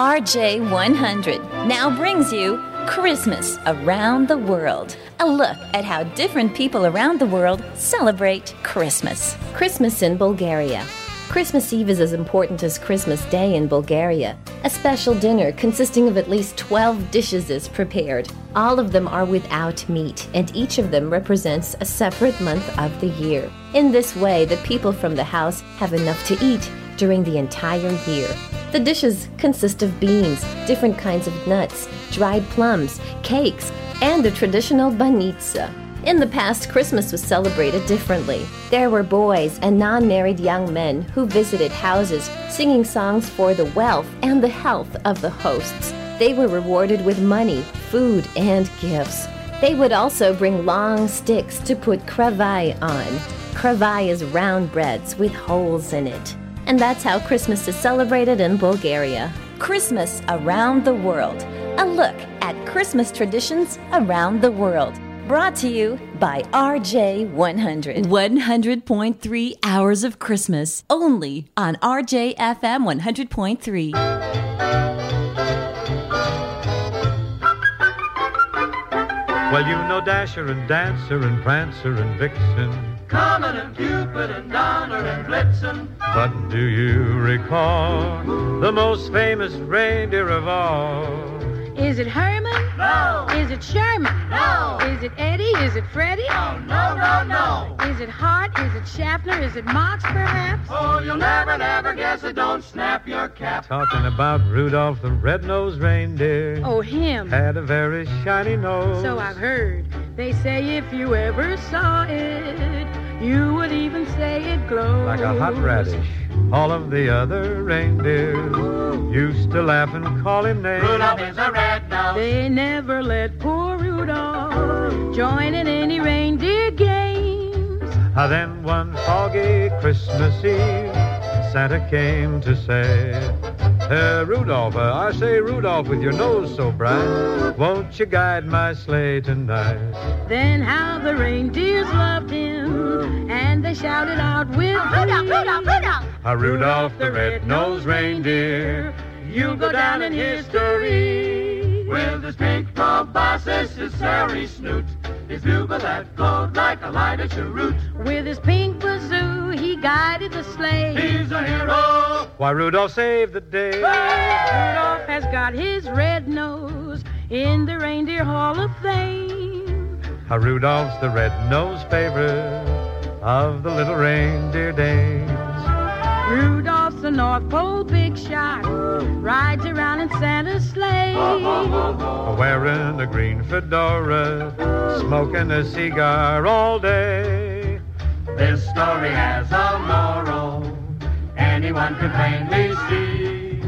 RJ100 now brings you Christmas Around the World. A look at how different people around the world celebrate Christmas. Christmas in Bulgaria. Christmas Eve is as important as Christmas Day in Bulgaria. A special dinner consisting of at least 12 dishes is prepared. All of them are without meat, and each of them represents a separate month of the year. In this way, the people from the house have enough to eat during the entire year. The dishes consist of beans, different kinds of nuts, dried plums, cakes, and the traditional banitsa. In the past, Christmas was celebrated differently. There were boys and non married young men who visited houses singing songs for the wealth and the health of the hosts. They were rewarded with money, food, and gifts. They would also bring long sticks to put kravai on. Kravai is round breads with holes in it. And that's how Christmas is celebrated in Bulgaria. Christmas around the world. A look at Christmas traditions around the world. Brought to you by RJ100. 100.3 hours of Christmas only on RJFM 100.3. Well, you know Dasher and Dancer and Prancer and Vixen. Comet and Cupid and Donner and Blitzen. But do you recall the most famous reindeer of all? Is it Herman? No. Is it Sherman? No. Is it Eddie? Is it Freddie? Oh, no, no, no. Is it Hart? Is it Schaffner? Is it Marx, perhaps? Oh, you'll never, never guess it. Don't snap your cap. Talking about Rudolph the red-nosed reindeer. Oh, him. Had a very shiny nose. So I've heard. They say if you ever saw it, you would even say it glows. Like a hot radish. All of the other reindeers used to laugh and call him names. Rudolph is a red nose. They never let poor Rudolph join in any reindeer games. Ah, then one foggy Christmas Eve, Santa came to say, uh, Rudolph, uh, I say, Rudolph, with your nose so bright, won't you guide my sleigh tonight? Then how the reindeers loved him, and they shouted out with Rudolph, glee. Rudolph, Rudolph. Ah, Rudolph the red-nosed reindeer, You'll go down in history. With his pink proboscis, his hairy snoot, his bugle that glowed like a lighted cheroot. With his pink bazoo, he guided the sleigh. He's a hero. why Rudolph saved the day. Rudolph has got his red nose in the Reindeer Hall of Fame. How Rudolph's the red-nosed favorite of the little reindeer dames. Rudolph's the North Pole big shot, rides around in Santa's sleigh. Wearing a green fedora, smoking a cigar all day. This story has a moral. Anyone can plainly see.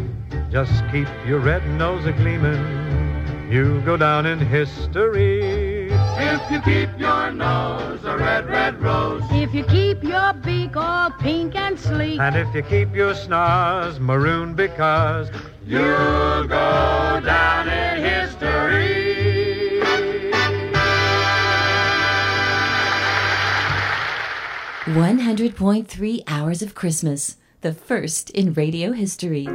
Just keep your red nose a gleaming, you'll go down in history. If you keep your nose a red, red rose. If you keep your beak all pink and sleek, And if you keep your snars maroon because You'll go down in history. One hundred point three hours of Christmas, the first in radio history.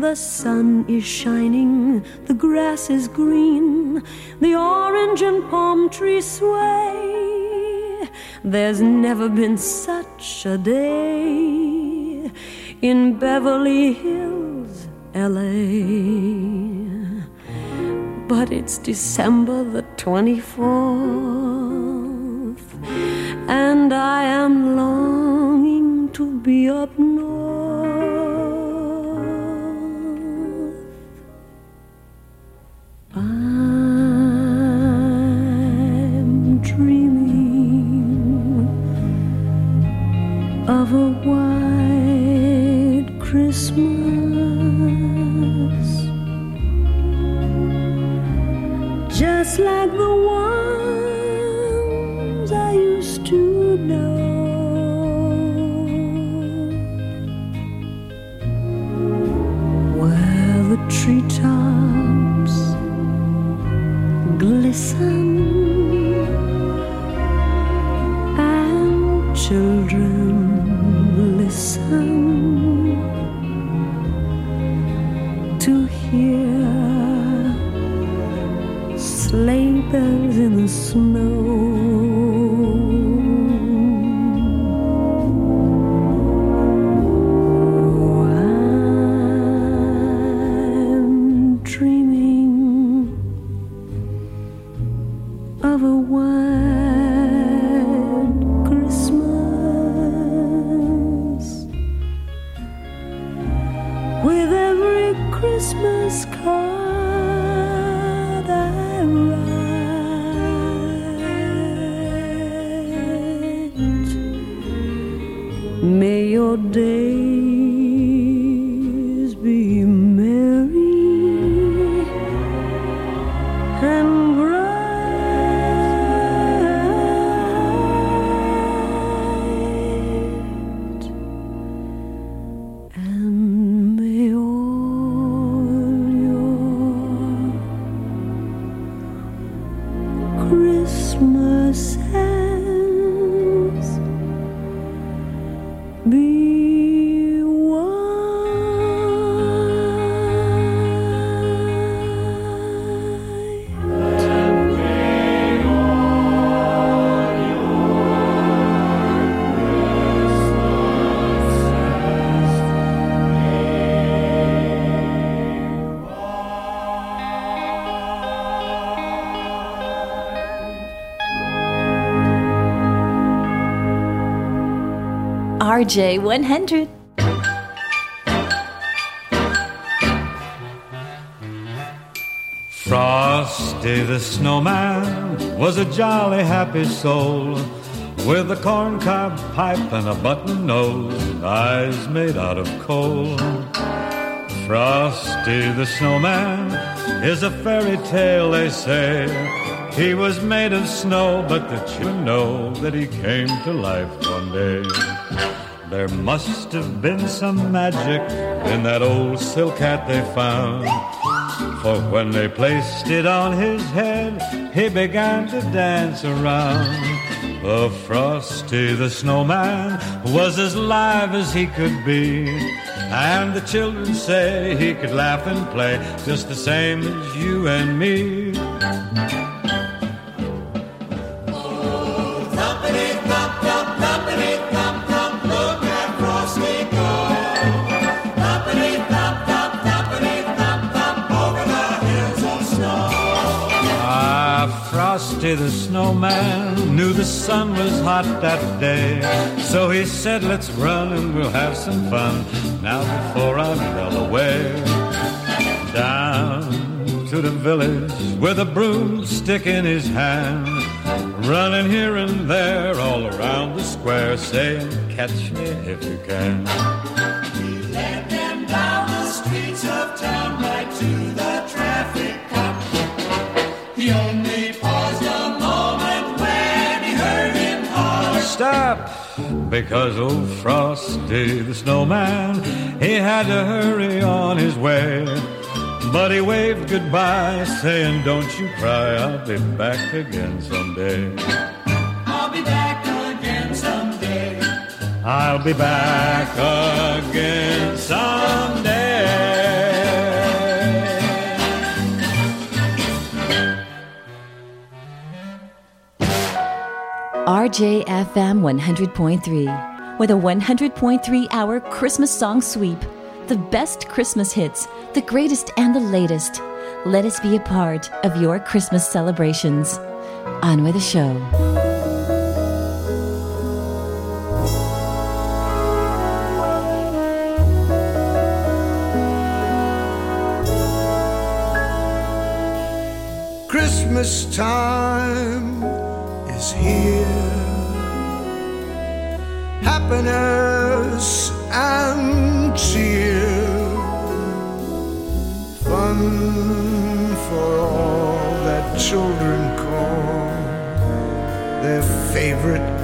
The sun is shining, the grass is green, the orange and palm trees sway. There's never been such a day in Beverly Hills, LA. But it's December the 24th, and I am longing to be up north. Of a white Christmas, just like the ones I used to know. Where the treetops glisten bells RJ100. Frosty the snowman was a jolly happy soul with a corncob pipe and a button nose and eyes made out of coal. Frosty the snowman is a fairy tale, they say. He was made of snow, but the children know that he came to life one day. There must have been some magic in that old silk hat they found. For when they placed it on his head, he began to dance around. Oh, Frosty the snowman was as live as he could be. And the children say he could laugh and play just the same as you and me. Frosty the snowman knew the sun was hot that day. So he said, let's run and we'll have some fun now before I'm well away. Down to the village with a broomstick in his hand. Running here and there all around the square saying, catch me if you can. He led them down the streets of town right to the traffic cop. He only Stop! Because old Frosty the snowman, he had to hurry on his way. But he waved goodbye, saying, Don't you cry, I'll be back again someday. I'll be back again someday. I'll be back again someday. RJFM 100.3 with a 100.3 hour Christmas song sweep. The best Christmas hits, the greatest and the latest. Let us be a part of your Christmas celebrations. On with the show. Christmas time is here. Happiness and cheer. Fun for all that children call their favorite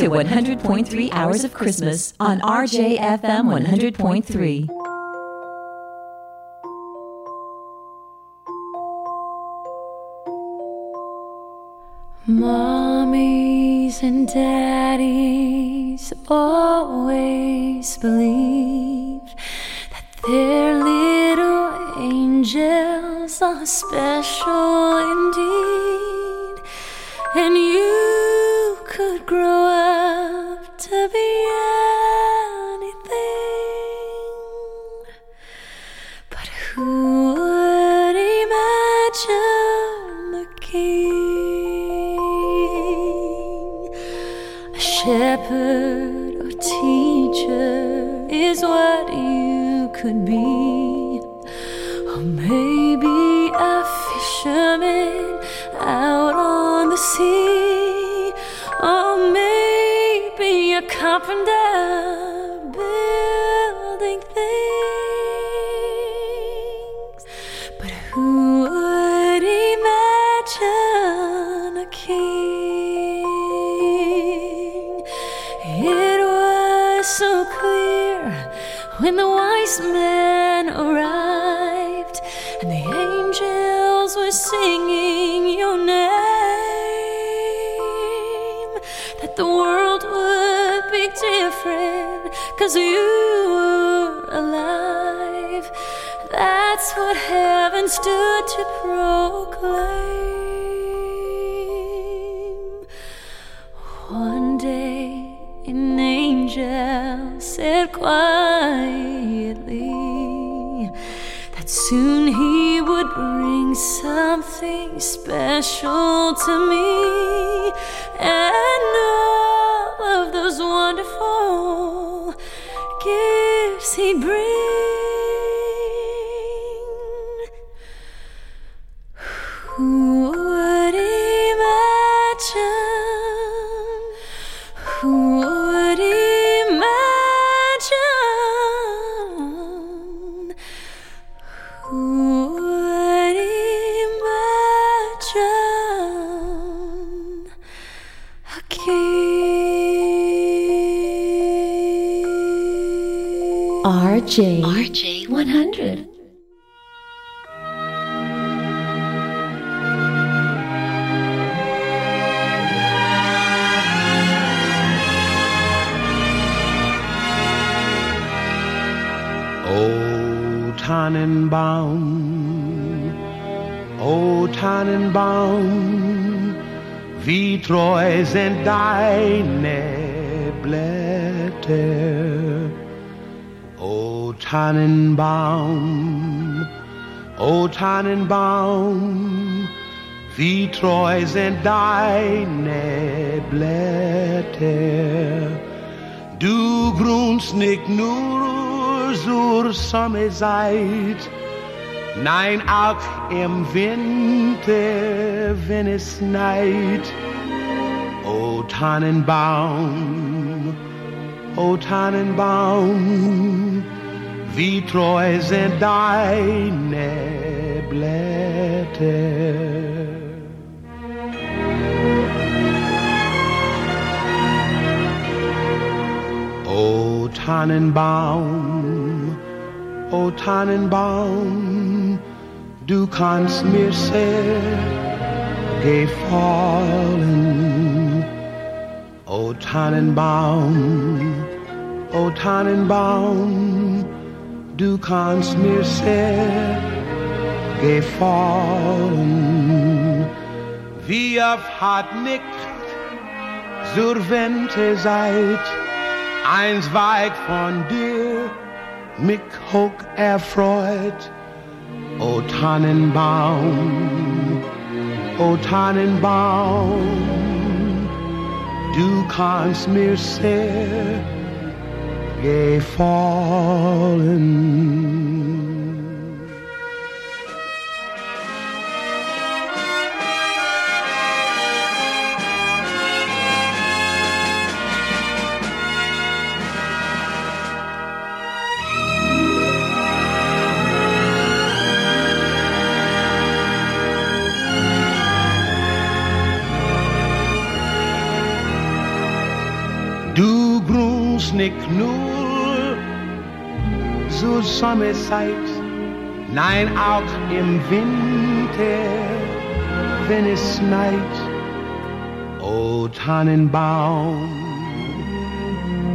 to 100.3 Hours of Christmas on RJFM 100.3. RJ. RJ 100. Oh, Tannenbaum, oh, Tannenbaum, wie treu sind deine Blätter. Tannenbaum, O Tannenbaum, wie treu sind deine Blätter. Du grunst nicht nur zur Sommerzeit, nein auch im Winter, wenn es schneit. O Tannenbaum, O Tannenbaum, treu sind deine Blätter. O Tannenbaum, O Tannenbaum, du kannst mir sehr gefallen. O Tannenbaum, O Tannenbaum, du kannst mir sehr gefallen. Wie oft hat nicht zur Winterzeit eins weit von dir mich hoch erfreut. O Tannenbaum, O Tannenbaum, du kannst mir sehr gefallen. Du grunst nicht nur nein auch im Winter, wenn es schneit. O Tannenbaum,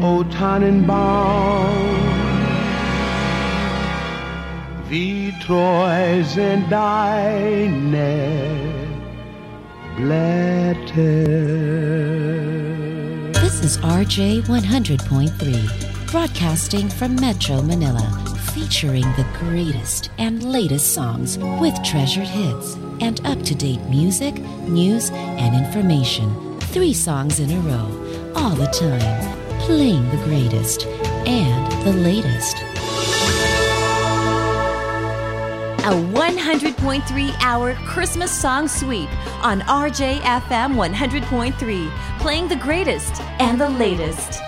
O Tannenbaum, wie treu sind deine Blätter. This is RJ 100.3, broadcasting from Metro Manila, featuring the greatest and latest songs with treasured hits and up to date music, news, and information. Three songs in a row, all the time, playing the greatest and the latest. A 100.3 hour Christmas song sweep on RJFM 100.3, playing the greatest and the latest.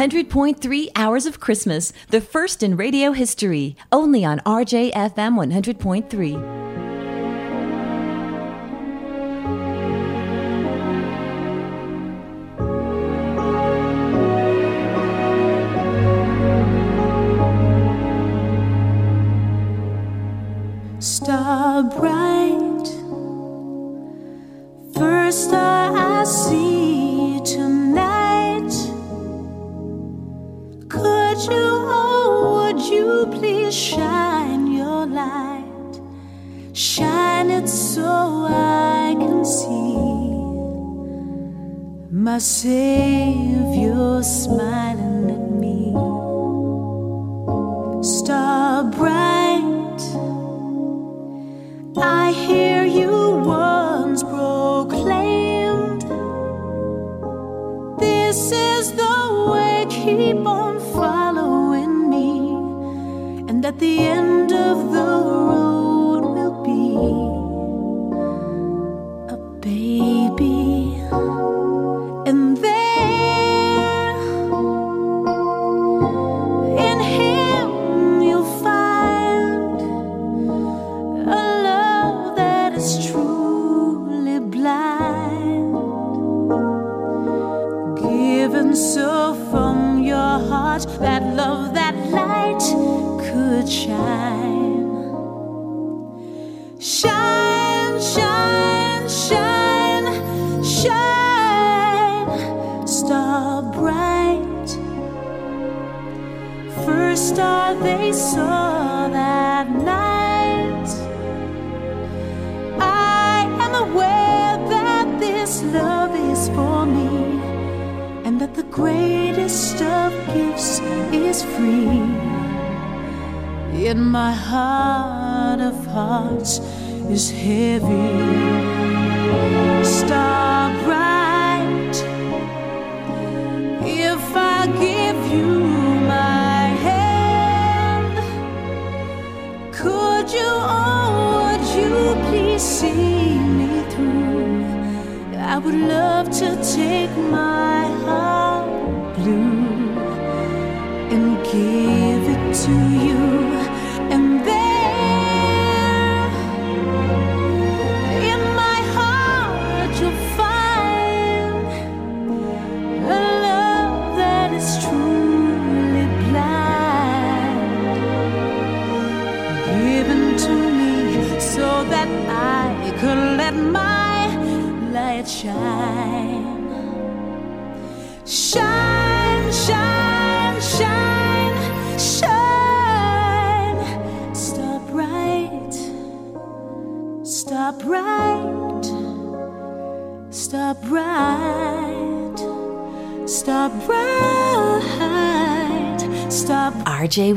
100.3 Hours of Christmas, the first in radio history, only on RJFM 100.3.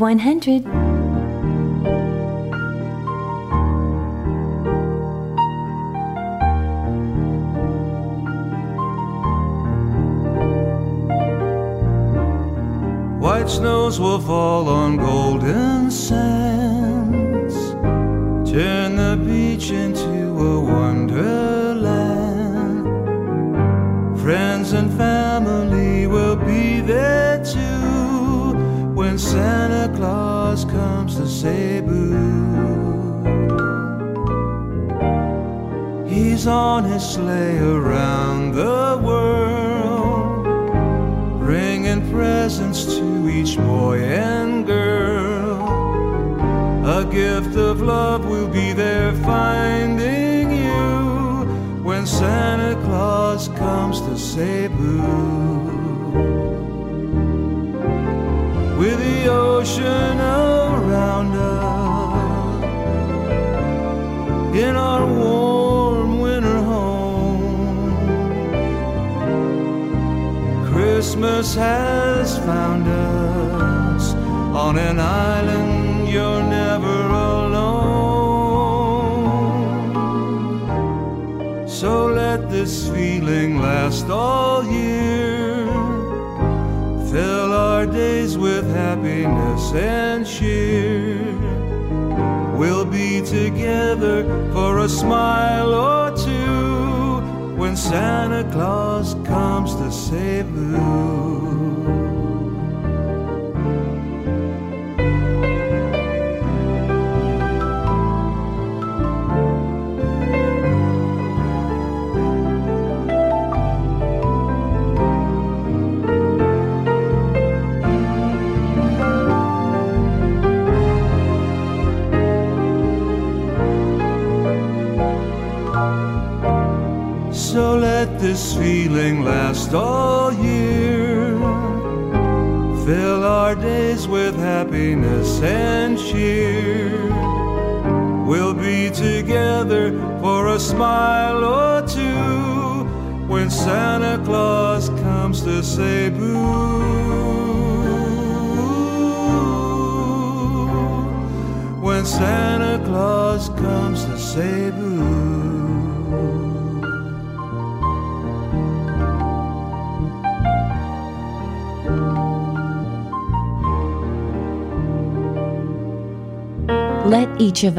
100.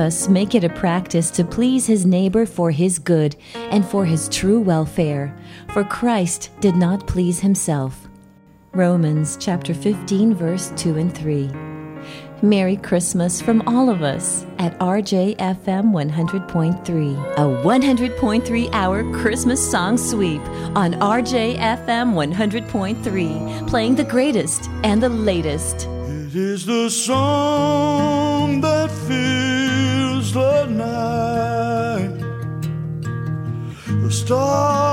us make it a practice to please his neighbor for his good and for his true welfare, for Christ did not please himself. Romans chapter 15 verse 2 and 3. Merry Christmas from all of us at RJFM 100.3, a 100.3 hour Christmas song sweep on RJFM 100.3, playing the greatest and the latest. It is the song Stop.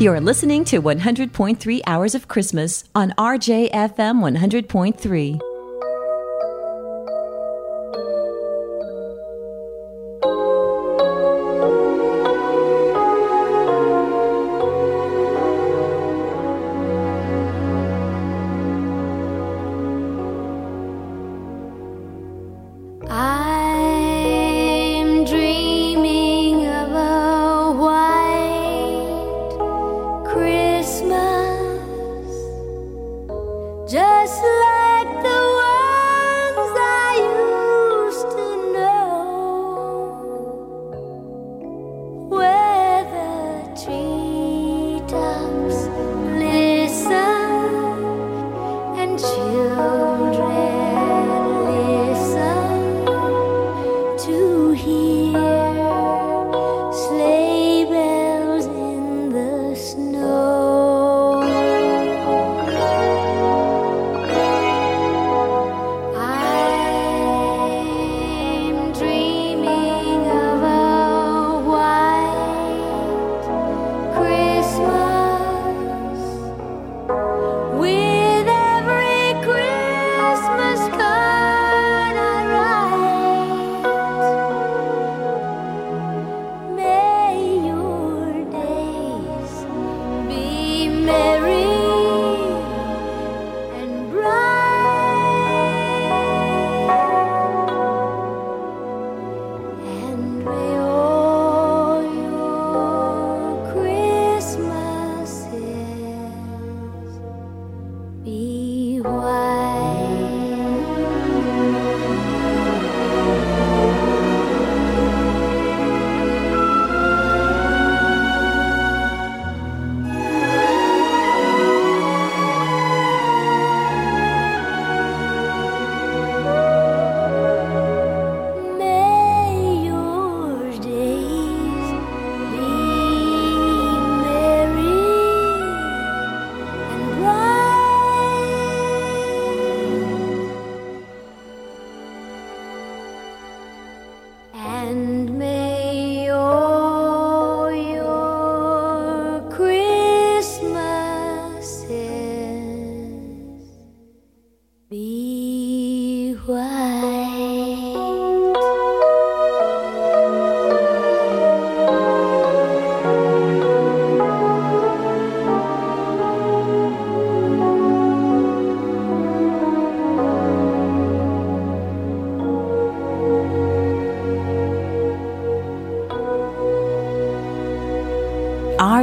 You're listening to 100.3 Hours of Christmas on RJFM 100.3.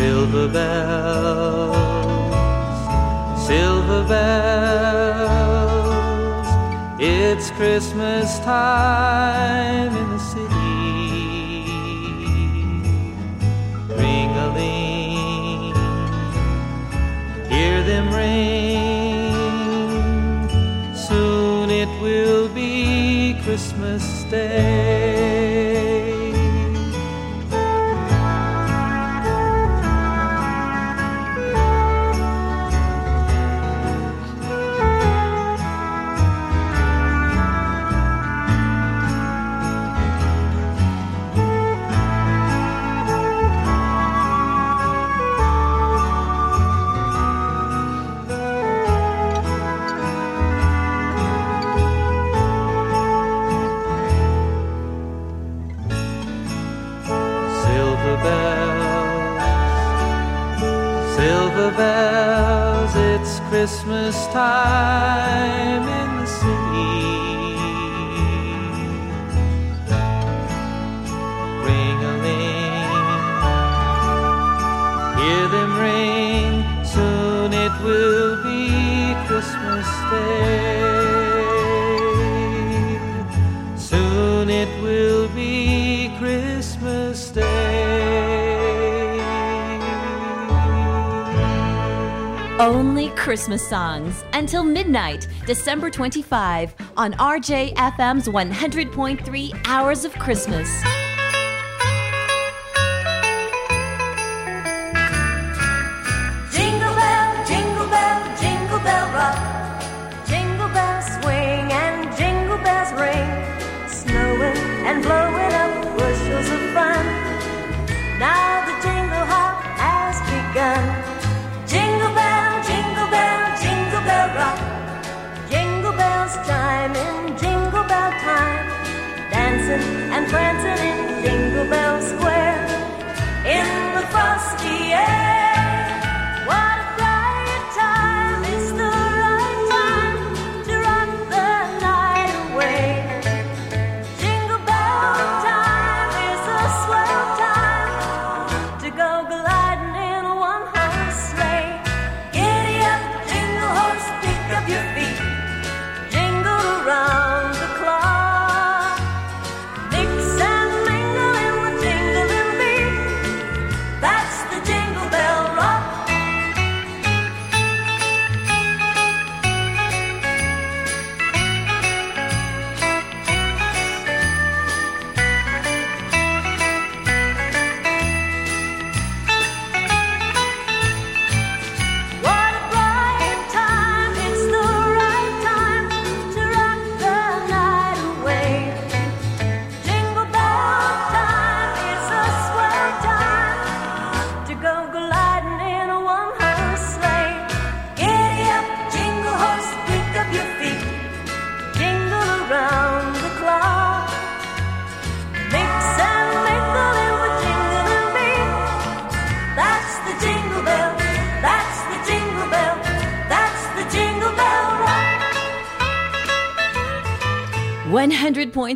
silver bells, silver bells. It's Christmas time in the city. Ring a ling, hear them ring. Soon it will be Christmas Day. Time Christmas songs until midnight, December 25, on RJFM's 100.3 Hours of Christmas.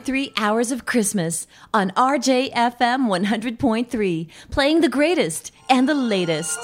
Three Hours of Christmas on RJFM 100.3, playing the greatest and the latest.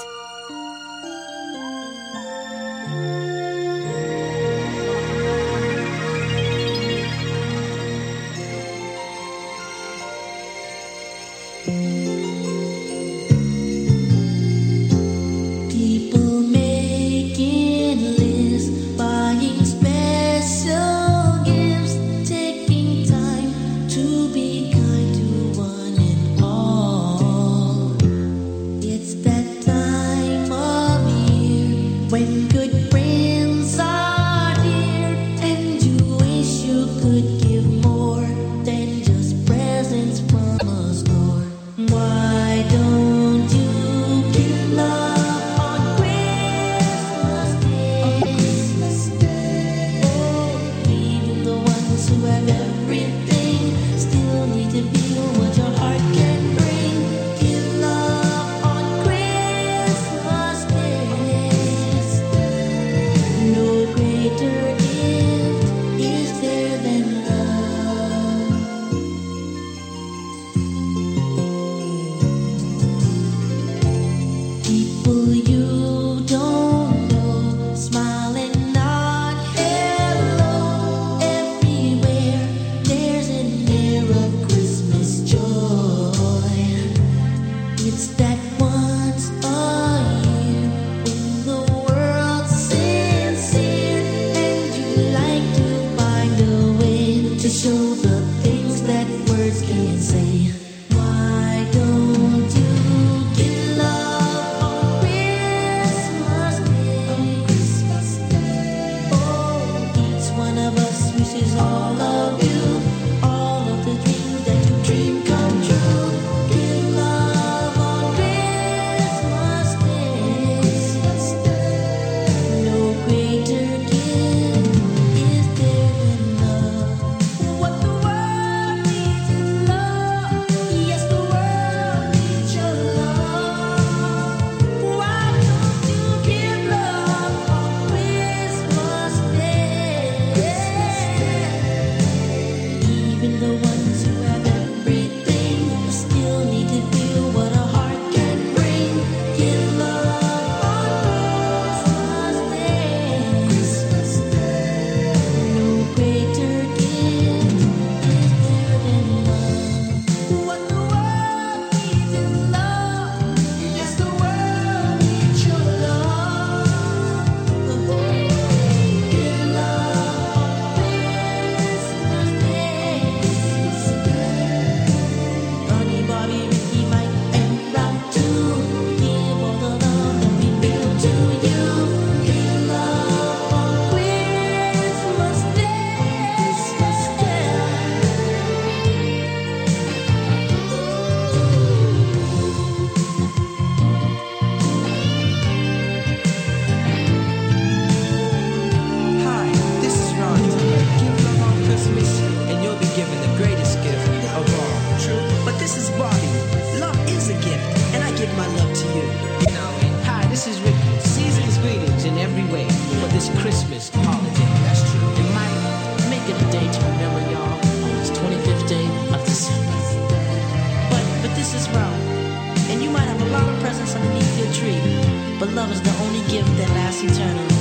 love is the only gift that lasts eternally.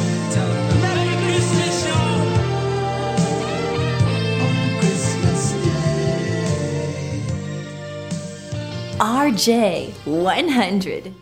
RJ 100.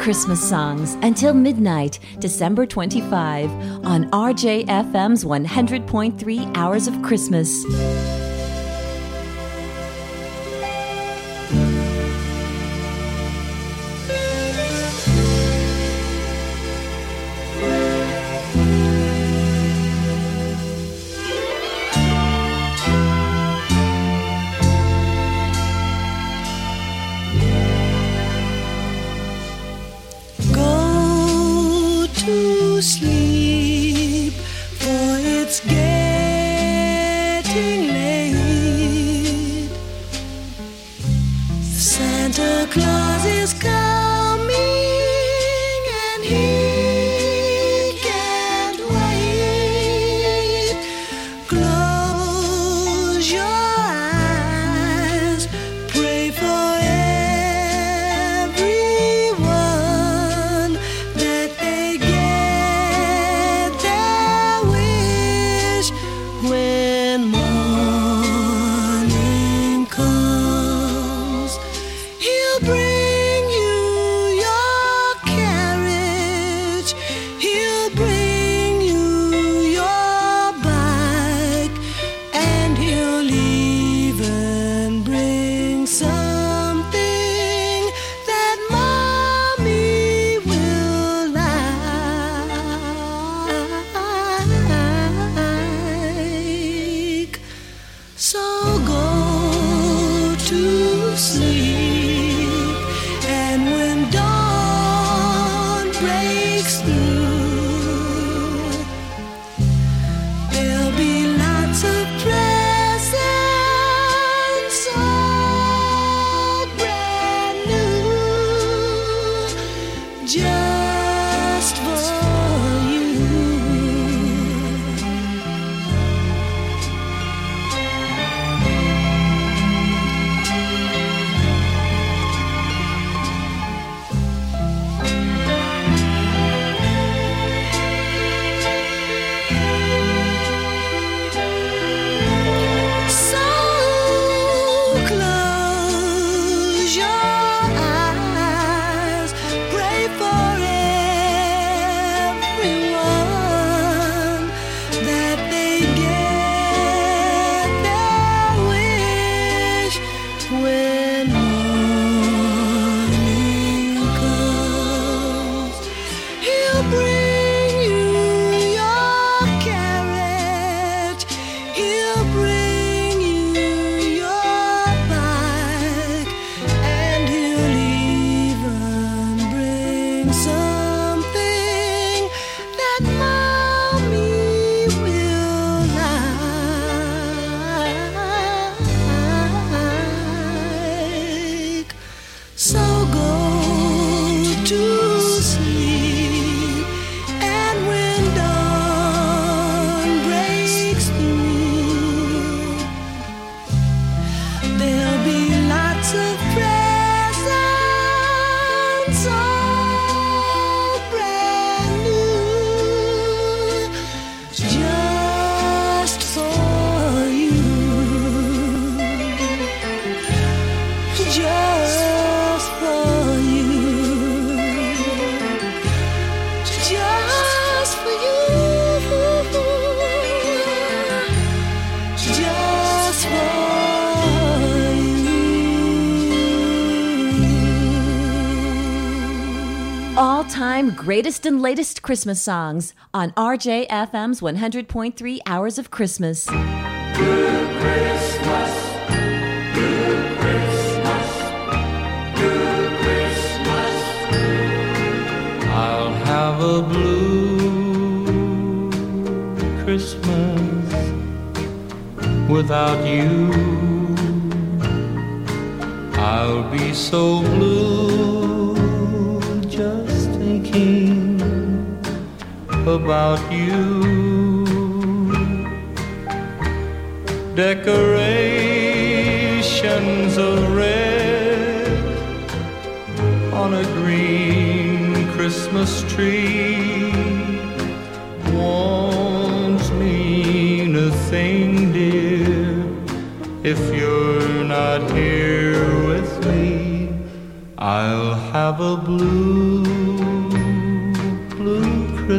Christmas songs until midnight, December 25, on RJFM's 100.3 Hours of Christmas. Latest Christmas songs on RJFM's 100.3 Hours of Christmas. I'll have a blue Christmas without you. I'll be so blue about you. Decorations of red on a green Christmas tree won't mean a thing, dear, if you're not here with me. I'll have a blue,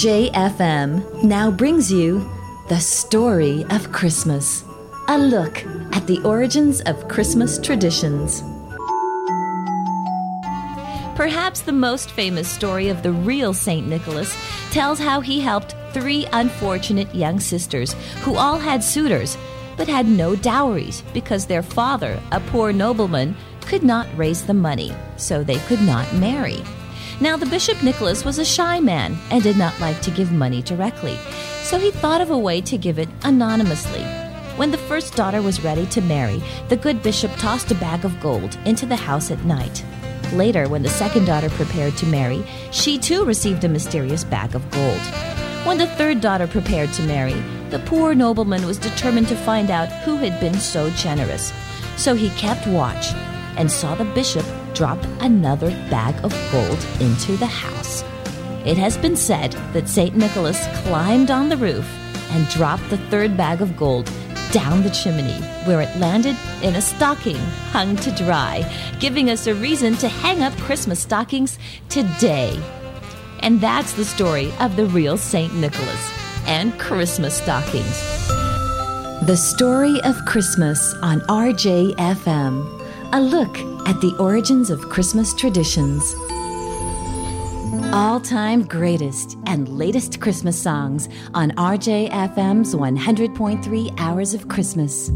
RJFM now brings you The Story of Christmas, a look at the origins of Christmas traditions. Perhaps the most famous story of the real St. Nicholas tells how he helped three unfortunate young sisters who all had suitors but had no dowries because their father, a poor nobleman, could not raise the money, so they could not marry. Now, the Bishop Nicholas was a shy man and did not like to give money directly, so he thought of a way to give it anonymously. When the first daughter was ready to marry, the good bishop tossed a bag of gold into the house at night. Later, when the second daughter prepared to marry, she too received a mysterious bag of gold. When the third daughter prepared to marry, the poor nobleman was determined to find out who had been so generous. So he kept watch and saw the bishop drop another bag of gold into the house. It has been said that St. Nicholas climbed on the roof and dropped the third bag of gold down the chimney, where it landed in a stocking hung to dry, giving us a reason to hang up Christmas stockings today. And that's the story of the real St. Nicholas and Christmas stockings. The Story of Christmas on RJFM. A look at the origins of Christmas traditions. All time greatest and latest Christmas songs on RJFM's 100.3 Hours of Christmas.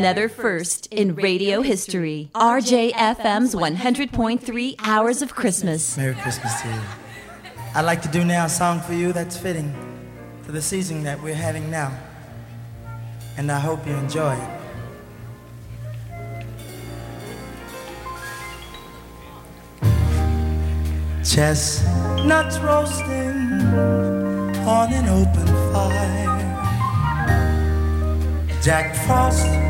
Another first in radio history. RJFM's 100.3 Hours of Christmas. Merry Christmas to you. I'd like to do now a song for you that's fitting for the season that we're having now. And I hope you enjoy it. Chestnuts roasting on an open fire. Jack Frost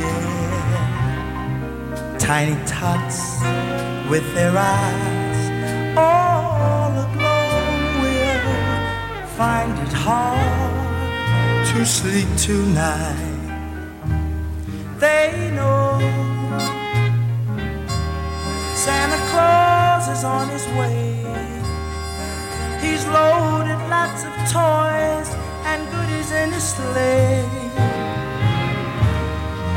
Yeah, tiny tots with their eyes all aglow will find it hard to sleep tonight. They know Santa Claus is on his way. He's loaded lots of toys and goodies in his sleigh.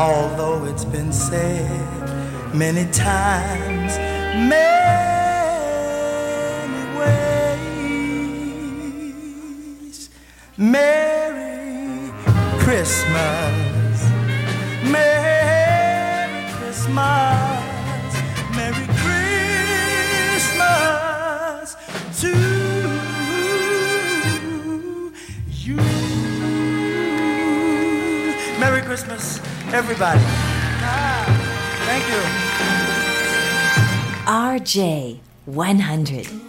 Although it's been said many times, many RJ 100.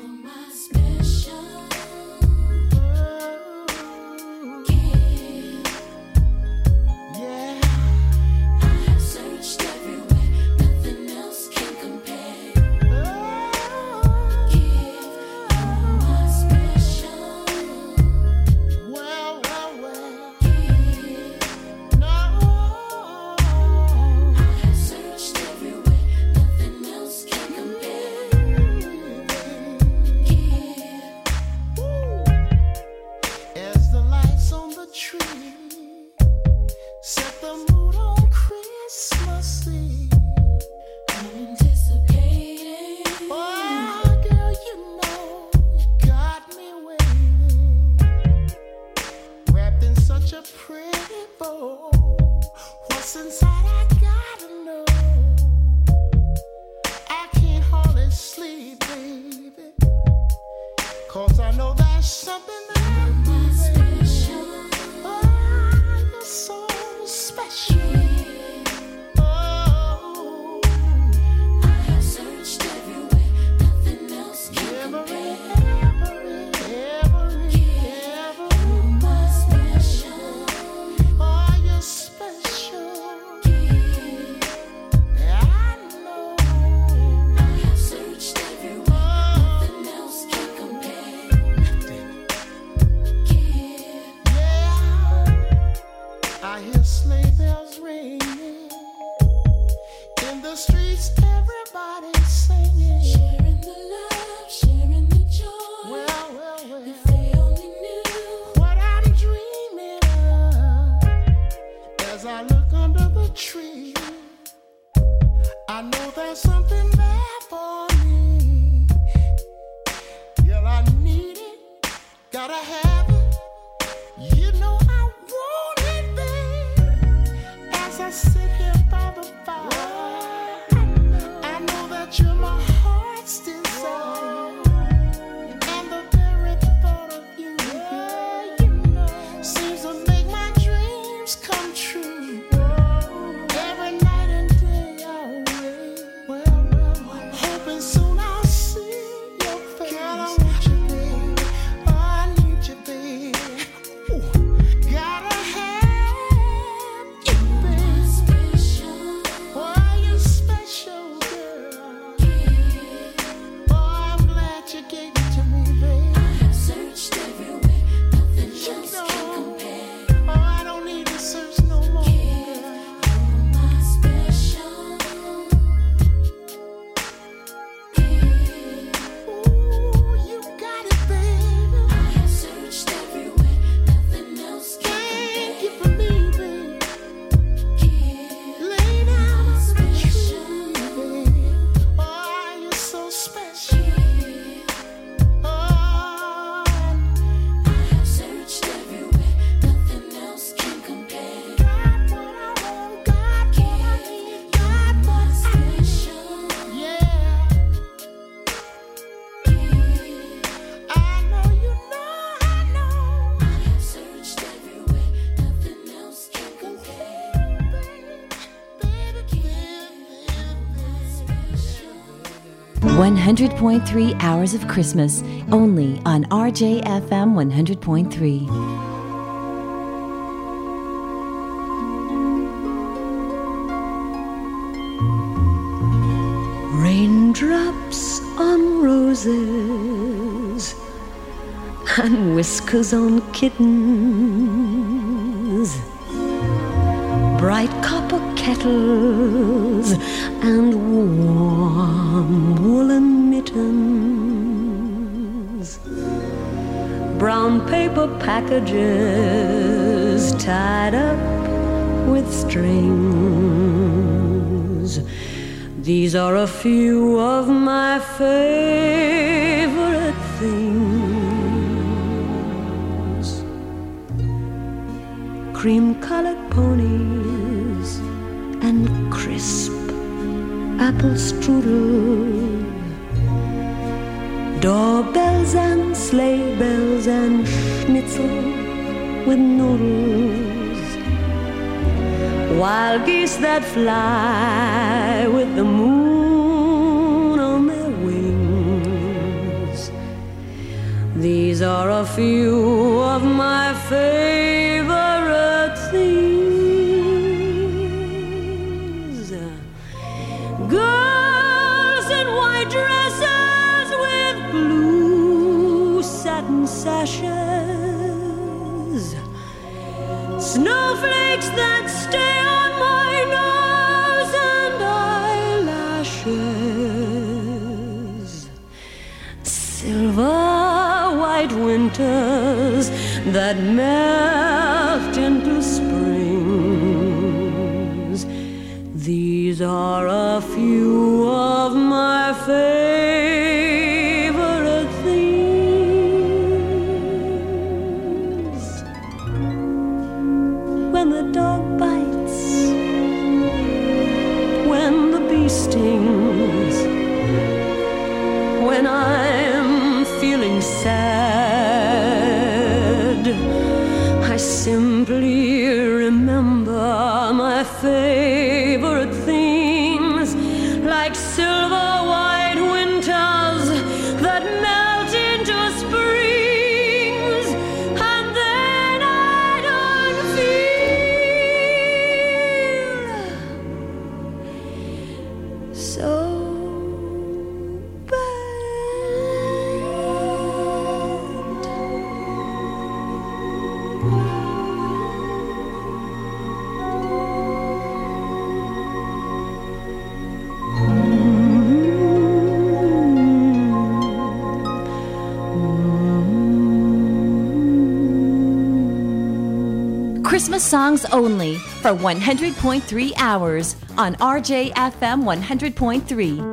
100.3 hours of Christmas, only on RJFM 100.3. Raindrops on roses and whiskers on kittens, packages tied up with strings. These are a few of my favorite things cream colored ponies and crisp apple strudel, doorbells and sleigh bells and schnitzel with noodles wild geese that fly with the moon on their wings. These are a few of my favorite things. Girls in white dresses with blue satin sashes. That stay on my nose and eyelash silver white winters that melt into springs. These are Only for 100.3 hours on RJFM 100.3.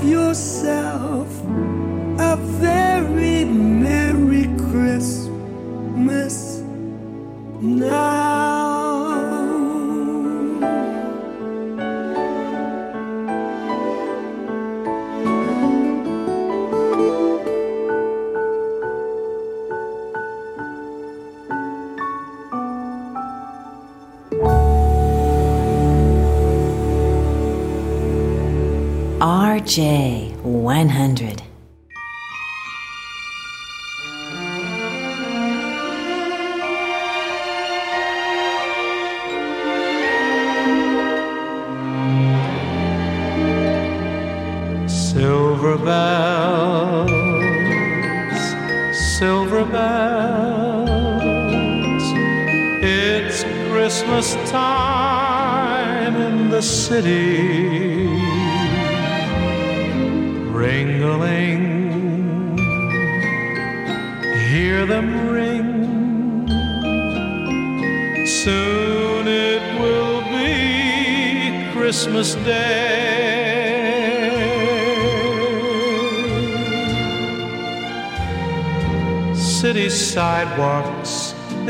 have yourself a very Merry Christmas night. J100.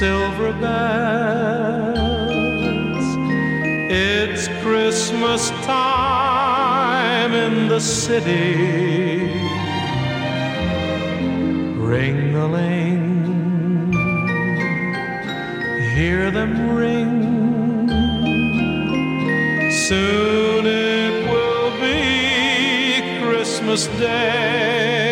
silver bells. It's Christmas time in the city. Ring a ling, hear them ring. Soon it will be Christmas Day.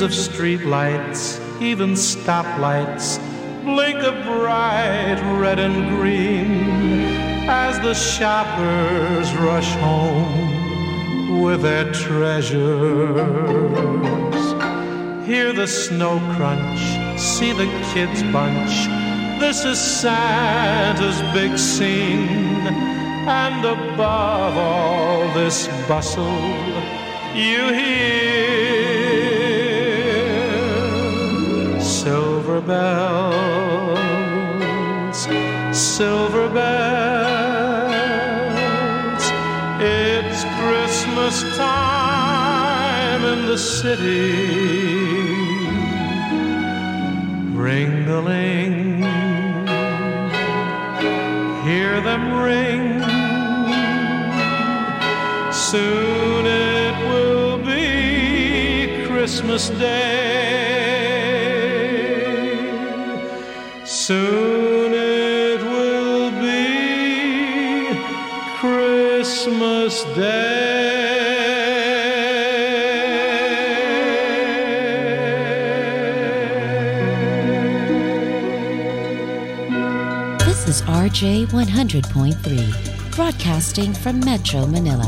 Of streetlights, even stoplights, blink a bright red and green as the shoppers rush home with their treasures. Hear the snow crunch, see the kids bunch. This is Santa's big scene. And above all this bustle, you hear bells, silver bells. It's Christmas time in the city. Ring-a-ling, hear them ring. Soon it will be Christmas Day. RJ 100.3, broadcasting from Metro Manila,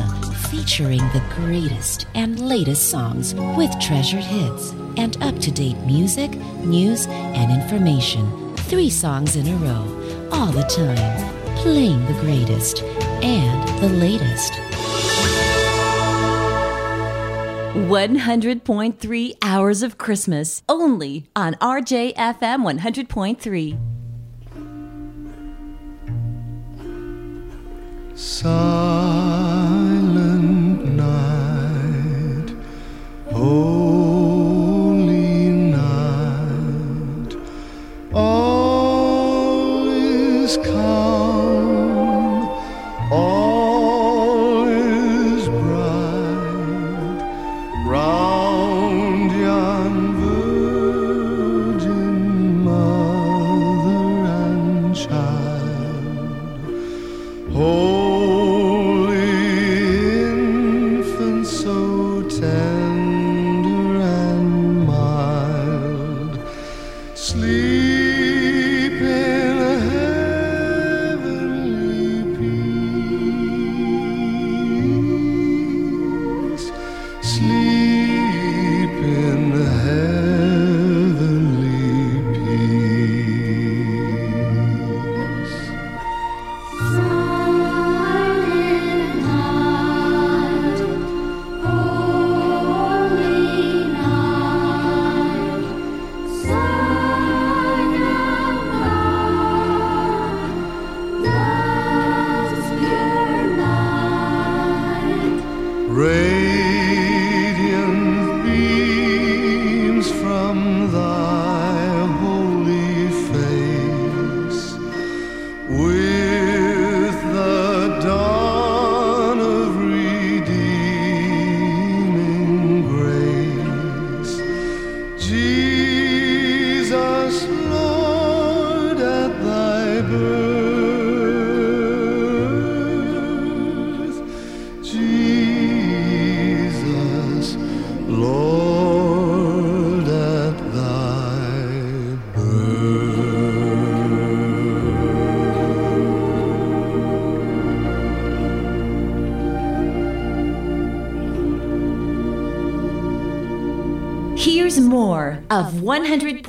featuring the greatest and latest songs with treasured hits and up to date music, news, and information. Three songs in a row, all the time, playing the greatest and the latest. 100.3 hours of Christmas only on RJFM 100.3. Silent night, holy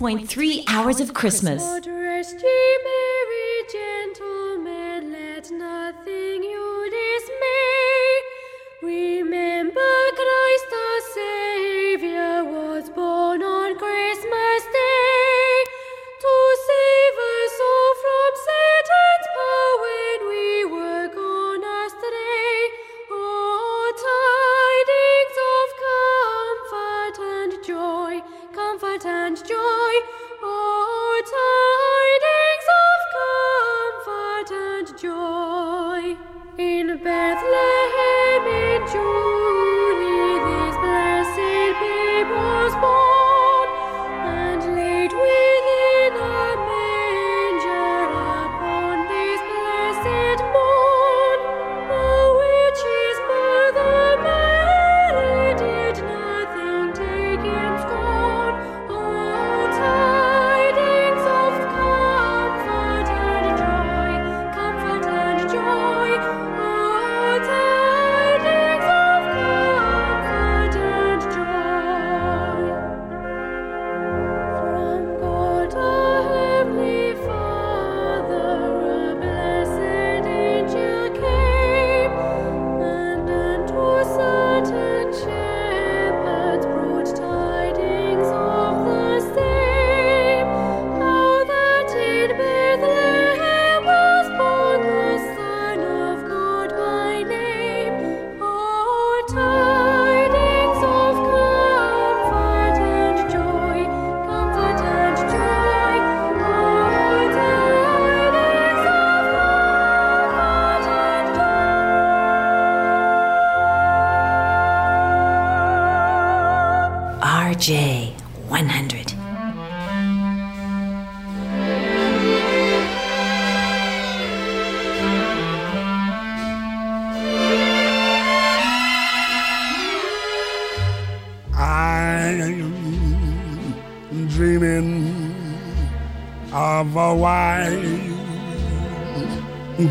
100.3 hours of Christmas.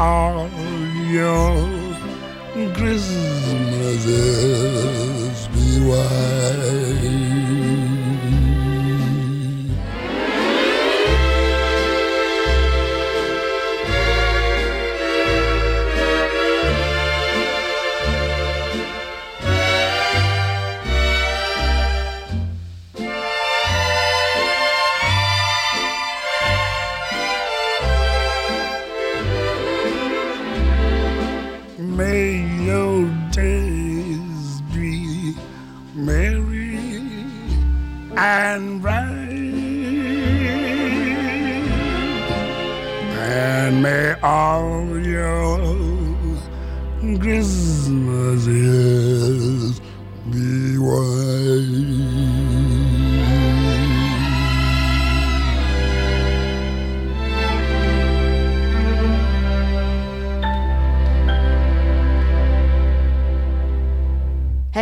all May your days be merry and bright, and may all your Christmases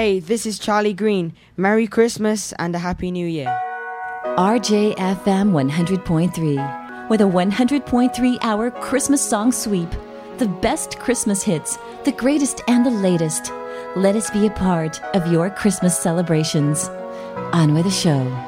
Hey, this is Charlie Green. Merry Christmas and a Happy New Year. RJFM 100.3 with a 100.3 hour Christmas song sweep. The best Christmas hits, the greatest and the latest. Let us be a part of your Christmas celebrations. On with the show.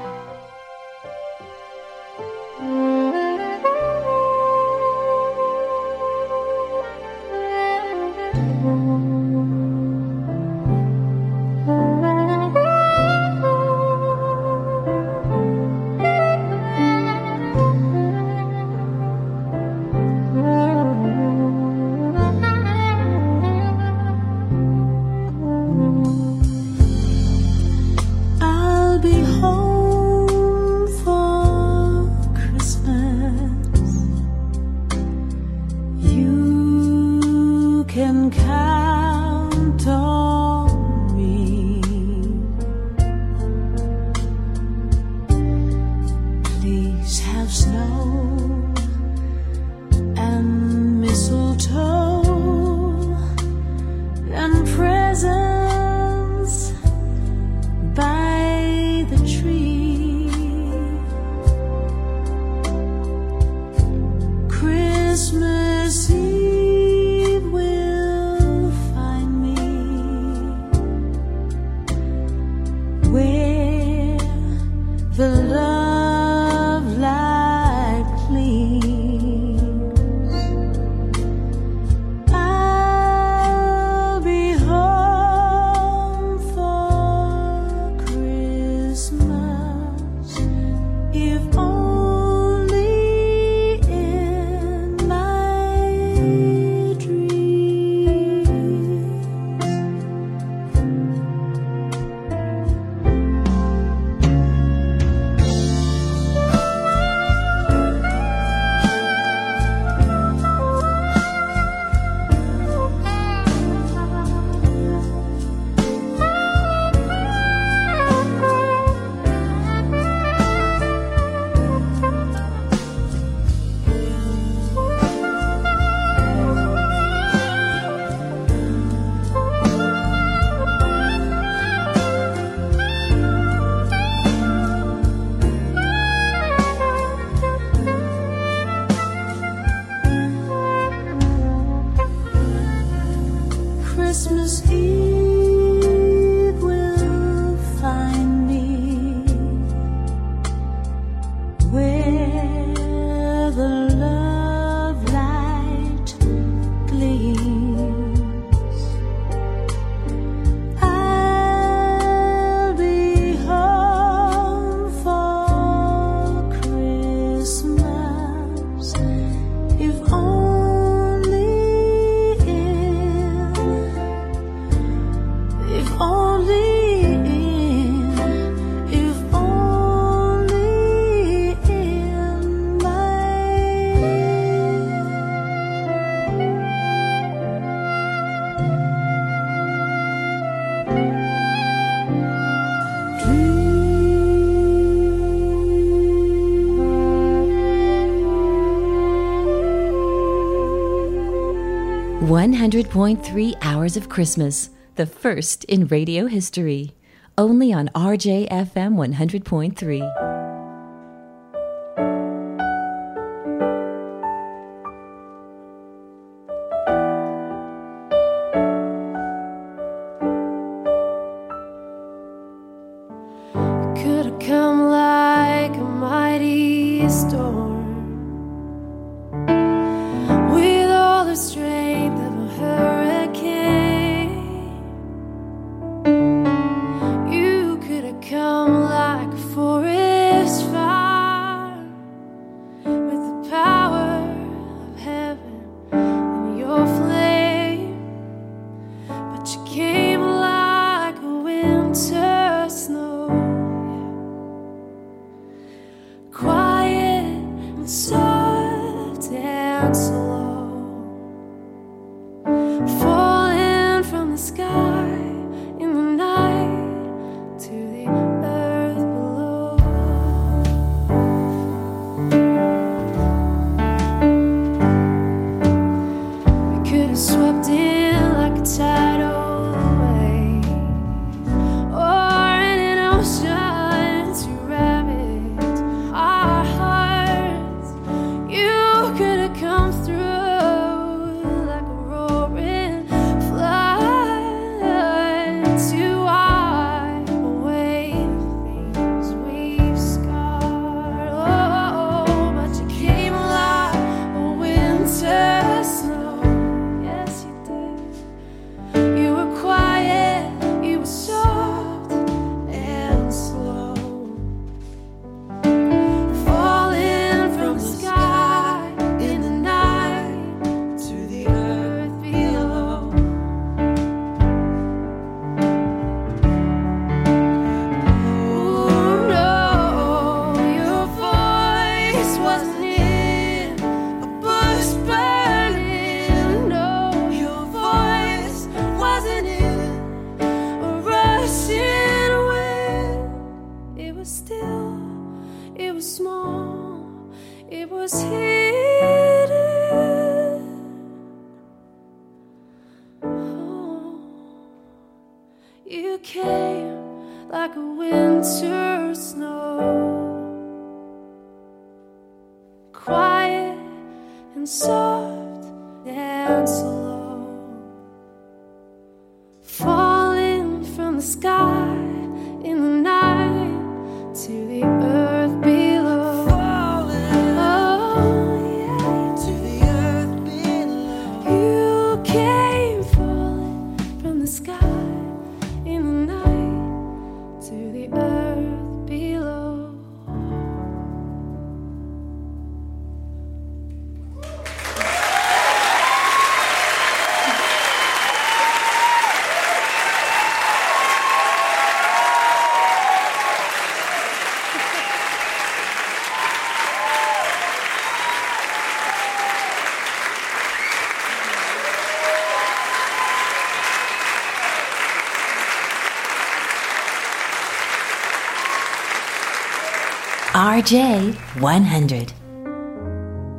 100.3 Hours of Christmas, the first in radio history. Only on RJFM 100.3. RJ 100.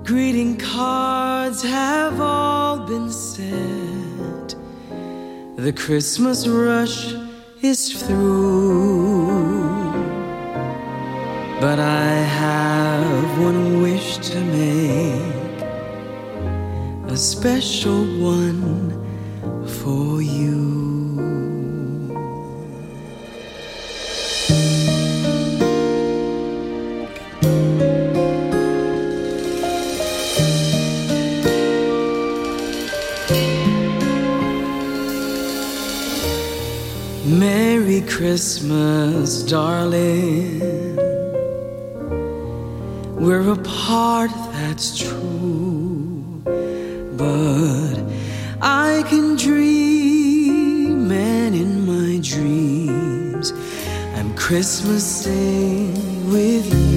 Greeting cards have all been sent. The Christmas rush is through. But I have one wish to make, a special one for you. Christmas, darling. We're apart, that's true. But I can dream, and in my dreams, I'm Christmasing with you.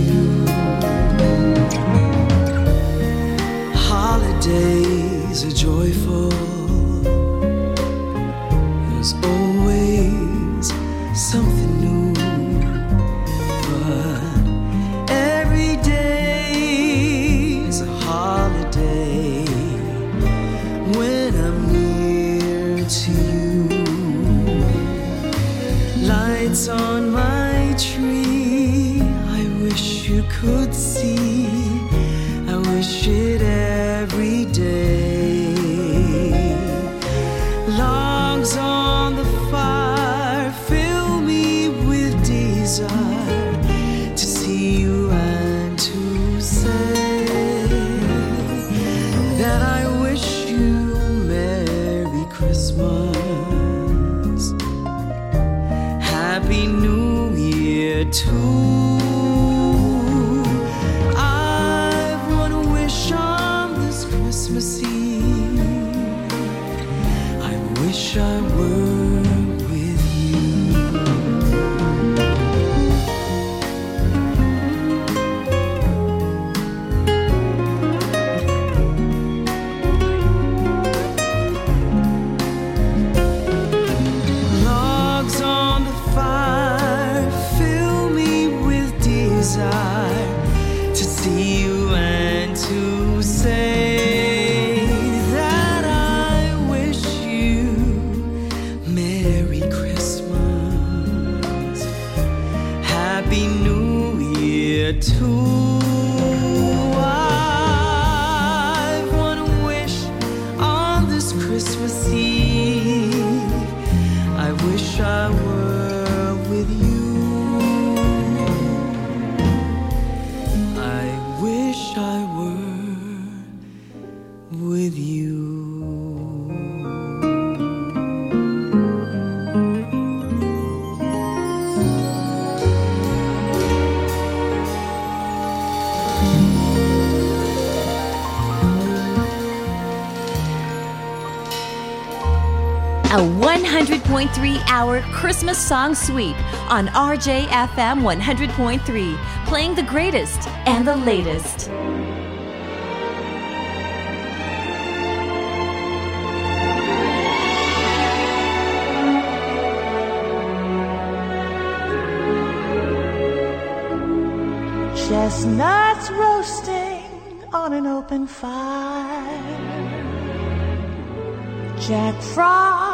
Too. Christmas song sweep on RJFM 100.3, playing the greatest and the latest. Chestnuts roasting on an open fire. Jack Frost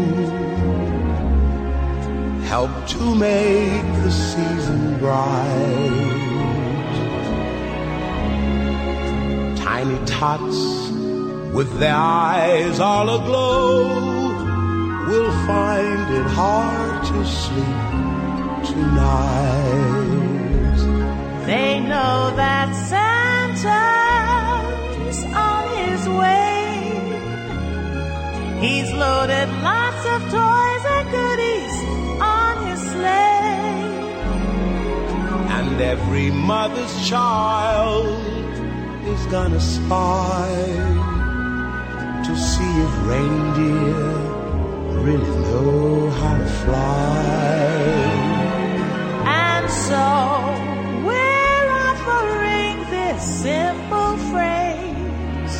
help to make the season bright. Tiny tots with their eyes all aglow will find it hard to sleep tonight. They know that Santa's on his way. He's loaded lots every mother's child is gonna spy to see if reindeer really know how to fly. And so we're offering this simple phrase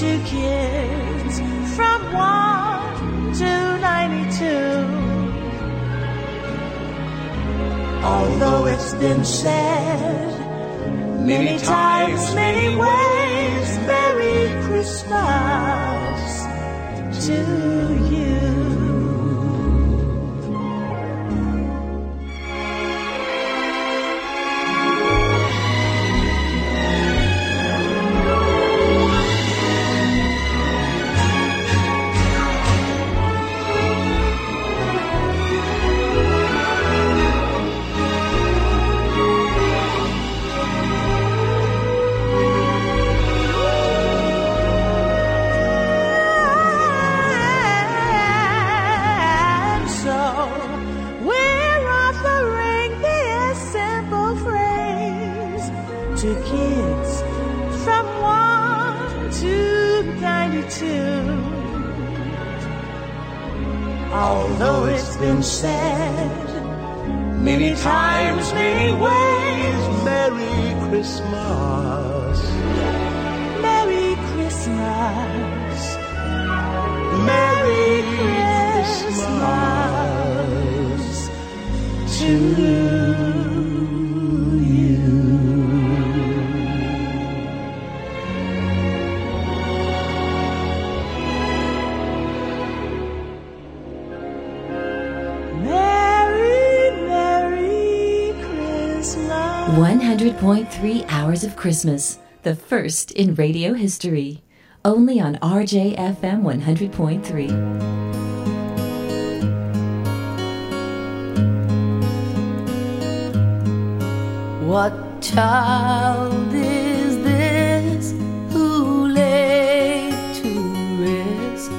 to kids from 1 to 92. Although it been said many times, many ways, Merry Christmas to you. Although it's been said many times, many ways, Merry Christmas. Merry Christmas. Merry Christmas to you. 100.3 Hours of Christmas, the first in radio history. Only on RJFM 100.3. What child is this who lay to rest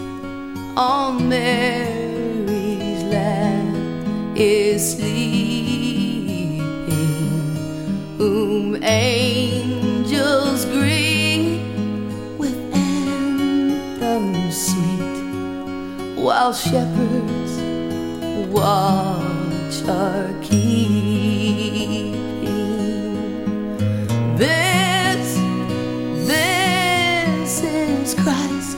on Mary's lap is sleeping, angels greet with anthems sweet, while shepherds watch our keeping. This, this is Christ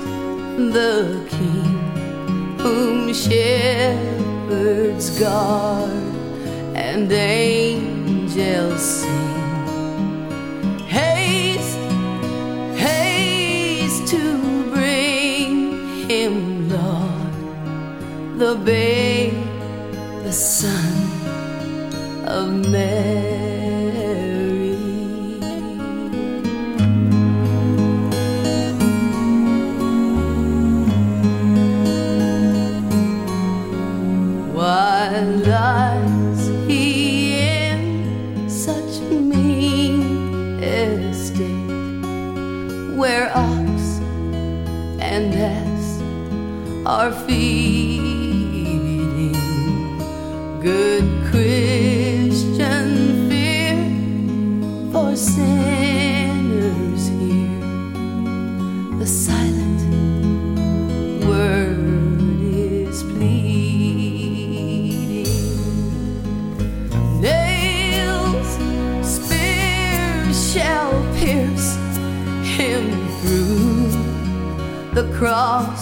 the King, whom shepherds guard and angels sing. The babe, the Son of Mary. Cross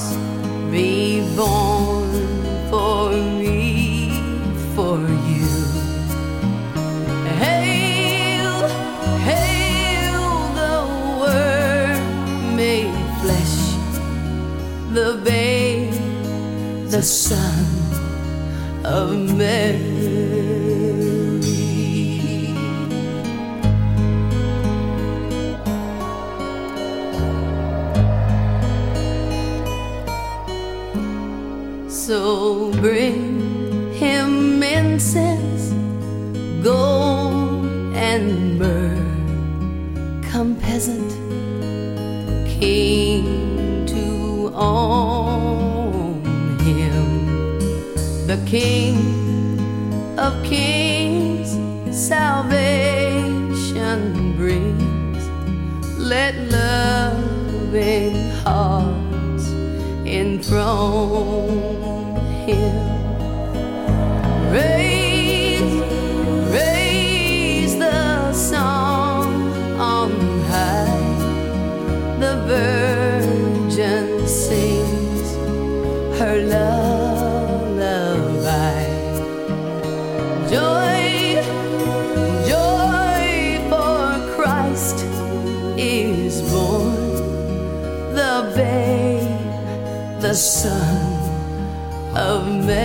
Son of Mary,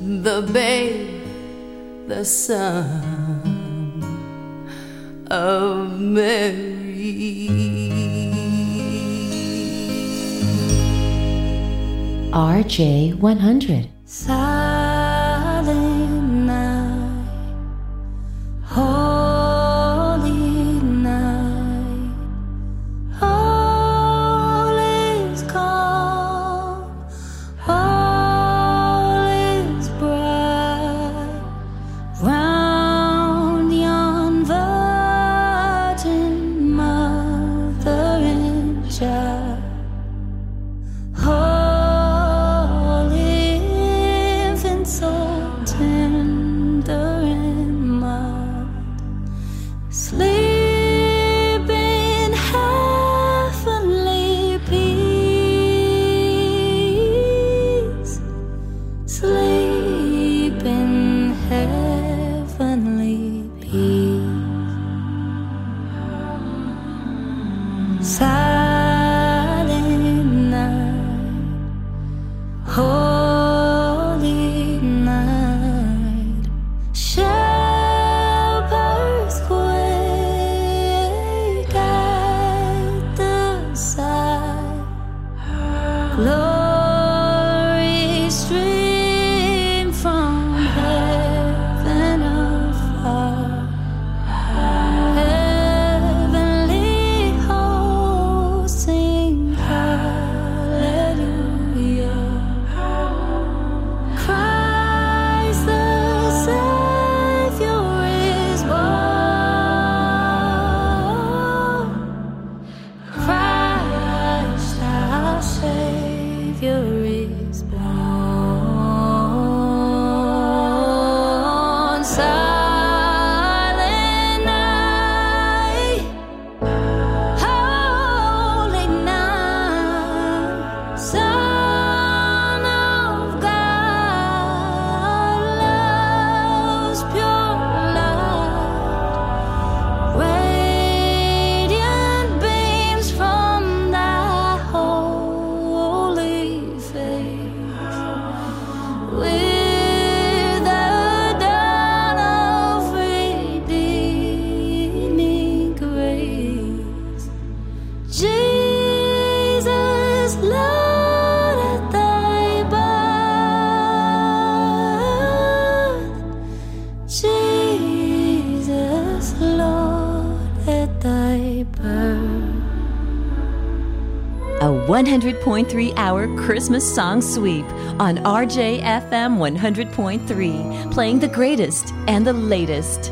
the babe, the Son of Mary. RJ100 100.3 hour Christmas song sweep on RJFM 100.3, playing the greatest and the latest.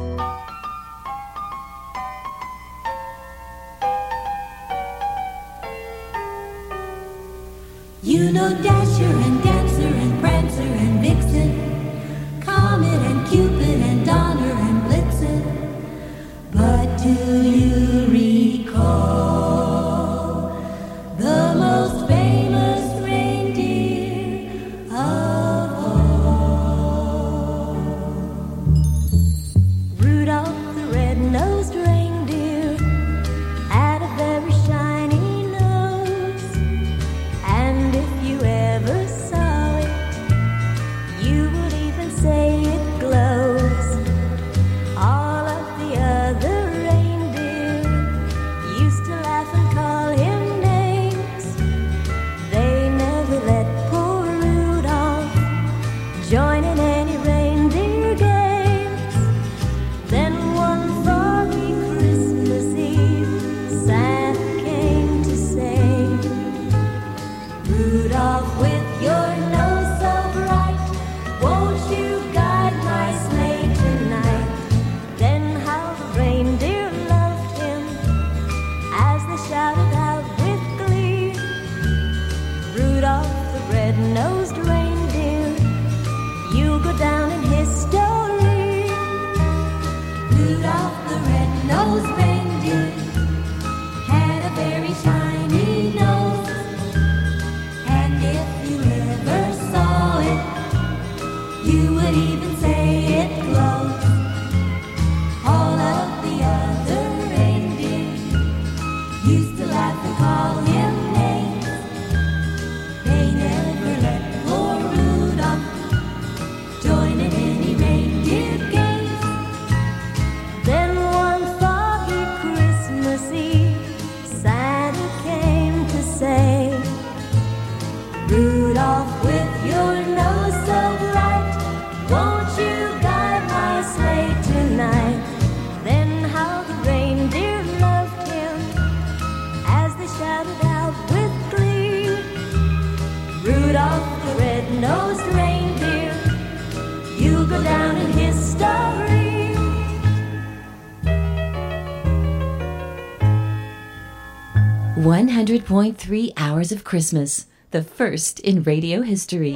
100.3 Hours of Christmas, the first in radio history.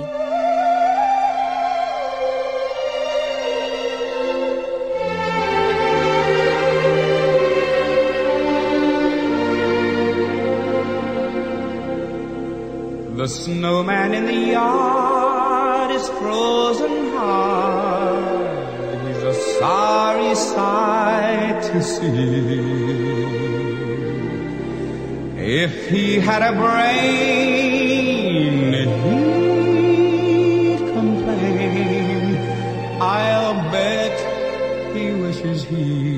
The snowman in the yard is frozen hard. He's a sorry sight to see. If he had a brain, he'd complain. I'll bet he wishes he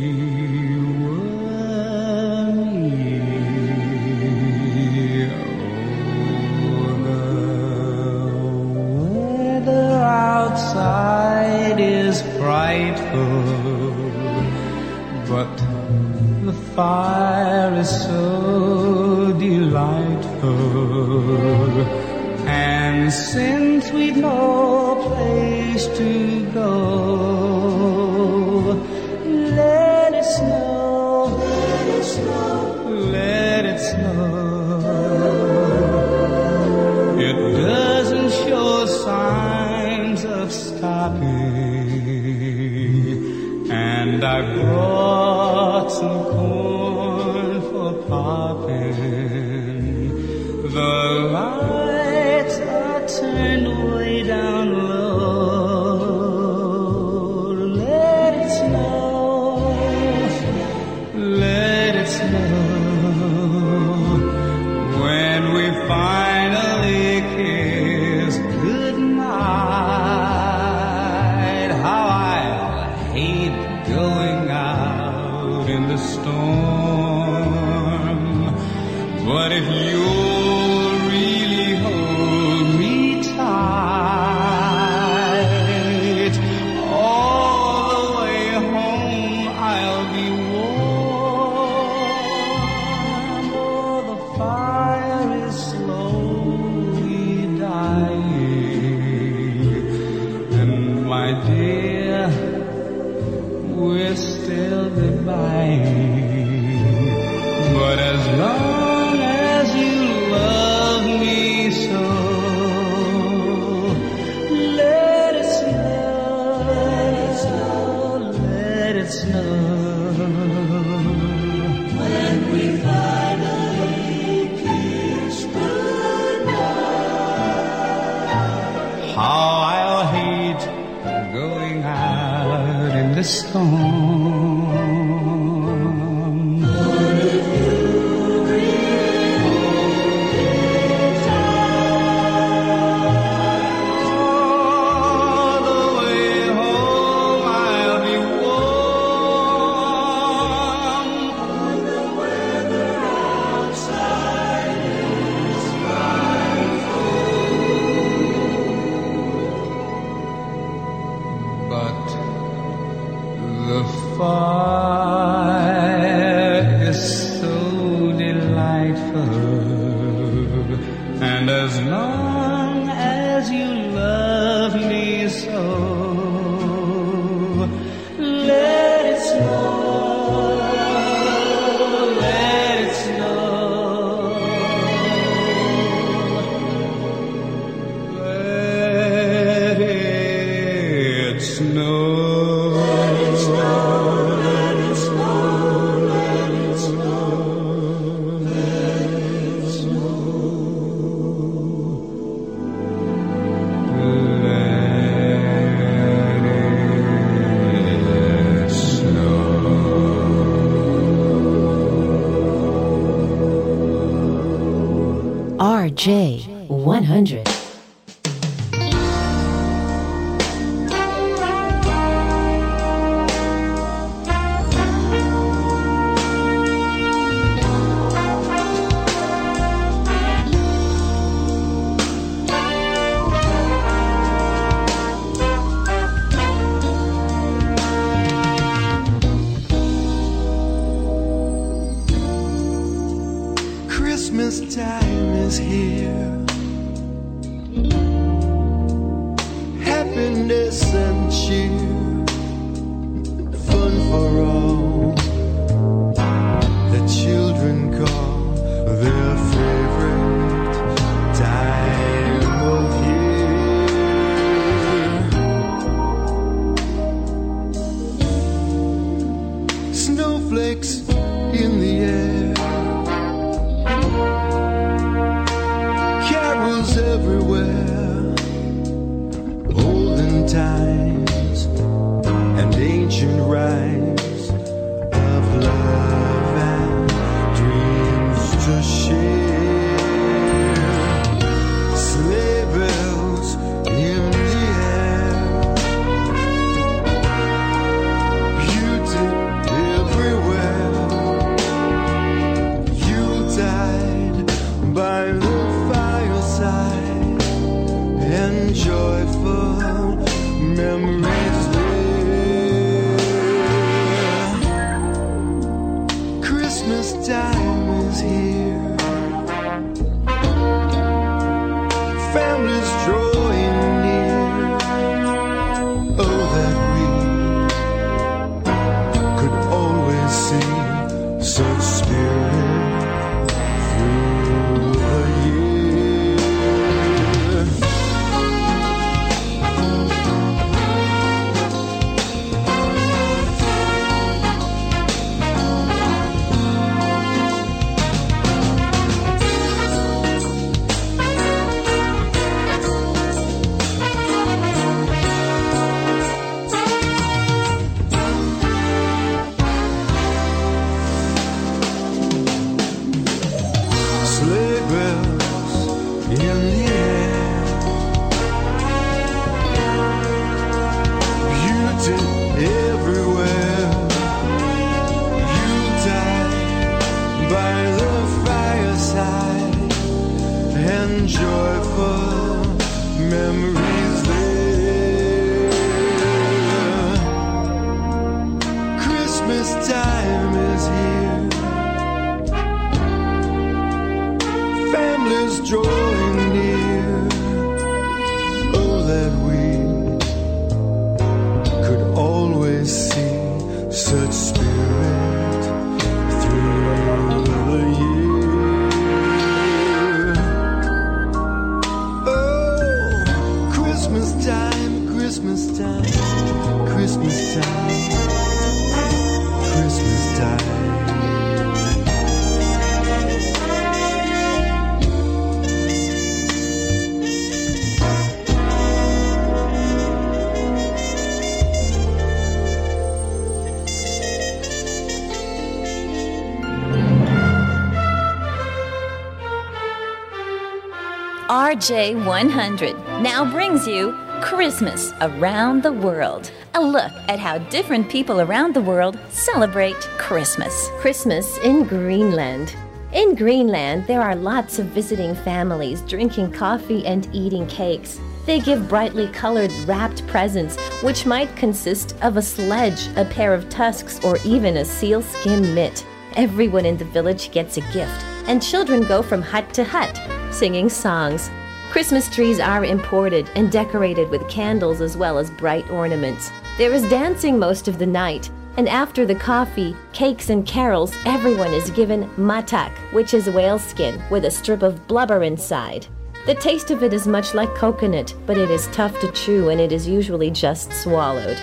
RJ100 now brings you Christmas Around the World. A look at how different people around the world celebrate Christmas. Christmas in Greenland. In Greenland, there are lots of visiting families drinking coffee and eating cakes. They give brightly colored wrapped presents, which might consist of a sledge, a pair of tusks, or even a sealskin mitt. Everyone in the village gets a gift, and children go from hut to hut, singing songs. Christmas trees are imported and decorated with candles as well as bright ornaments. There is dancing most of the night, and after the coffee, cakes, and carols, everyone is given matak, which is whale skin with a strip of blubber inside. The taste of it is much like coconut, but it is tough to chew and it is usually just swallowed.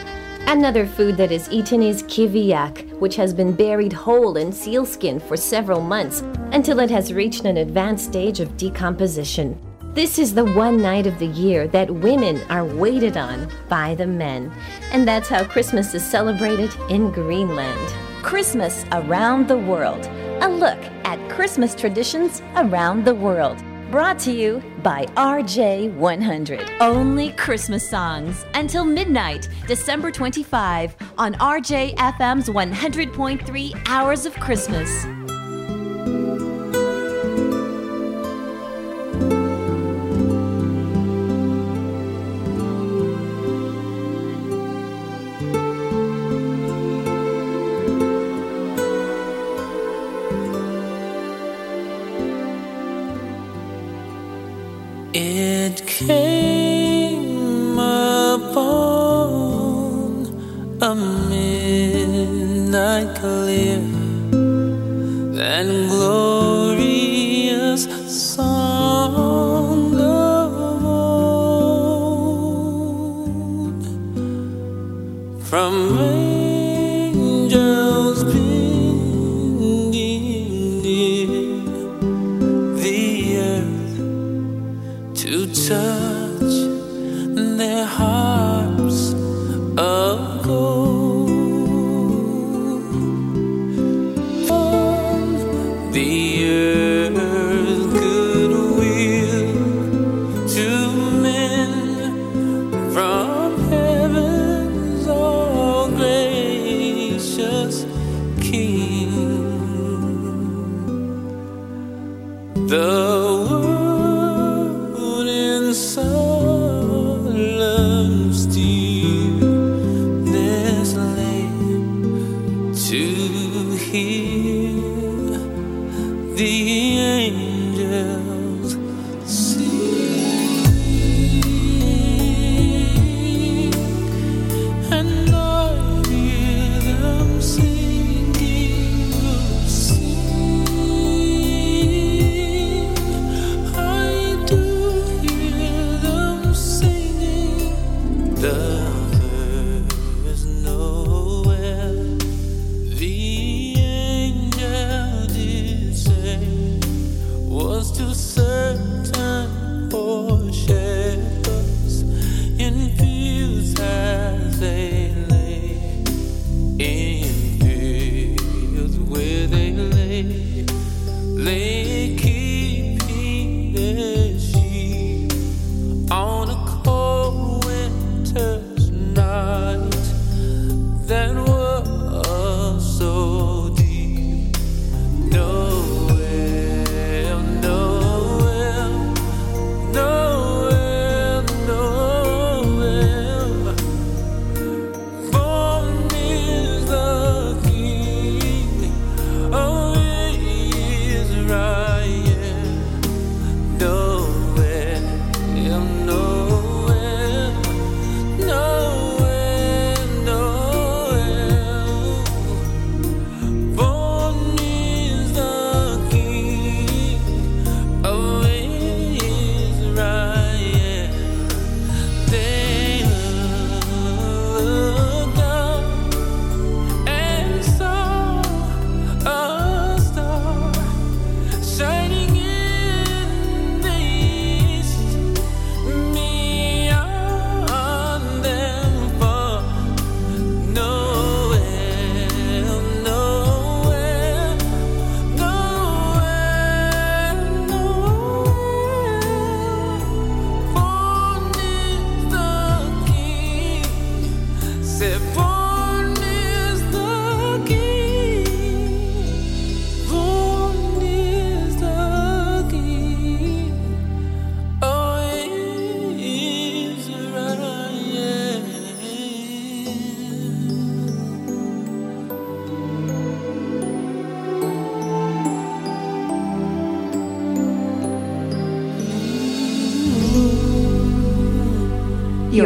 Another food that is eaten is kiviak, which has been buried whole in sealskin for several months until it has reached an advanced stage of decomposition. This is the one night of the year that women are waited on by the men. And that's how Christmas is celebrated in Greenland. Christmas around the world. A look at Christmas traditions around the world. Brought to you by RJ100. Only Christmas songs until midnight, December 25 on RJFM's 100.3 Hours of Christmas.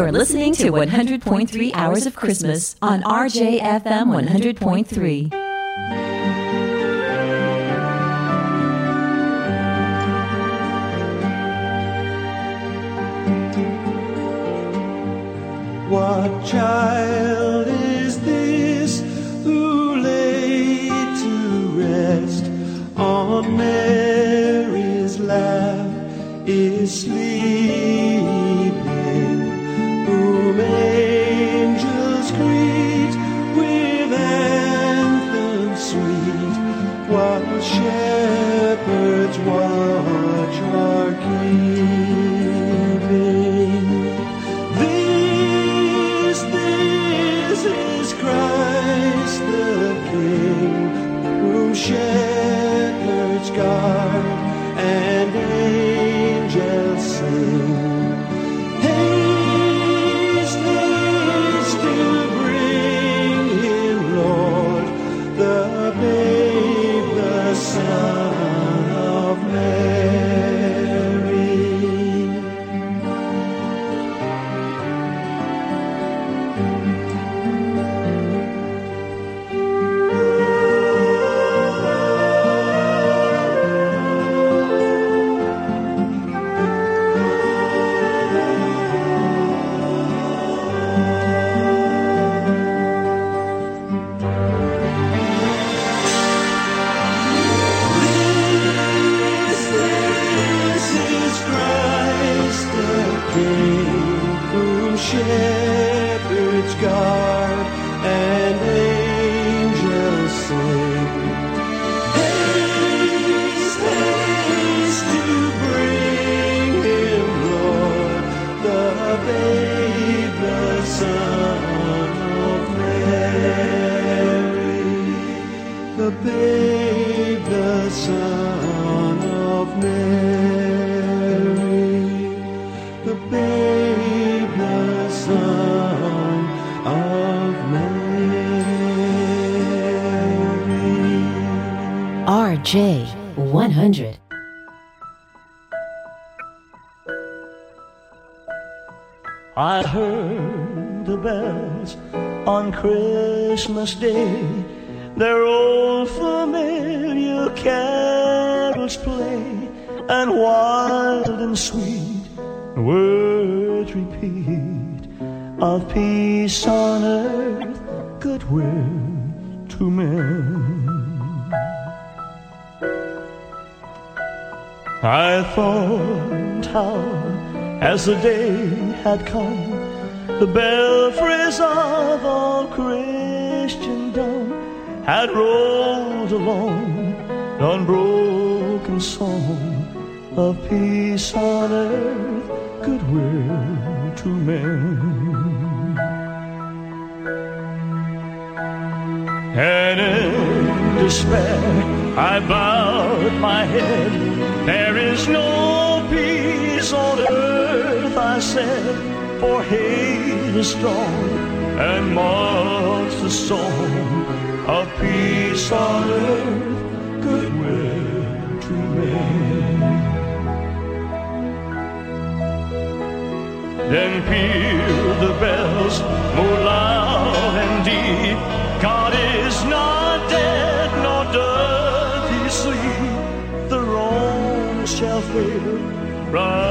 You're listening to 100.3 Hours of Christmas on RJFM 100.3. the day had come, the belfries of all Christendom had rolled along the unbroken song of peace on earth, goodwill to men. And in despair, I bowed for hate is strong and marks the song of peace on earth, goodwill to men. Then peal the bells more loud and deep. God is not dead, nor doth he sleep. The wrong shall fade, right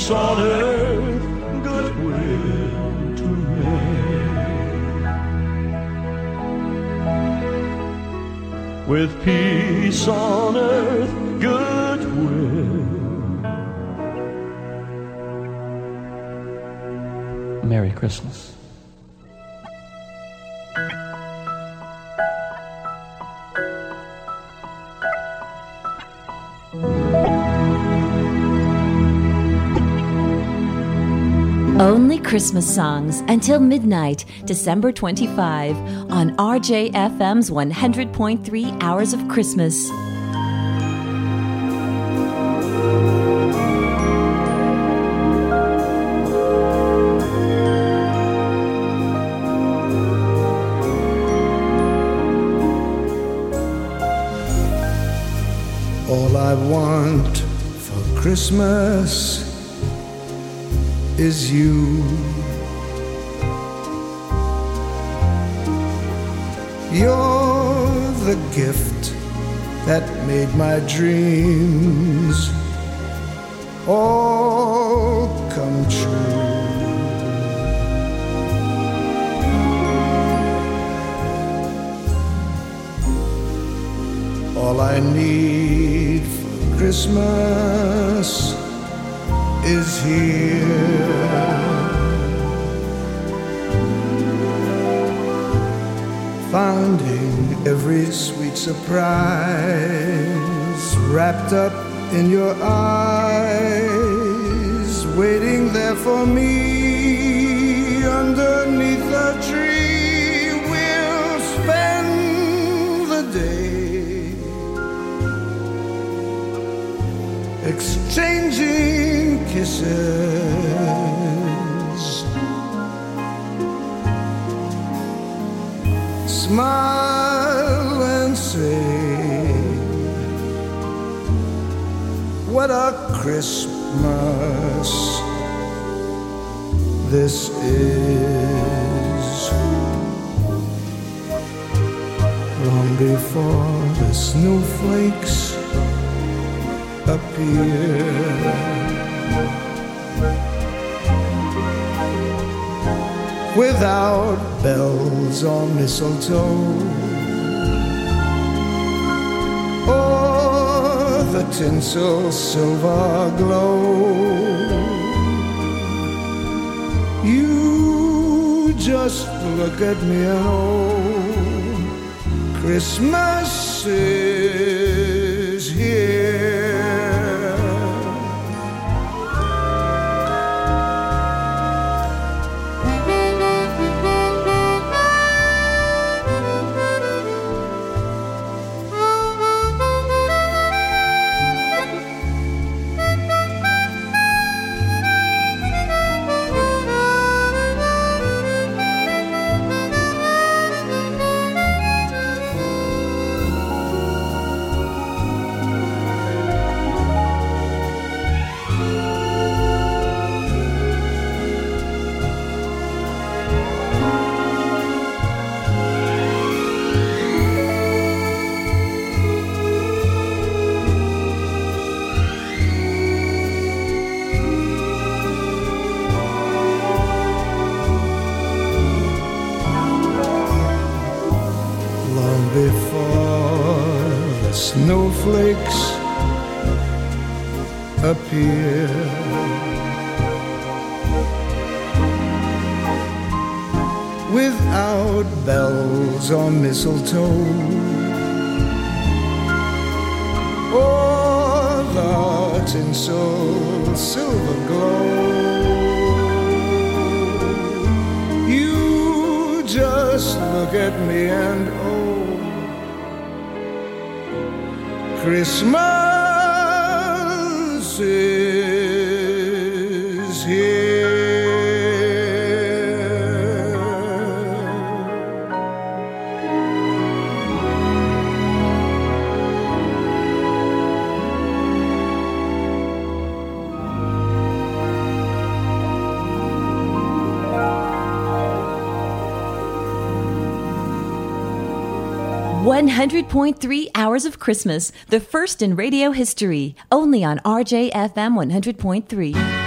peace on earth, goodwill to men. With peace on earth, goodwill. Merry Christmas. Only Christmas songs until midnight, December 25, on RJFM's 100.3 Hours of Christmas. All I want for Christmas is you. You're the gift that made my dreams all come true. All I need for Christmas is here. Finding every sweet surprise wrapped up in your eyes, waiting there for me underneath the tree. We'll spend the day exchanging kisses. Christmas this is. Long before the snowflakes appear. without bells or mistletoe tinsel silver glow. You just look at me and oh, Christmas is Without bells or mistletoe, or the tinsel silver glow. You just look at me and oh, Christmas is 100.3 Hours of Christmas, the first in radio history, only on RJFM 100.3.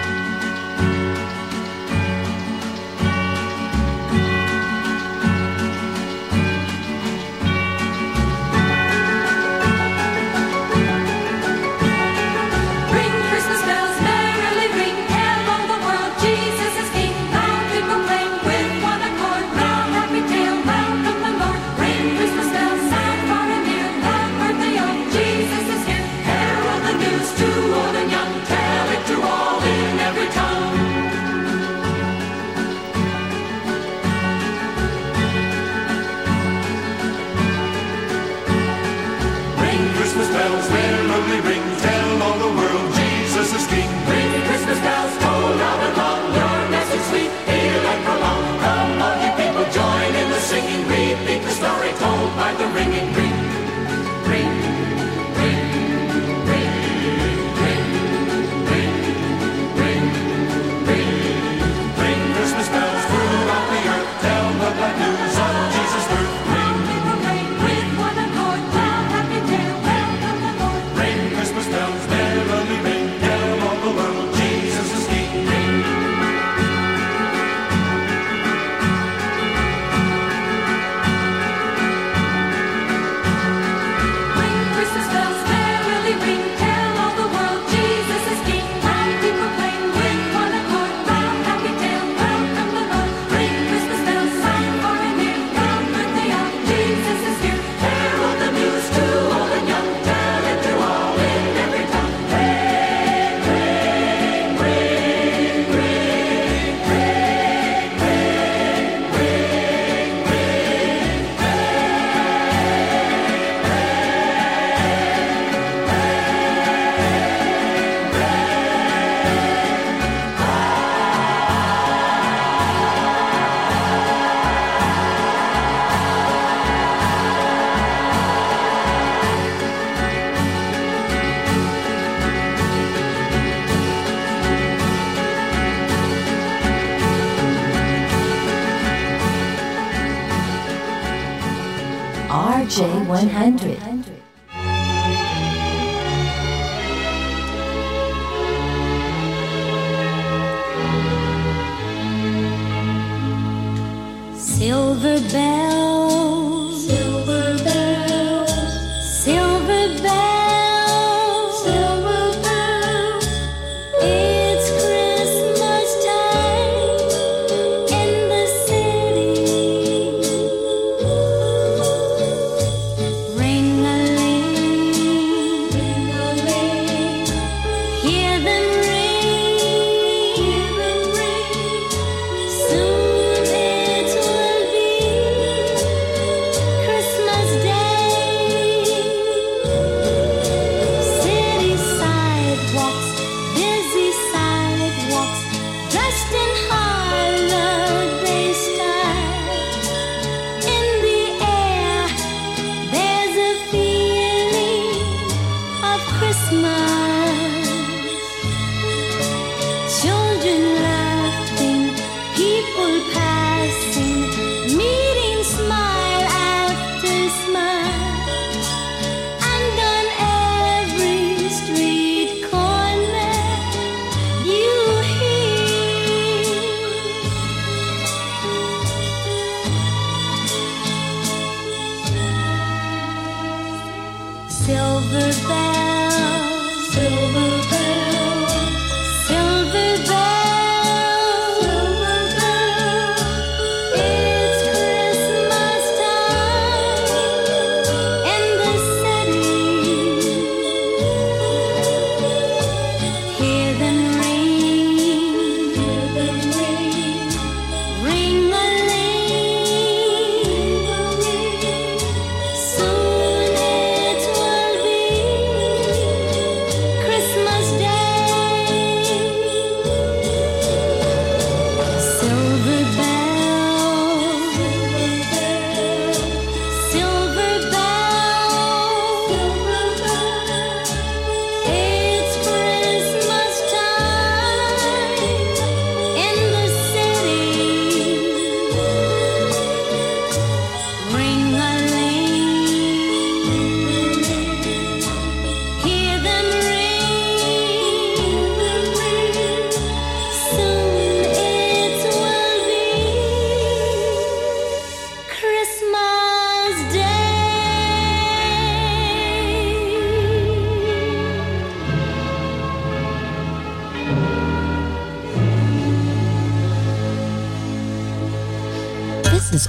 RJ100.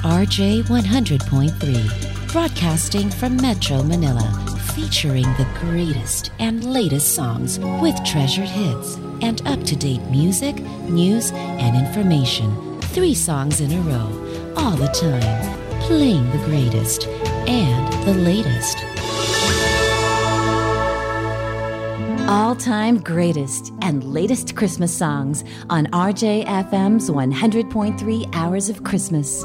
RJ 100.3, broadcasting from Metro Manila, featuring the greatest and latest songs with treasured hits and up to date music, news, and information. Three songs in a row, all the time, playing the greatest and the latest. All time greatest and latest Christmas songs on RJFM's 100.3 Hours of Christmas.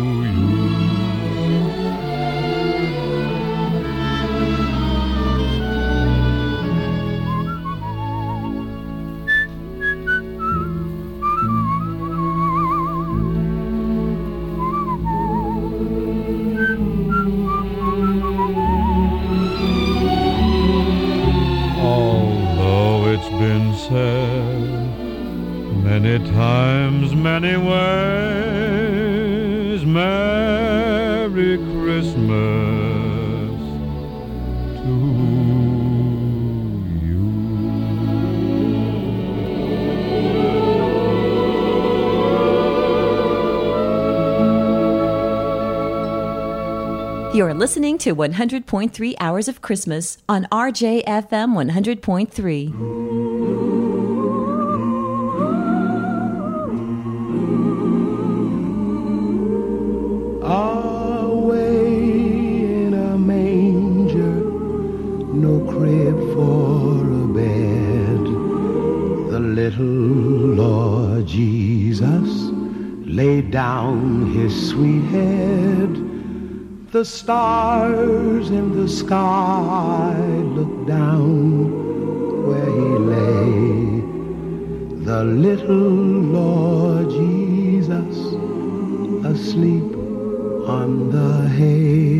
many times, many ways, Merry Christmas to you You're listening to 100.3 Hours of Christmas on RJFM 100.3. laid down his sweet head. The stars in the sky looked down where he lay. The little Lord Jesus asleep on the hay.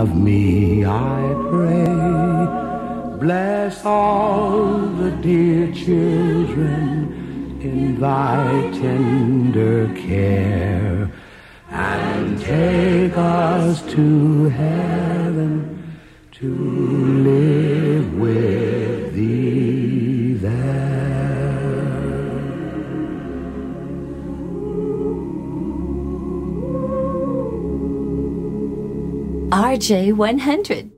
Love me, I pray. Bless all the dear children in thy tender care and take us to heaven to RJ100.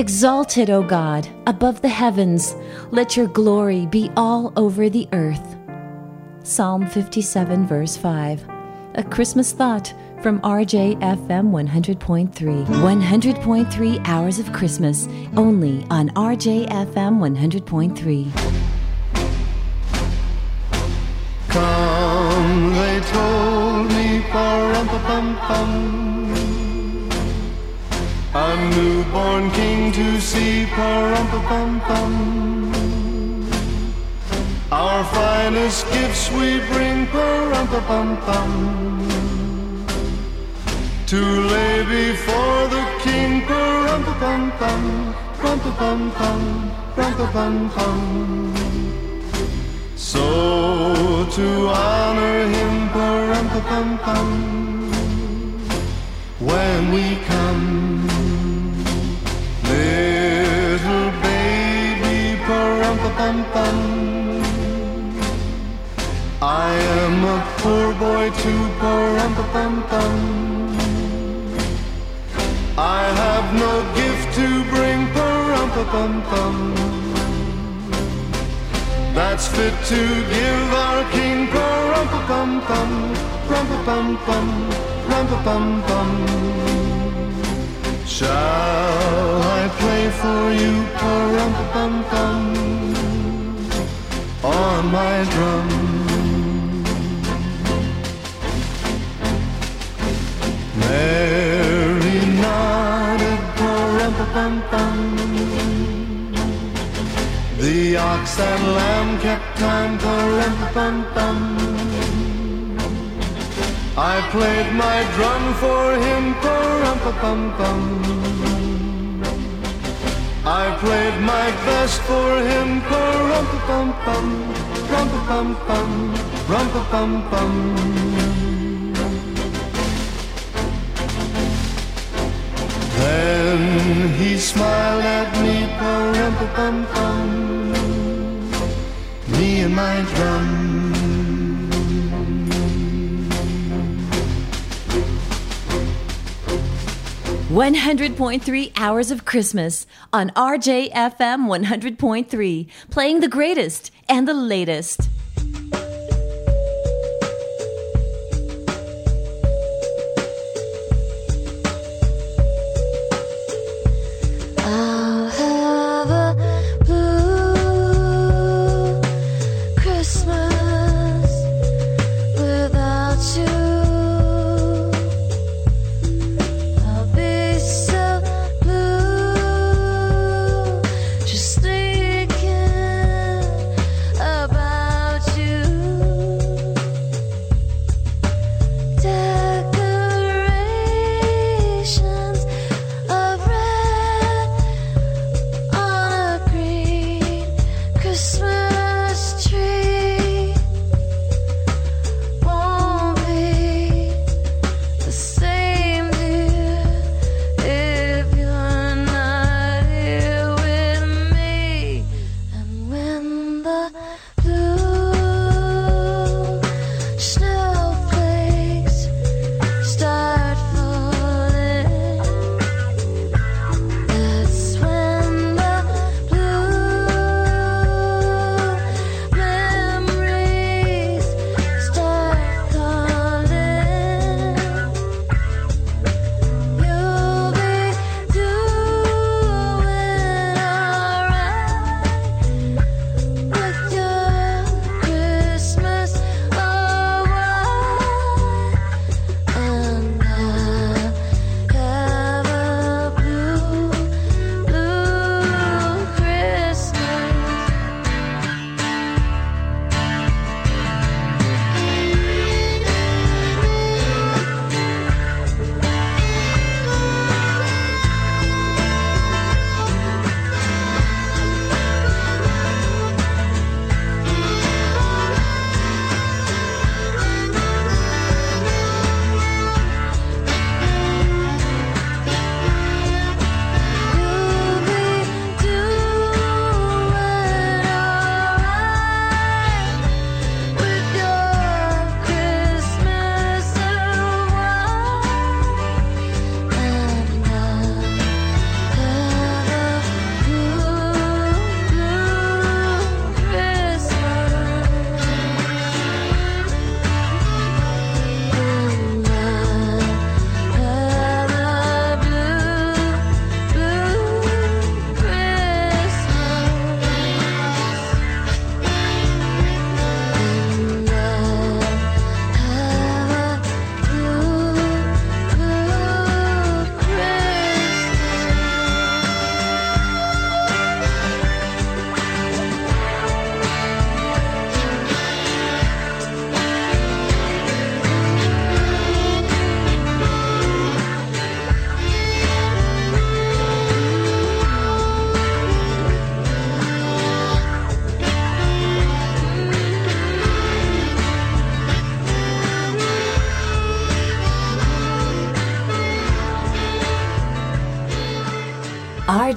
Exalted, O God, above the heavens. Let your glory be all over the earth. Psalm 57, verse 5. A Christmas thought from RJFM 100.3. 100.3 hours of Christmas only on RJFM 100.3. Come, they told me, pa-rum-pa-pum-pum. A newborn king to see, pa-rum-pa-pum-pum. Our finest gifts we bring, pa-rum-pa-pum-pum. To lay before the king, pa-rum-pa-pum-pum, rum-pa-pum-pum, rum-pa-pum-pum. So to honor him, pa-rum-pa-pum-pum, when we come, I am a poor boy too, pa-rum-pa-pum-pum. I have no gift to bring, pa-rum-pa-pum-pum that's fit to give our king pa-rum-pa-pum-pum, rum-pa-pum-pum, rum-pa-pum-pum. Shall I play for you pa-rum-pa-pum-pum on my drum? Mary nodded pa-rum-pa-pum-pum. The ox and lamb kept time, pa-rum-pum-pum. I played my drum for him, pa-rum-pum-pum. I played my best for him, pa-rum-pum-pum, rum-pum-pum, rum-pum-pum. He smiled at me, pa-rum-pum-pum, me and my drum. 100.3 hours of Christmas on RJFM 100.3, playing the greatest and the latest.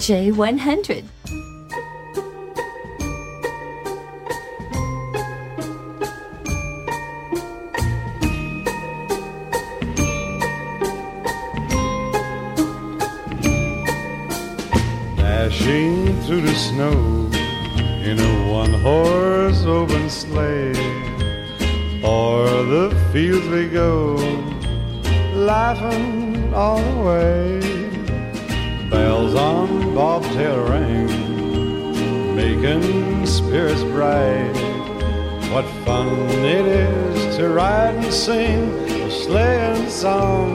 RJ100. Dashing through the snow song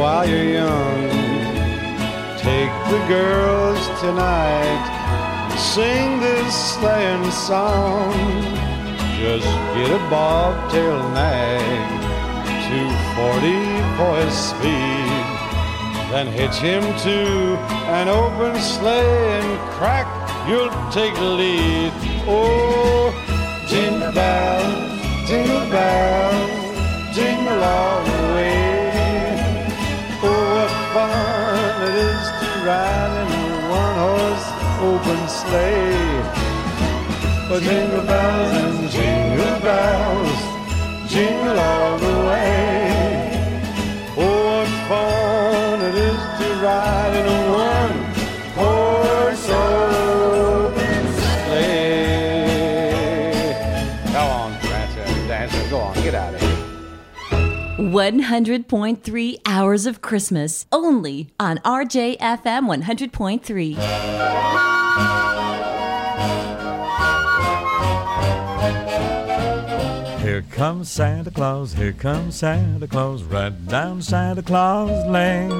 while you're young. Take the girls tonight. Sing this sleighing song. Just get a bobtail nag. 240 for his speed. Then hitch him to an open sleigh and crack, you'll take the lead. Oh, jingle bell, jingle bells, open sleigh. Oh, jingle bells and jingle bells, jingle all the way. Oh, what fun it is to ride in a 100.3 hours of Christmas only on RJFM 100.3. Here comes Santa Claus, here comes Santa Claus, right down Santa Claus Lane.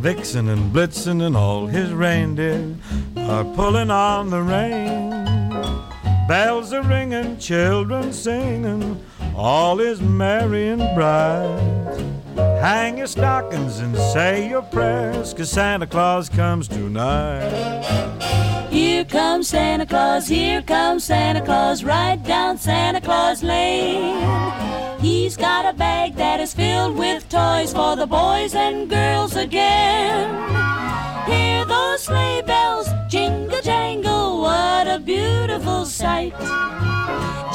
Vixen and Blitzen and all his reindeer are pulling on the rein. Bells are ringing, children singing, all is merry and bright. Hang your stockings and say your prayers, cause Santa Claus comes tonight. Here comes Santa Claus, here comes Santa Claus, right down Santa Claus Lane. He's got a bag that is filled with toys for the boys and girls again. Hear those sleigh bells jingle jangle, what a beautiful sight.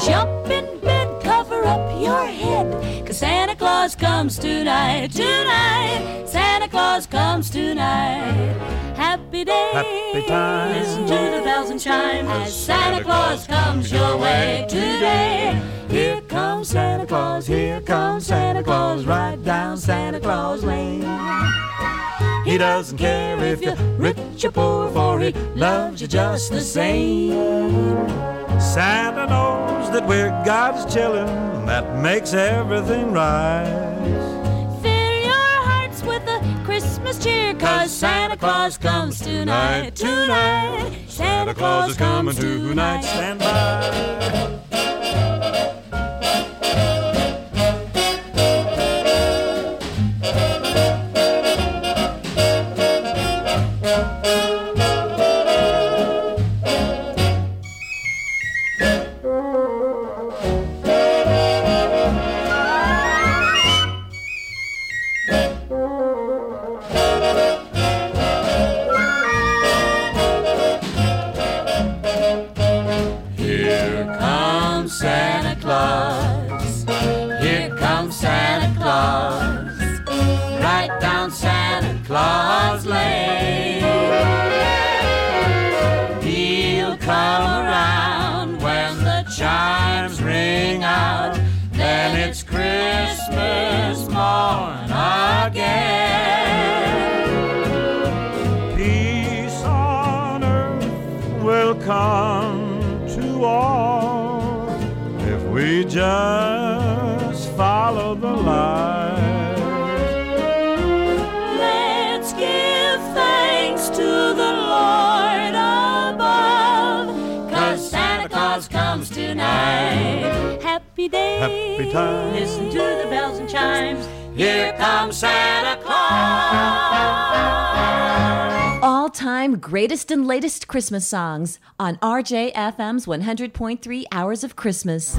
Jump in bed, cover up your head, cause Santa Claus comes tonight, tonight. Santa Claus comes tonight. Happy day. Happy time. Listen to the bells and chime as Santa Claus comes your way today. Here comes Santa Claus, here comes Santa Claus, right down Santa Claus Lane. He doesn't care if you're rich or poor, for he loves you just the same. Santa knows that we're God's children, and that makes everything right. Fill your hearts with a Christmas cheer, cause Santa Claus comes tonight, tonight. Santa Claus is coming tonight. Stand by. Just follow the light. Let's give thanks to the Lord above, cause Santa Claus comes tonight. Happy day. Happy time. Listen to the bells and chimes. Here comes Santa Claus. All time greatest and latest Christmas songs on RJFM's 100.3 Hours of Christmas.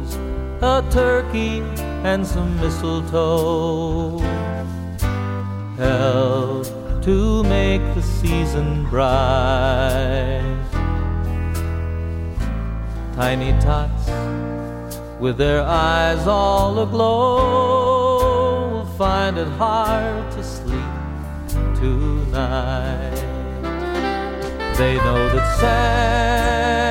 a turkey and some mistletoe help to make the season bright. Tiny tots with their eyes all aglow find it hard to sleep tonight. They know that Santa's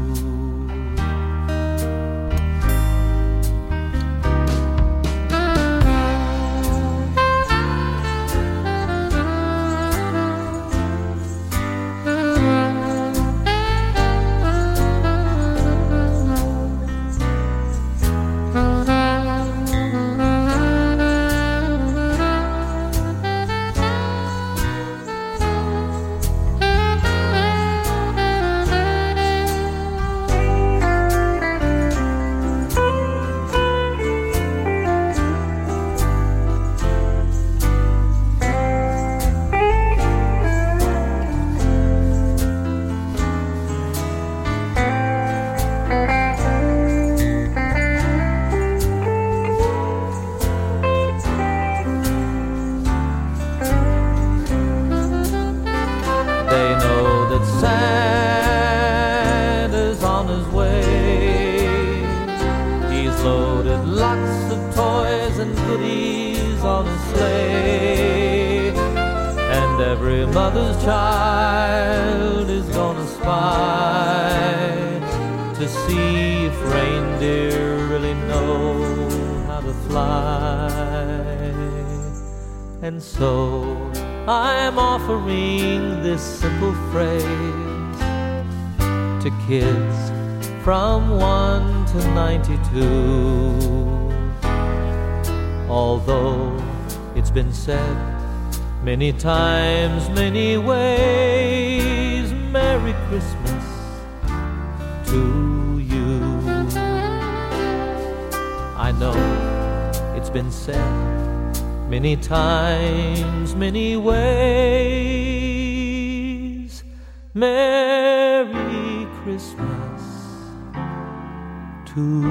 Said many times, many ways, Merry Christmas to you. I know it's been said many times, many ways. Merry Christmas to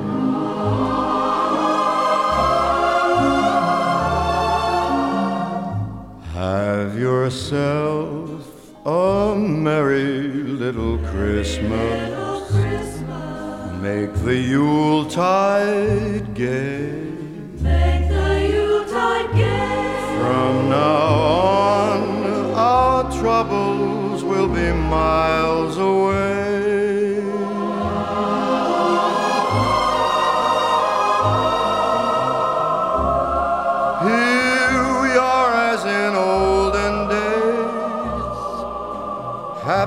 yourself a merry little Christmas. Make the Yuletide gay. Make the Yuletide gay. From now on, our troubles will be miles away.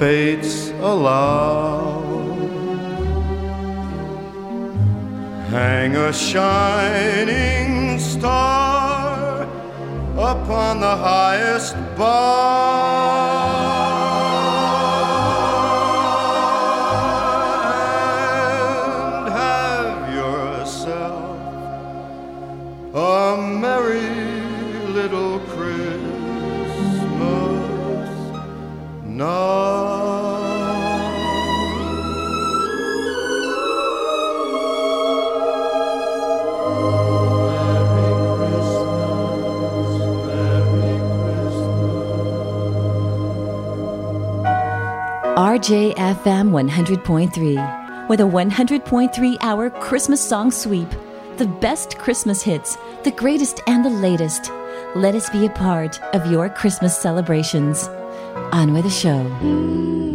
Fates allow. Hang a shining star upon the highest bough RJFM 100.3 with a 100.3 hour Christmas song sweep. The best Christmas hits, the greatest and the latest. Let us be a part of your Christmas celebrations. On with the show.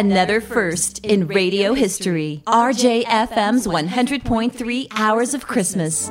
Another first in radio history. RJFM's 100.3 Hours of Christmas.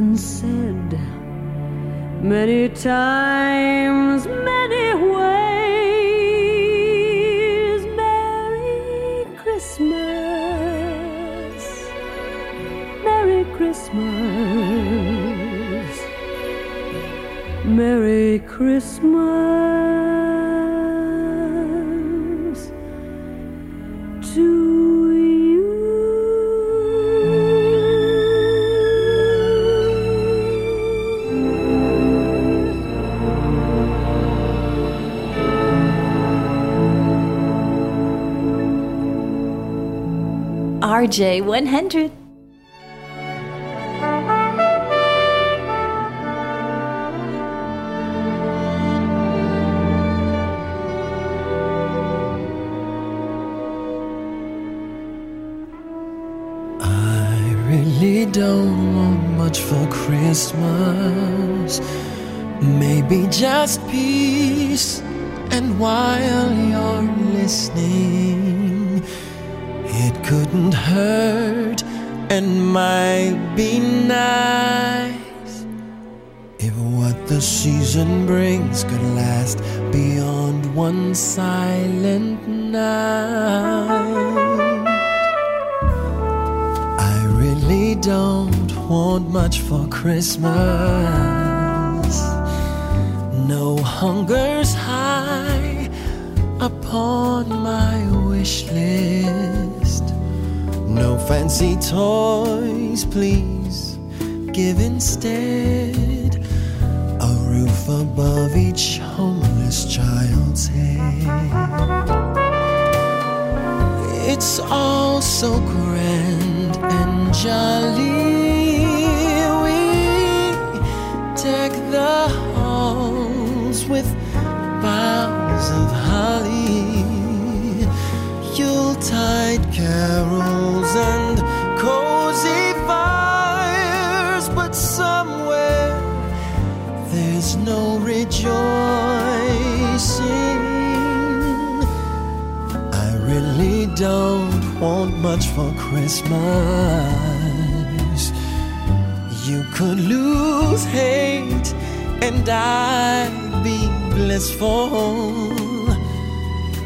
been said many times, many ways, Merry Christmas, Merry Christmas, Merry Christmas RJ100. really don't want much for Christmas. Maybe just peace and wild. One silent night. I really don't want much for Christmas. No hunger's high upon my wish list. No fancy toys, please. Give instead a roof above each It's all so grand and jolly. We deck the halls with boughs of holly, Yuletide carols and cozy fires, but somewhere there's no rejoicing. I really don't want much for Christmas. You could lose hate, and I'd be blissful.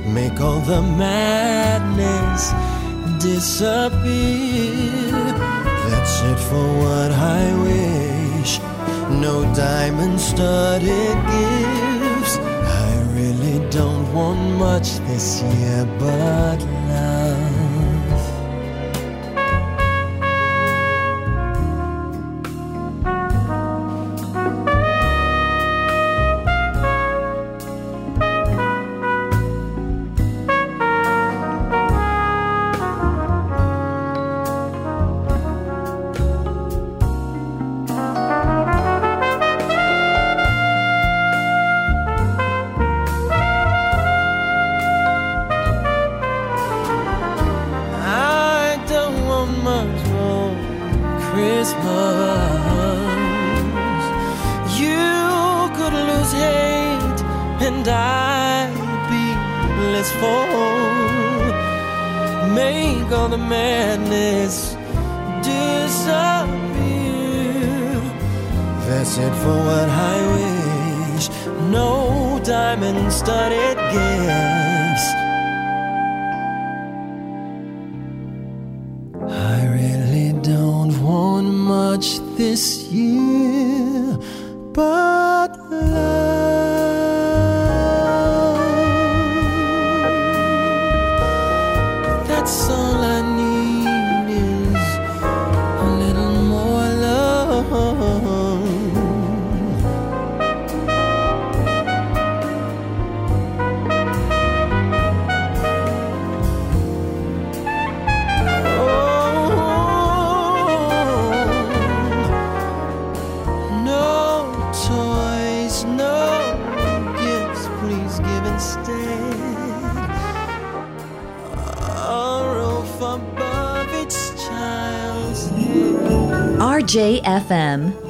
Make all the madness disappear. That's it for what I wish. No diamond studded gifts. I really don't want much this year but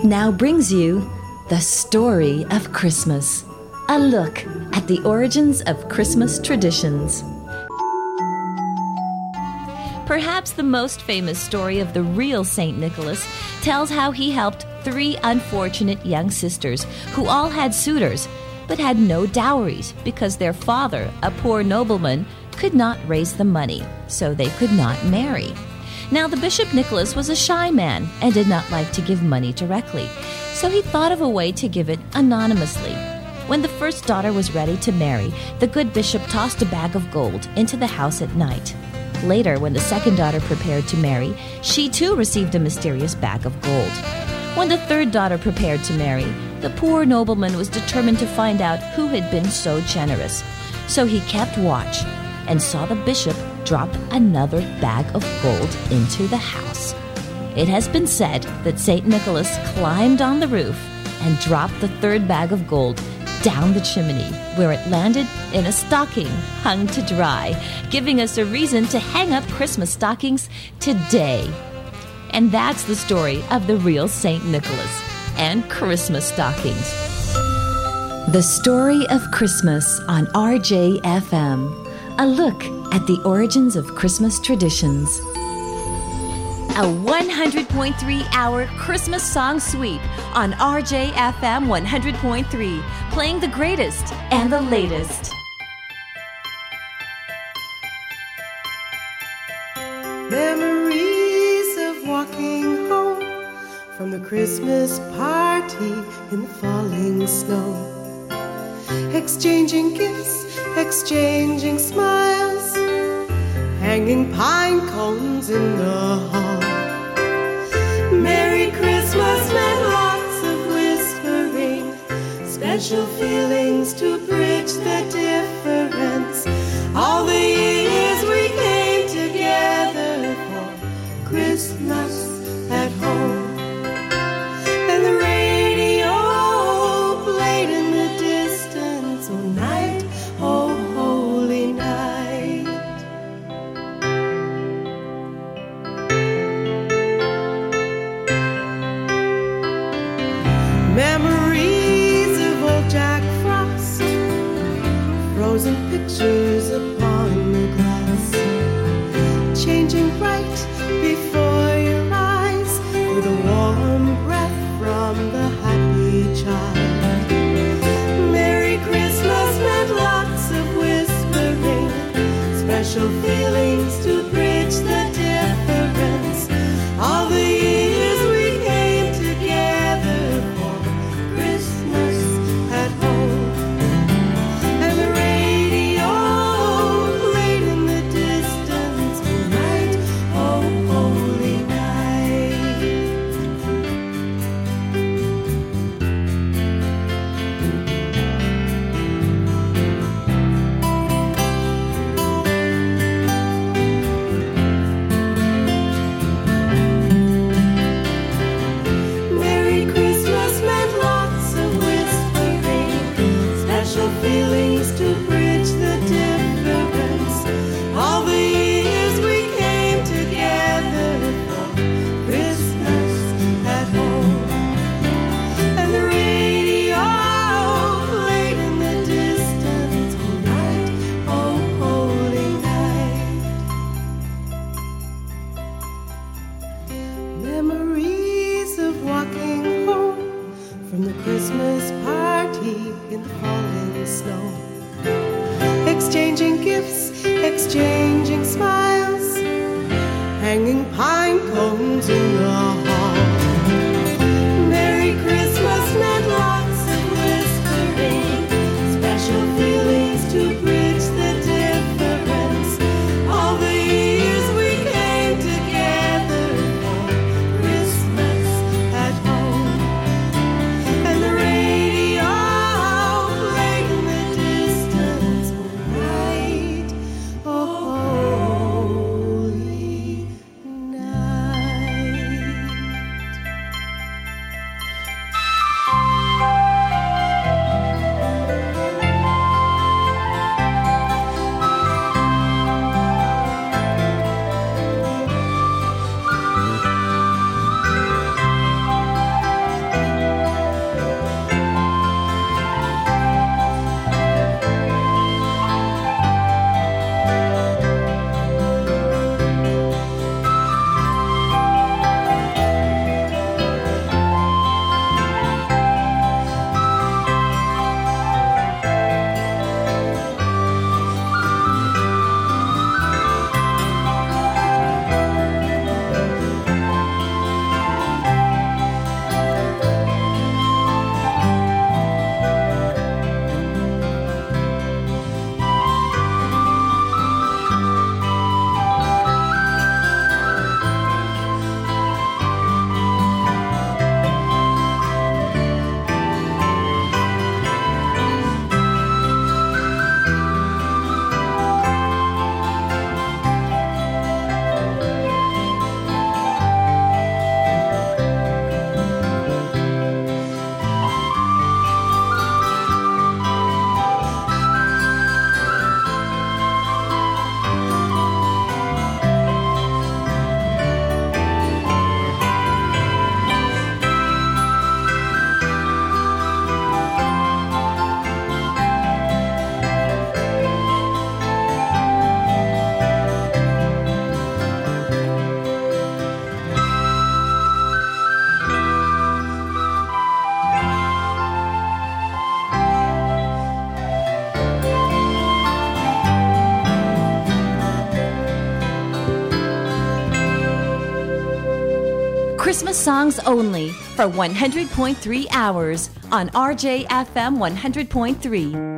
now brings you The Story of Christmas. A look at the origins of Christmas traditions. Perhaps the most famous story of the real St. Nicholas tells how he helped three unfortunate young sisters who all had suitors but had no dowries because their father, a poor nobleman, could not raise the money, so they could not marry. Now, the Bishop Nicholas was a shy man and did not like to give money directly, so he thought of a way to give it anonymously. When the first daughter was ready to marry, the good bishop tossed a bag of gold into the house at night. Later, when the second daughter prepared to marry, she too received a mysterious bag of gold. When the third daughter prepared to marry, the poor nobleman was determined to find out who had been so generous. So he kept watch and saw the bishop drop another bag of gold into the house. It has been said that St. Nicholas climbed on the roof and dropped the third bag of gold down the chimney, where it landed in a stocking hung to dry, giving us a reason to hang up Christmas stockings today. And that's the story of the real St. Nicholas and Christmas stockings. The Story of Christmas on RJFM. A look at the origins of Christmas traditions. A 100.3 hour Christmas song sweep on RJFM 100.3, playing the greatest and the latest. Memories of walking home from the Christmas party in the falling snow. Exchanging gifts, exchanging smiles, hanging pine cones in the hall. Merry Christmas meant lots of whispering, special feelings to bridge the difference. songs only for 100.3 hours on RJFM 100.3.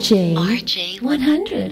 RJ100. RJ100.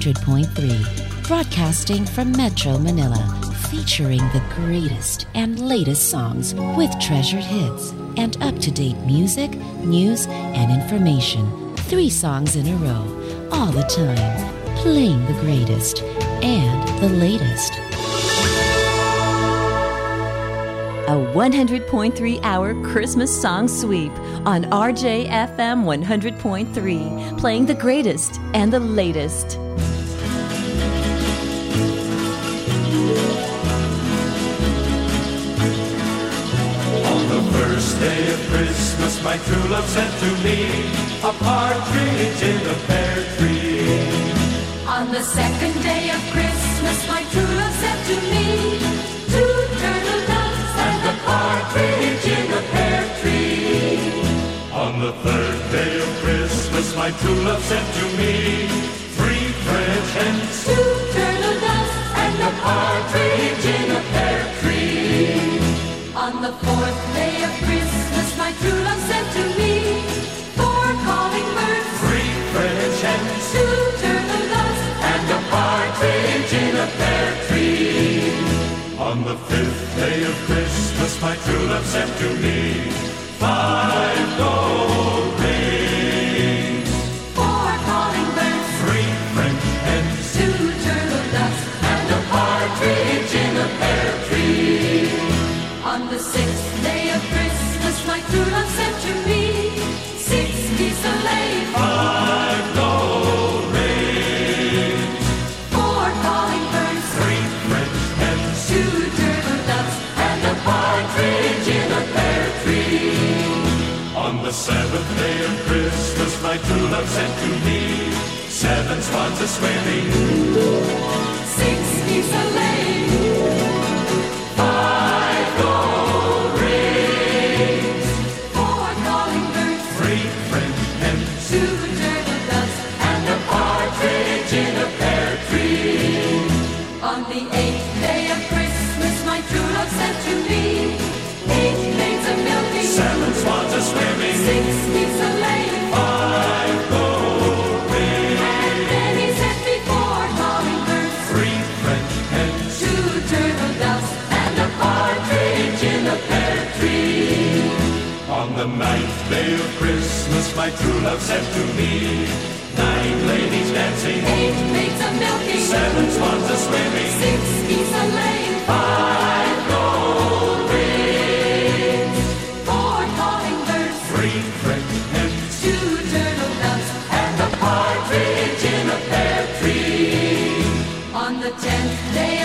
100.3, broadcasting from Metro Manila, featuring the greatest and latest songs with treasured hits and up to date music, news, and information. Three songs in a row, all the time, playing the greatest and the latest. A 100.3 hour Christmas song sweep on RJFM 100.3, playing the greatest and the latest. A partridge in a pear tree. On the second day of Christmas, my true love sent to me two turtle doves and a partridge in a pear tree. On the third day of Christmas, my true love sent to me three French hens, Two turtle doves and a partridge in a pear tree. On the fourth day of Christmas, the fifth day of Christmas, my true love sent to me five gold True love sent to me seven swans a swimming, six geese a laying, five gold rings, four calling birds, three French hens, two turtle doves and a partridge in a pear tree. On the eighth day of Christmas, my true love sent to me eight maids a milking, Seven swans a swimming, six my true love sent to me nine ladies dancing, eight maids a milking, seven swans a swimming, six geese a laying, five gold rings, four calling birds, three French hens, two turtle doves and a partridge in a pear tree. On the tenth day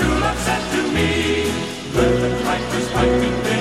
true love sent to me eleven pipers piping daily. La,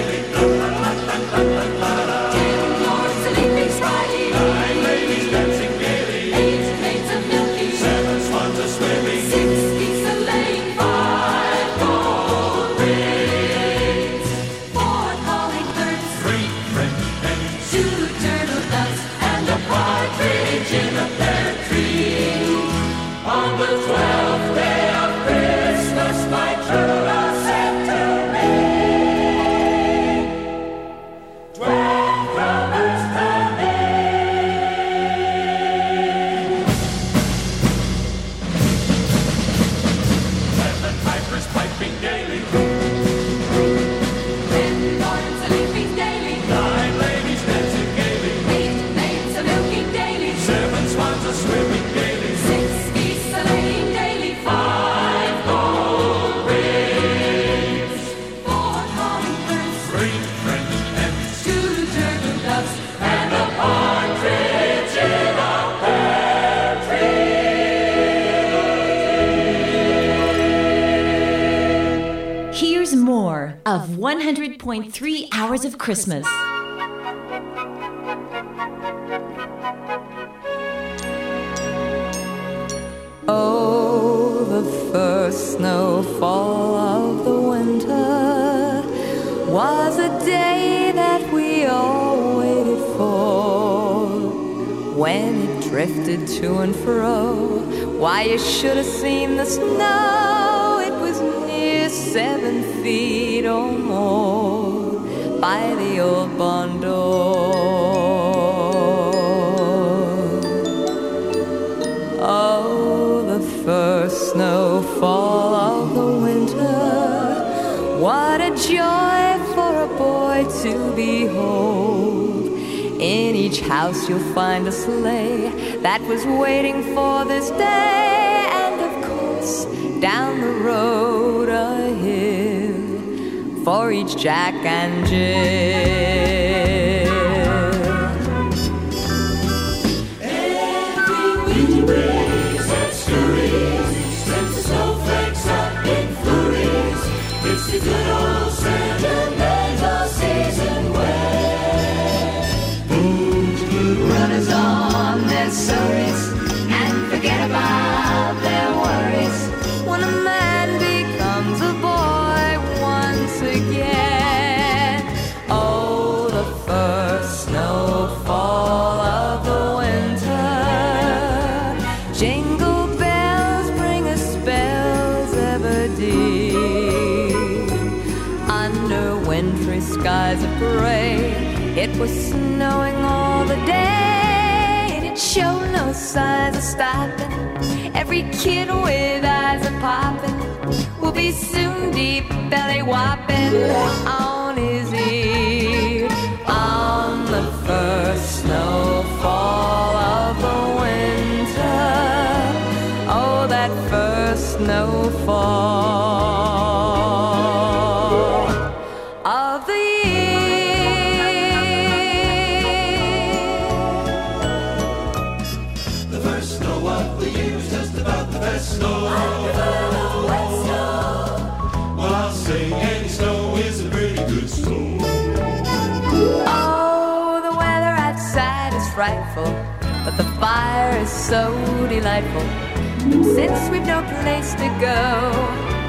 Christmas. Oh, the first snowfall of the winter was a day that we all waited for. When it drifted to and fro, why you should have seen the snow, it was near seven feet or more by the old barn door. Oh, the first snowfall of the winter. What a joy for a boy to behold. In each house you'll find a sleigh that was waiting for this day. Jack and Jill. Was snowing all the day, and it showed no signs of stopping. Every kid with eyes are popping will be soon deep belly whopping delightful. Since we've no place to go,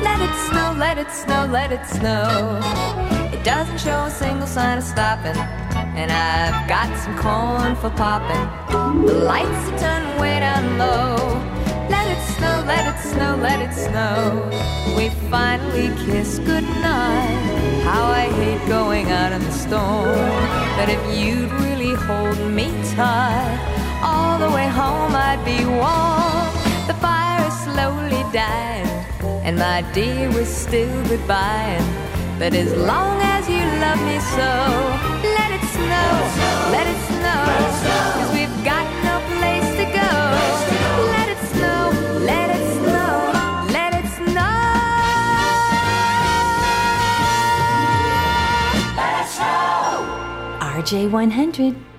let it snow, let it snow, let it snow. It doesn't show a single sign of stopping, and I've got some corn for popping. The lights are turned way down low. Let it snow, let it snow, let it snow. We finally kiss goodnight. How I hate going out in the storm. But if you'd really hold me tight, the way home I'd be warm. The fire is slowly dying, and my dear, we're still goodbying. But as long as you love me so, let it snow, let it snow, cause we've got no place to go. Let it snow, let it snow, let it snow. Let it snow. RJ100.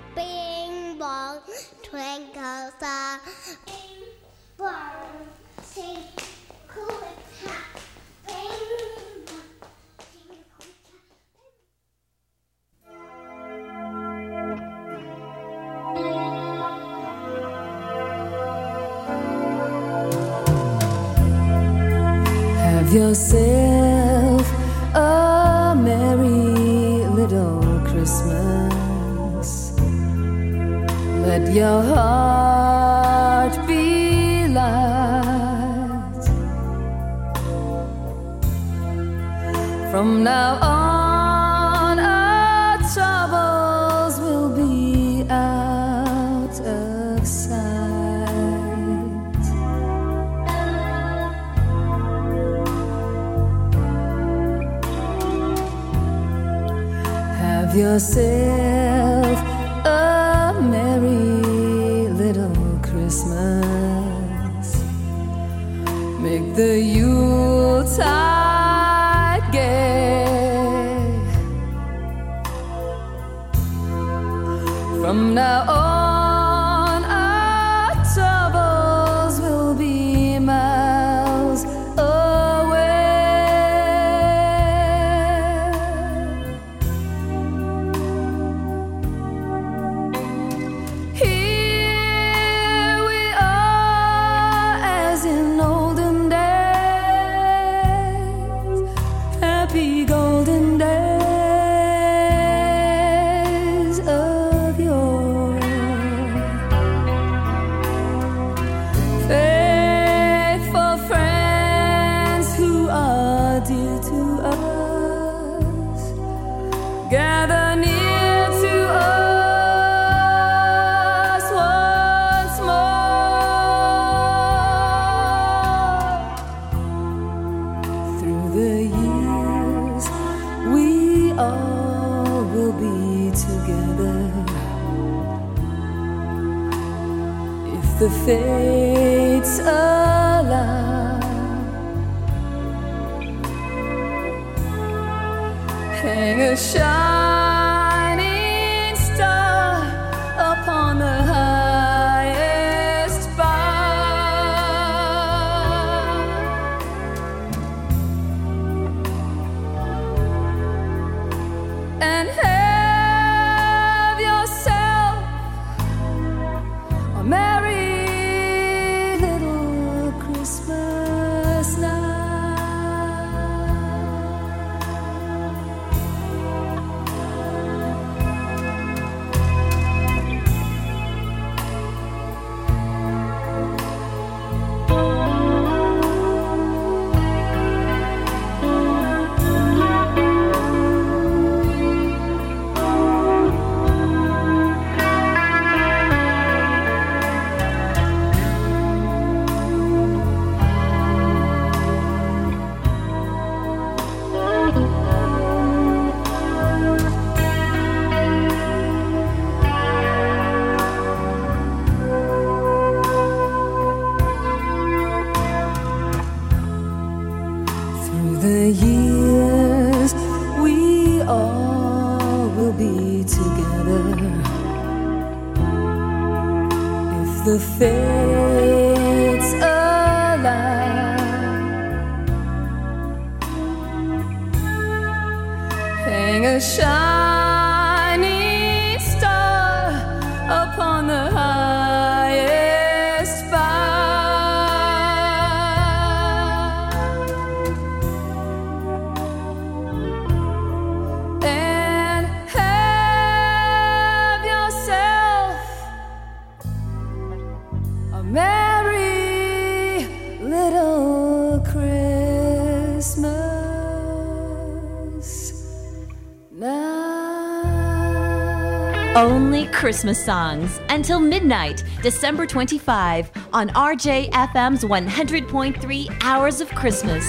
Christmas songs until midnight, December 25 on RJFM's 100.3 Hours of Christmas.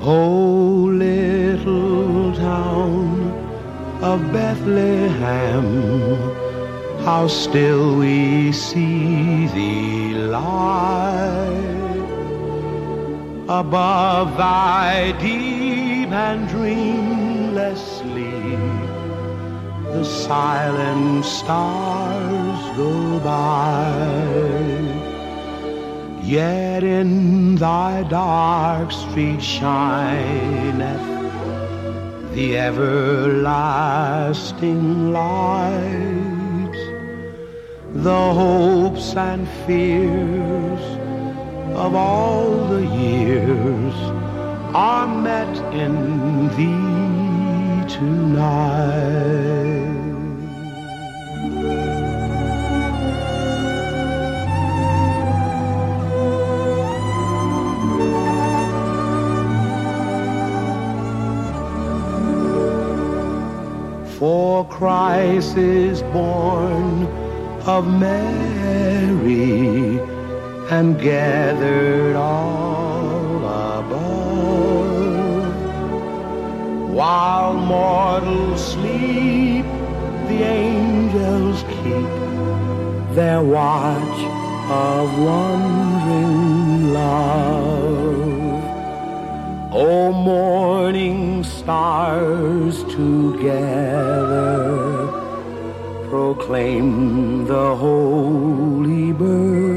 Oh, little town of Bethlehem, how still we above thy deep and dreamless sleep. The silent stars go by. Yet in thy dark street shineth the everlasting light. The hopes and fears of all the years are met in thee tonight. For Christ is born of Mary and gathered all above. While mortals sleep, the angels keep their watch of wondering love. O morning stars together proclaim the holy birth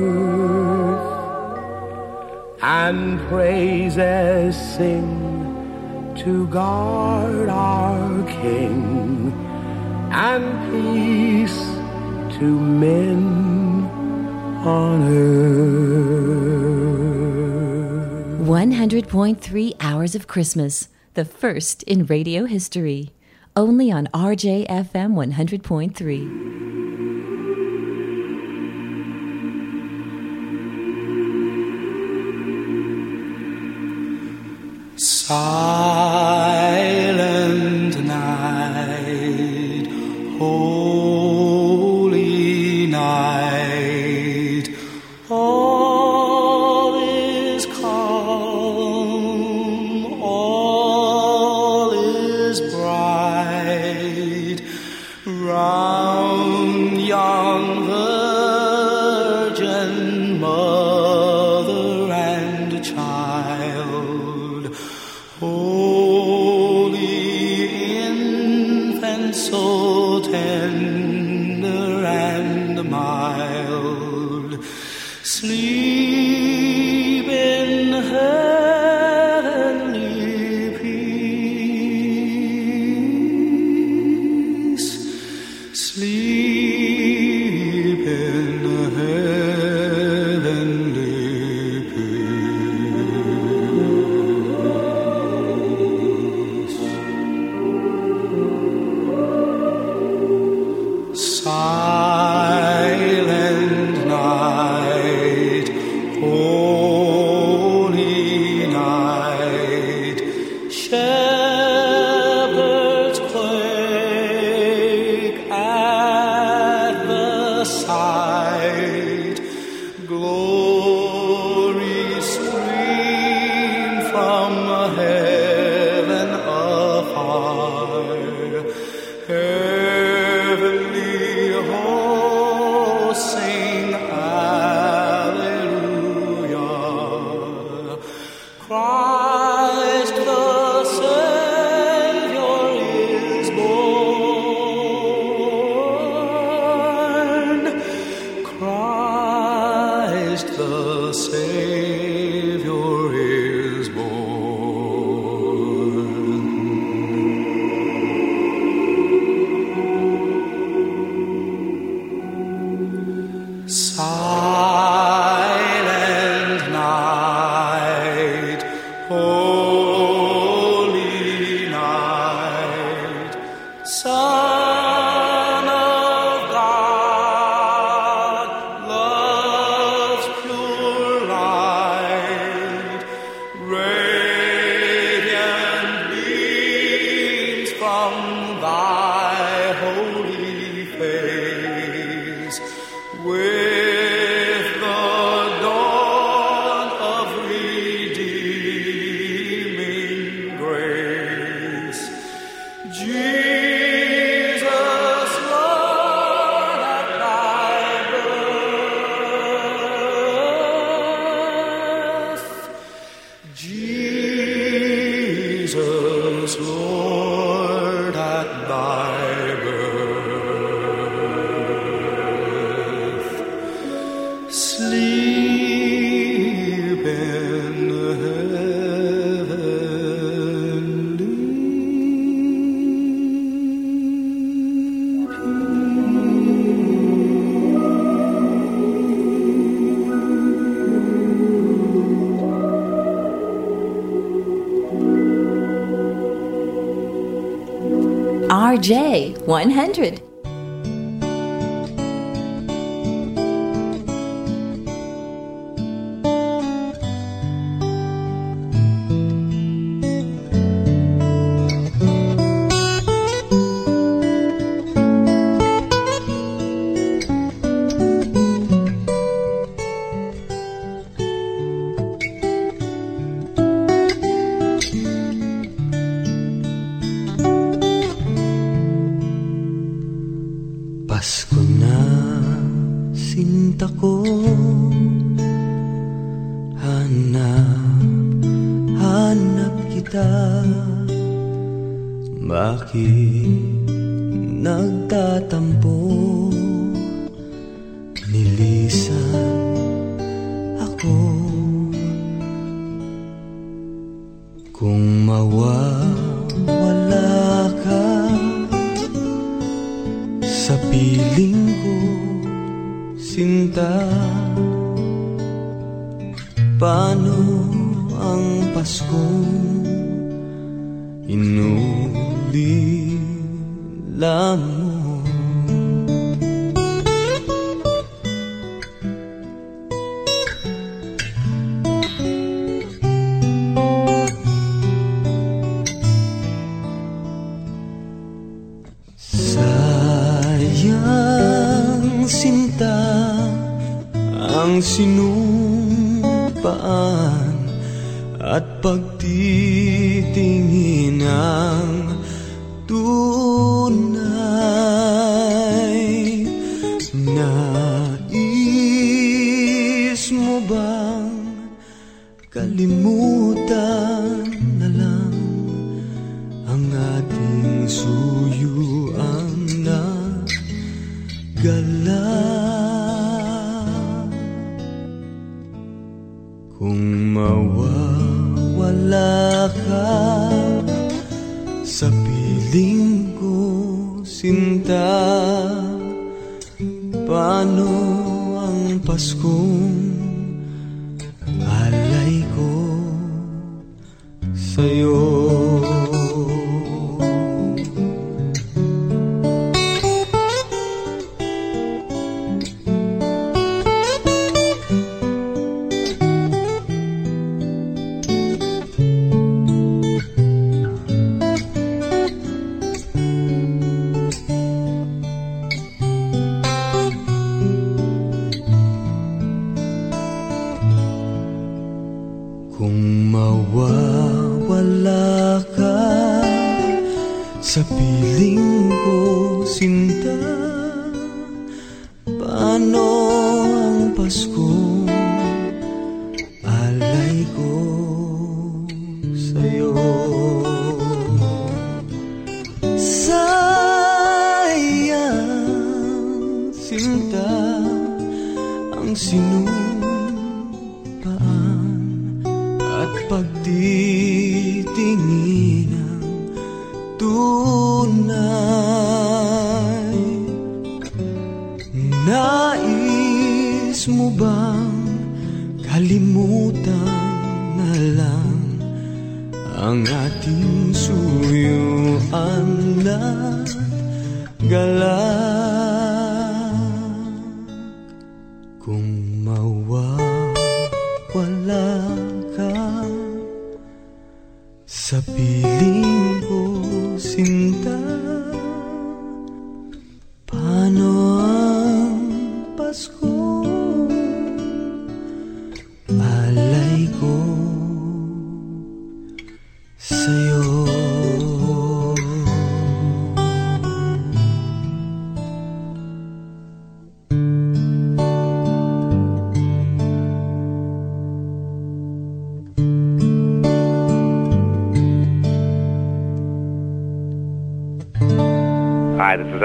and praises sing to God our King and peace to men on earth. 100.3 Hours of Christmas, the first in radio history. Only on RJFM 100.3. Silent night, holy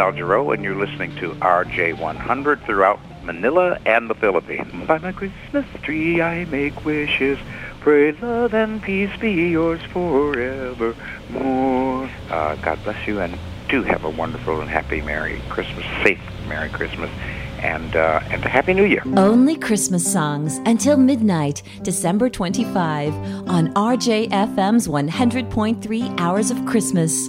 And you're listening to RJ100 throughout Manila and the Philippines. By my Christmas tree, I make wishes. Pray love and peace be yours forevermore. Uh, God bless you, and do have a wonderful and happy Merry Christmas, safe Merry Christmas, and uh, and a Happy New Year. Only Christmas songs until midnight, December 25, on RJFM's 100.3 Hours of Christmas.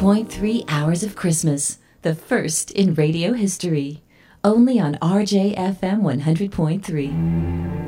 5.3 Hours of Christmas, the first in radio history. Only on RJFM 100.3.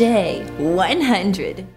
J100.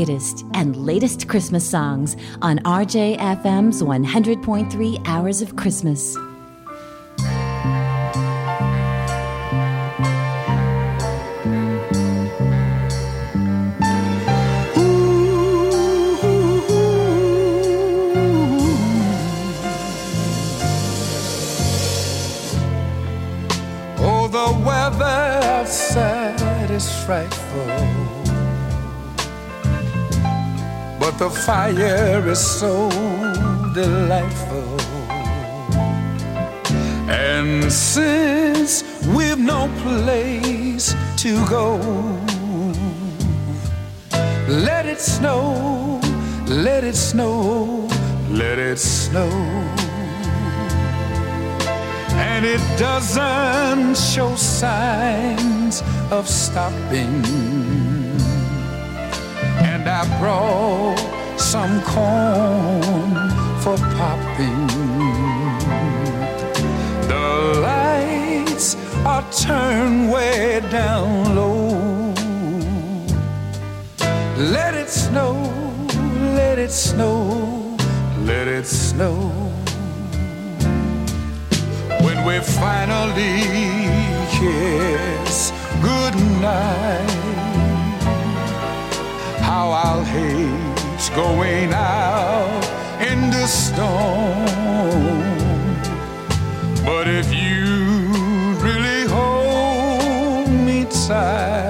greatest and latest Christmas songs on RJFM's 100.3 Hours of Christmas. Fire is so delightful. And since we've no place to go, let it snow, let it snow, let it snow. And it doesn't show signs of stopping. And I brought some corn for popping. The lights are turned way down low. Let it snow, let it snow, let it snow. When we finally kiss goodnight, how I'll hate going out in the storm. But if you really hold me tight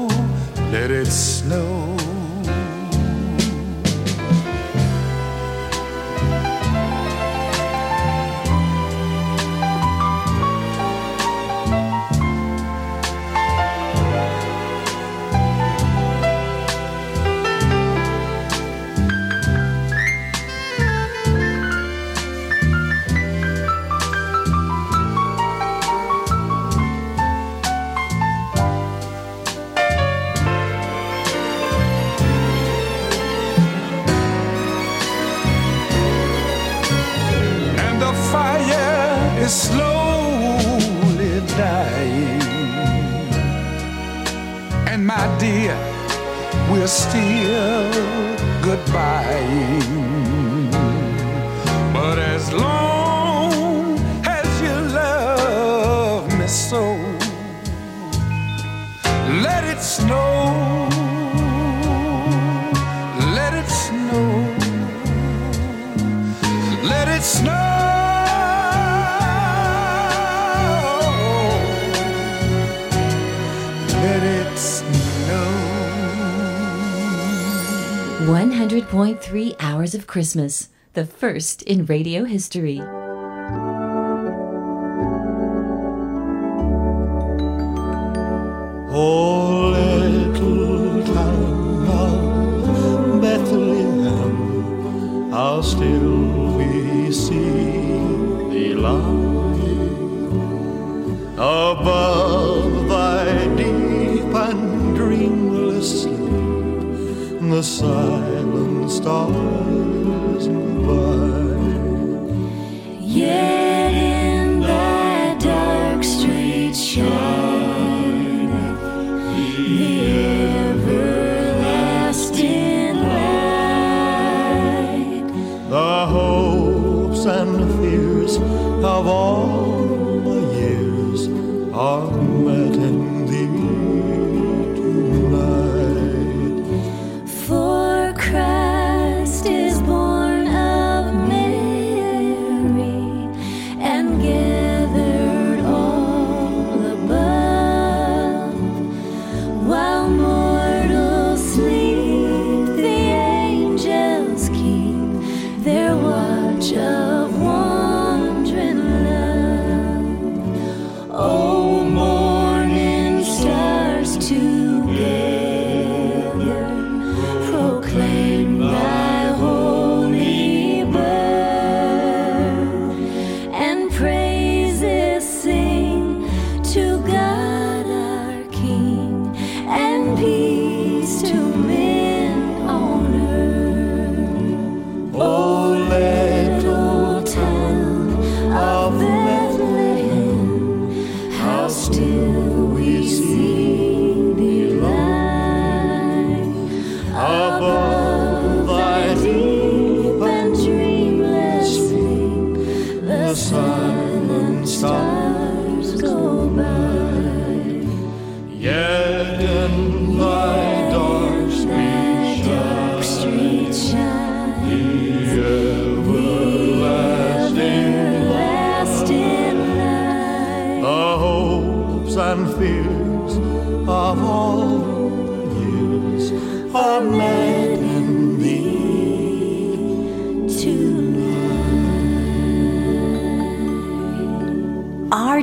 we're still goodbying. But as long as you love me so, let it snow, 100.3 Hours of Christmas, the first in radio history. Oh, little town of Bethlehem, how still we see thee lie above thy deep and dreamless sleep. The silent stars go by. Yet in that dark street shineth the everlasting light. the hopes and fears of all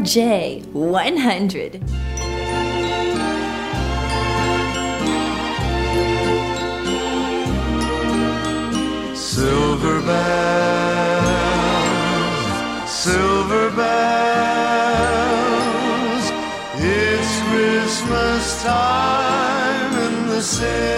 J 100. Silver bells, silver bells, it's Christmas time in the city.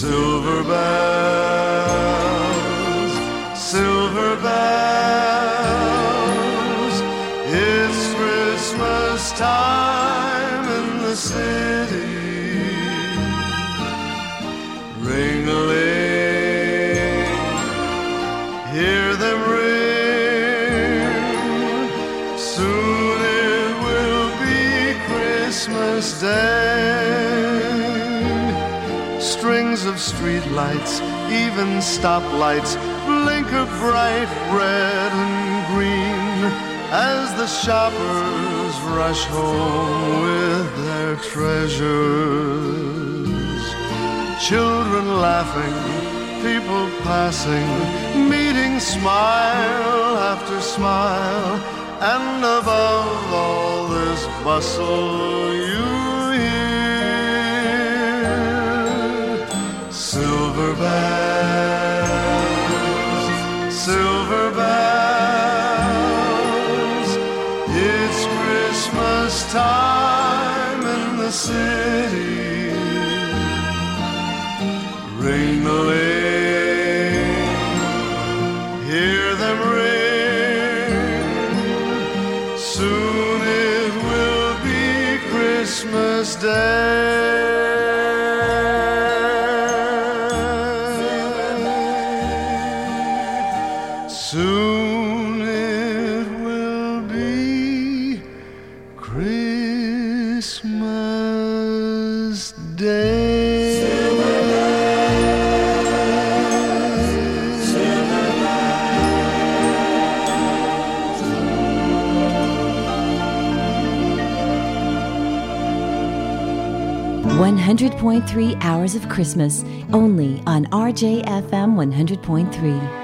silver bells, silver bells. It's Christmas time Strings of streetlights, even stoplights, blink a bright red and green as the shoppers rush home with their treasures. Children laughing, people passing, meeting smile after smile, and above all this bustle silver bells, silver bells. It's Christmas time in the city. Ring the hear them ring. Soon it will be Christmas Day. 100.3 Hours of Christmas, only on RJFM 100.3.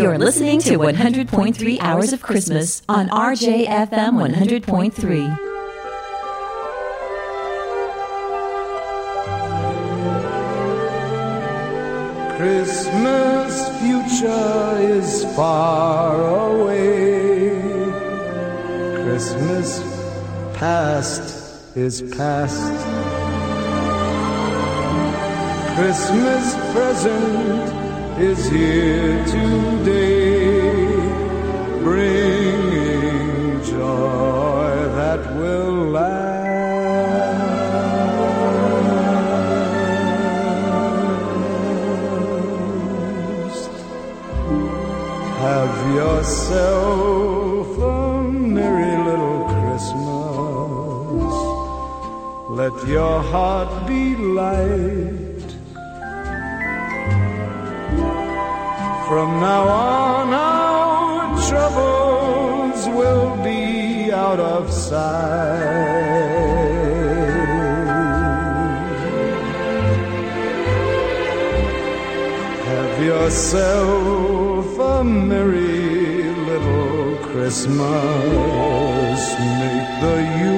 You're listening to 100.3 Hours of Christmas on RJFM 100.3. Christmas future is far away. Christmas past is past. Christmas present is here today, bringing joy that will last. Have yourself a merry little Christmas. Let your heart From now on, our troubles will be out of sight. Have yourself a merry little Christmas. Make the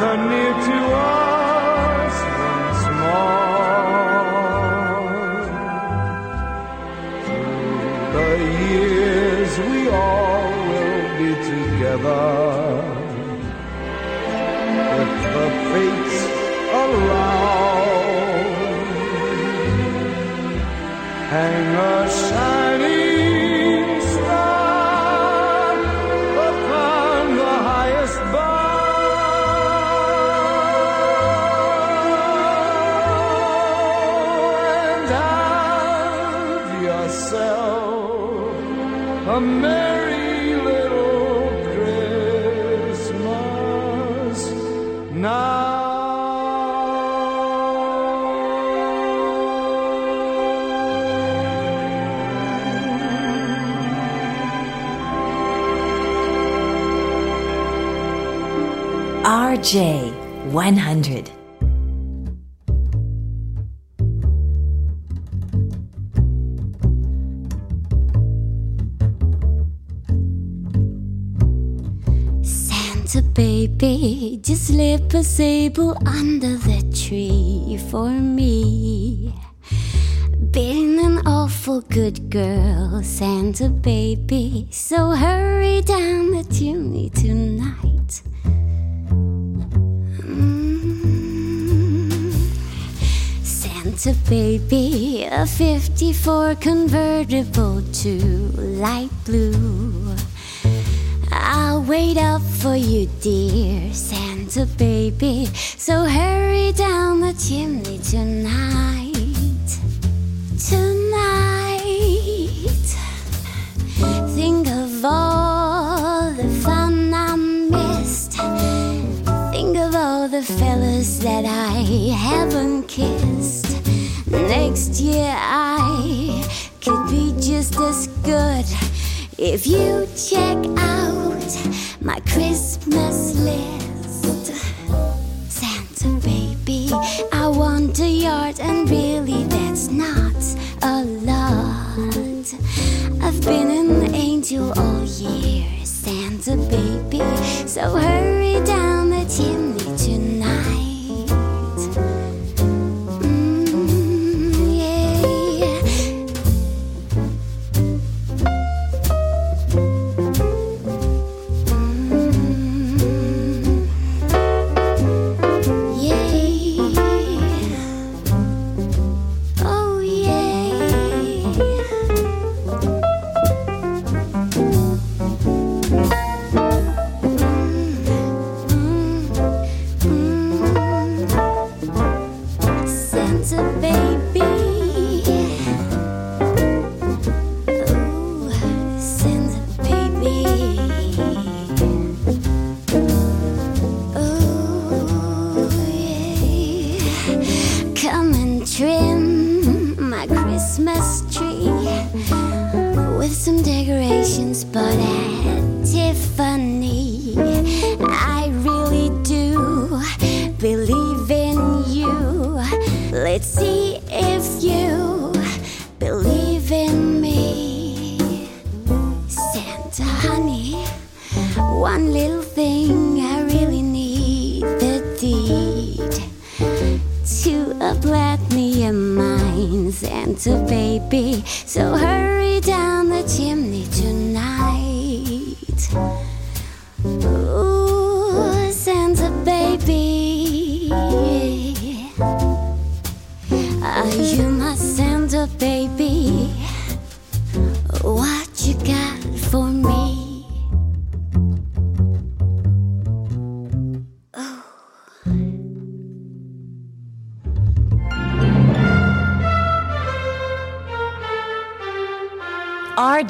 near to J100. Santa baby, just slip a sable under the tree for me. Been an awful good girl, Santa baby.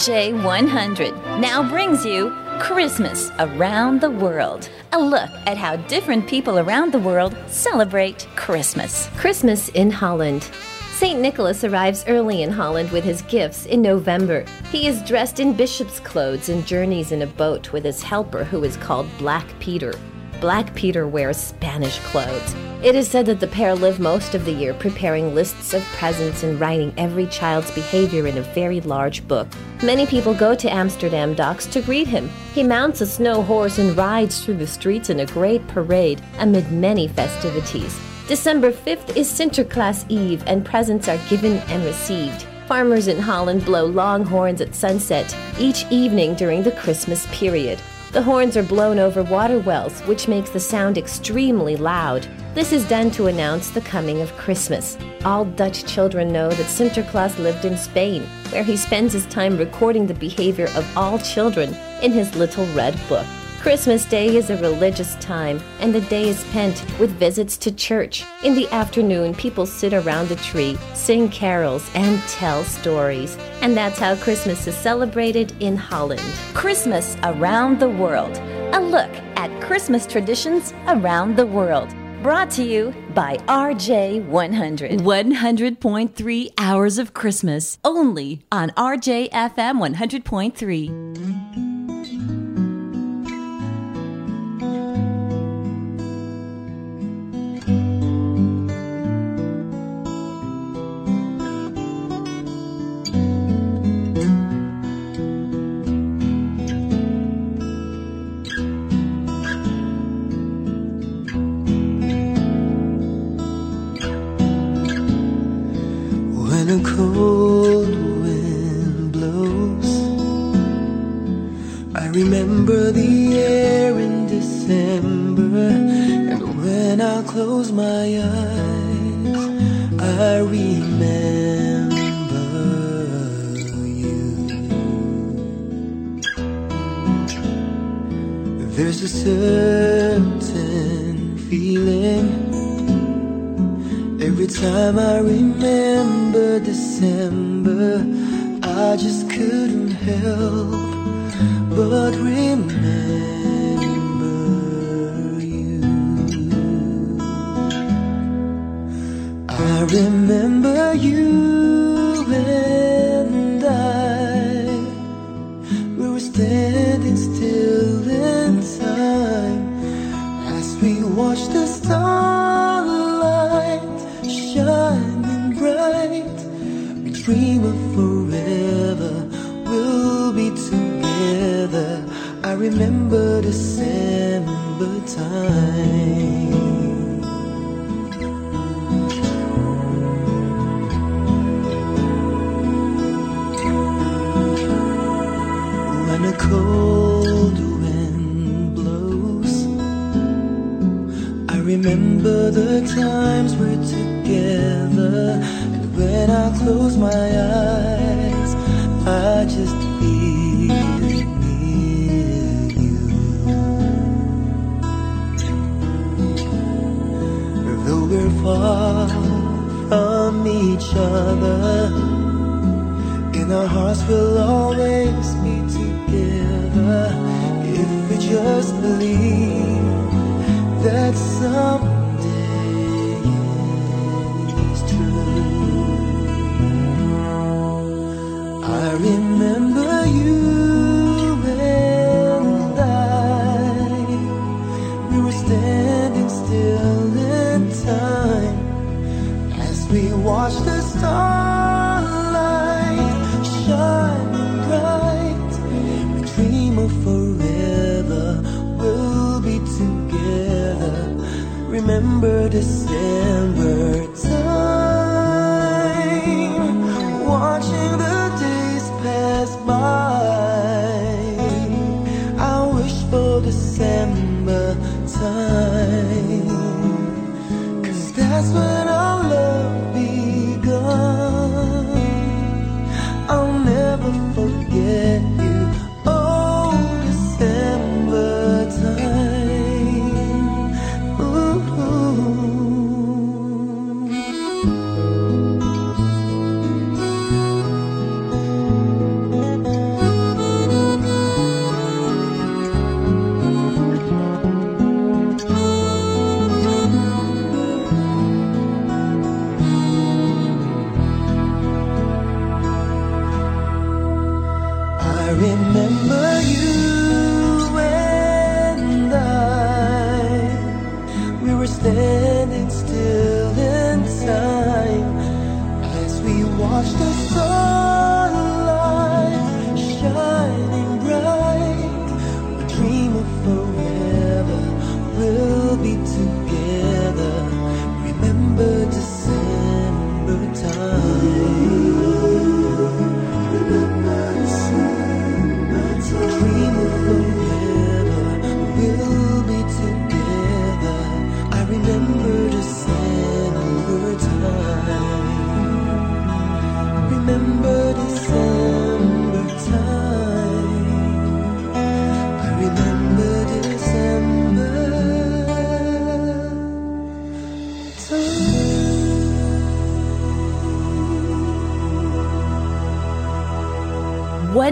RJ100 now brings you Christmas Around the World. A look at how different people around the world celebrate Christmas. Christmas in Holland. St. Nicholas arrives early in Holland with his gifts in November. He is dressed in bishop's clothes and journeys in a boat with his helper, who is called Black Peter. Black Peter wears Spanish clothes. It is said that the pair live most of the year preparing lists of presents and writing every child's behavior in a very large book. Many people go to Amsterdam docks to greet him. He mounts a snow horse and rides through the streets in a great parade amid many festivities. December 5th is Sinterklaas Eve, and presents are given and received. Farmers in Holland blow long horns at sunset each evening during the Christmas period. The horns are blown over water wells, which makes the sound extremely loud. This is done to announce the coming of Christmas. All Dutch children know that Sinterklaas lived in Spain, where he spends his time recording the behavior of all children in his little red book. Christmas Day is a religious time, and the day is spent with visits to church. In the afternoon, people sit around the tree, sing carols, and tell stories. And that's how Christmas is celebrated in Holland. Christmas around the world. A look at Christmas traditions around the world. Brought to you by RJ100. 100.3 hours of Christmas only on RJFM 100.3.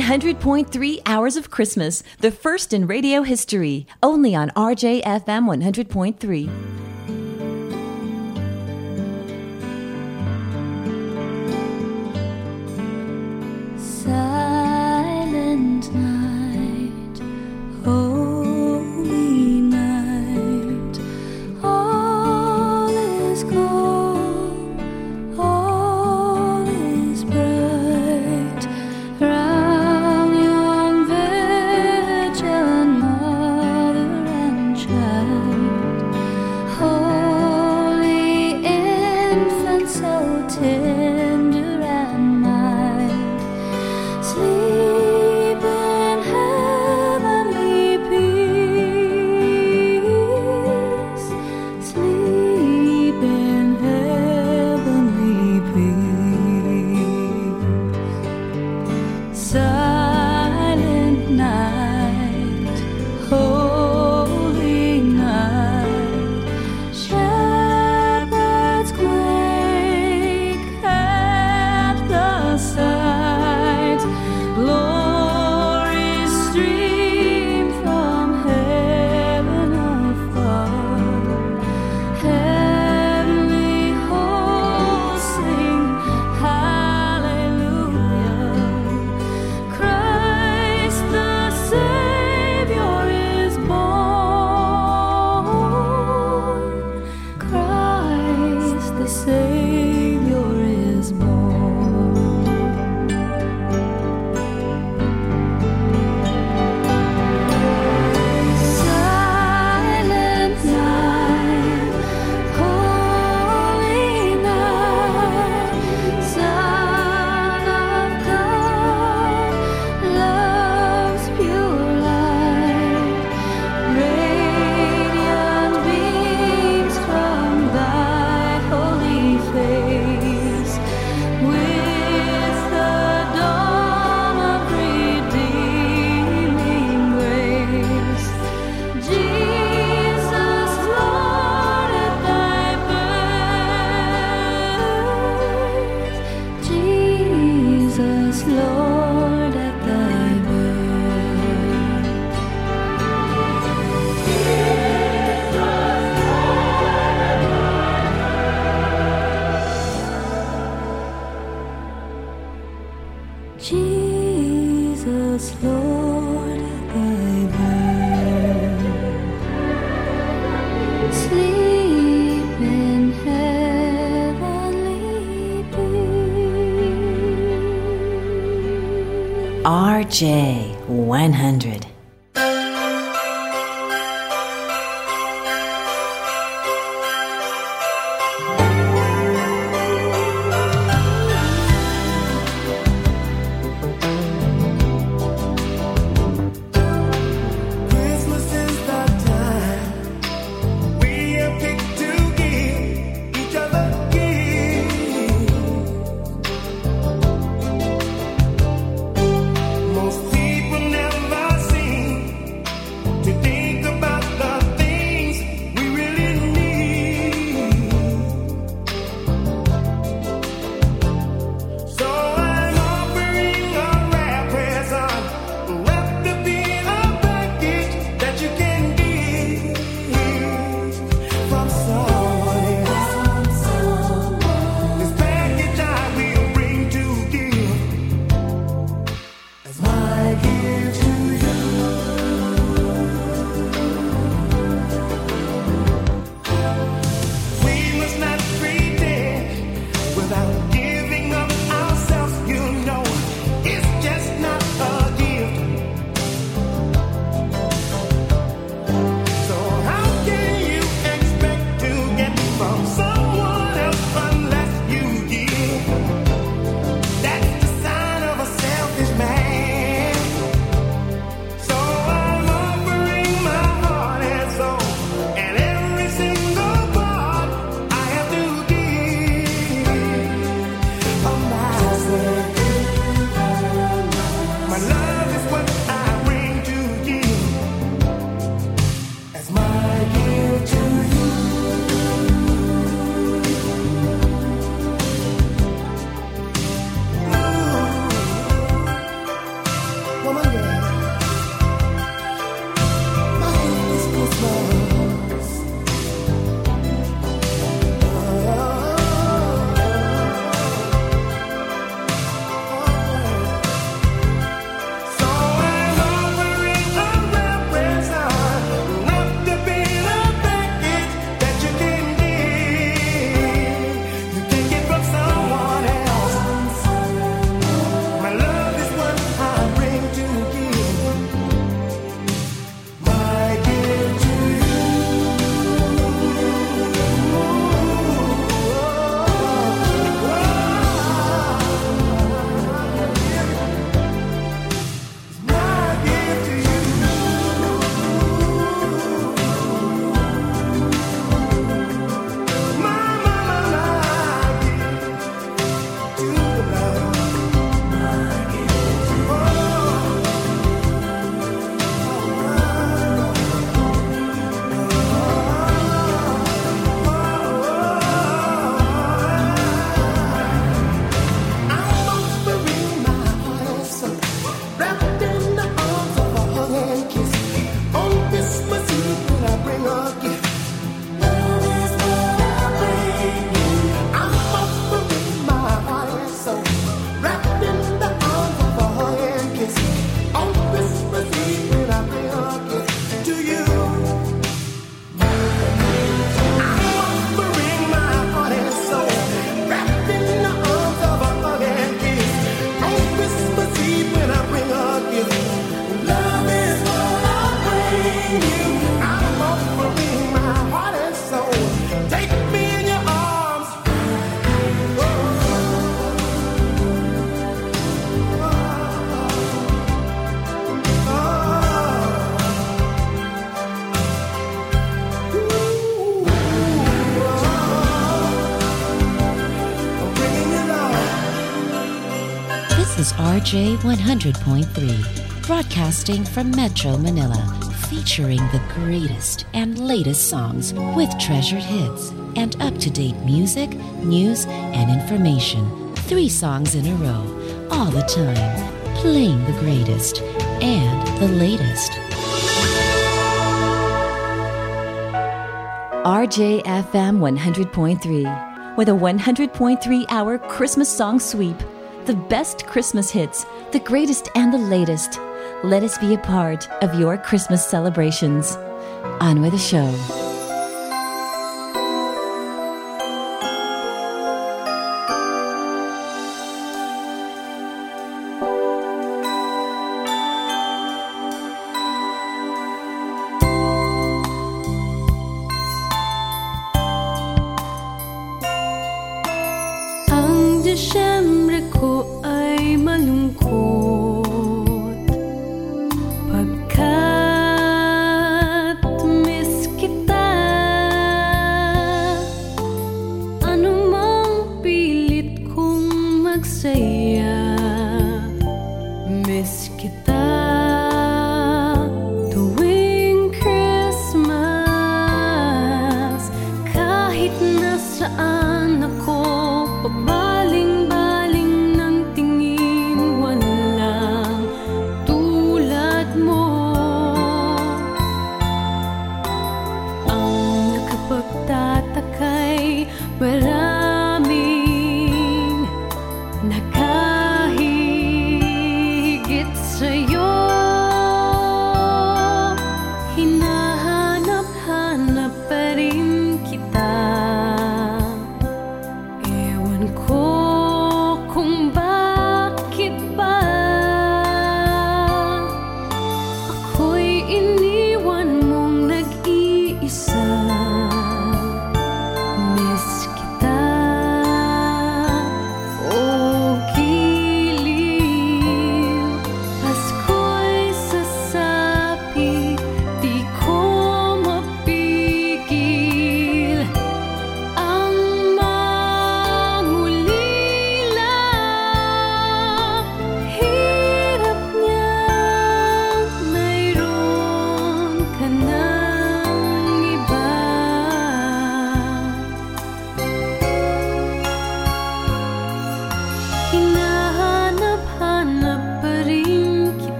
100.3 Hours of Christmas, the first in radio history, only on RJFM 100.3. J100. 100.3, broadcasting from Metro Manila, featuring the greatest and latest songs with treasured hits and up to date music, news, and information. Three songs in a row, all the time, playing the greatest and the latest. RJFM 100.3 with a 100.3 hour Christmas song sweep. The best Christmas hits the greatest and the latest. Let us be a part of your Christmas celebrations. On with the show.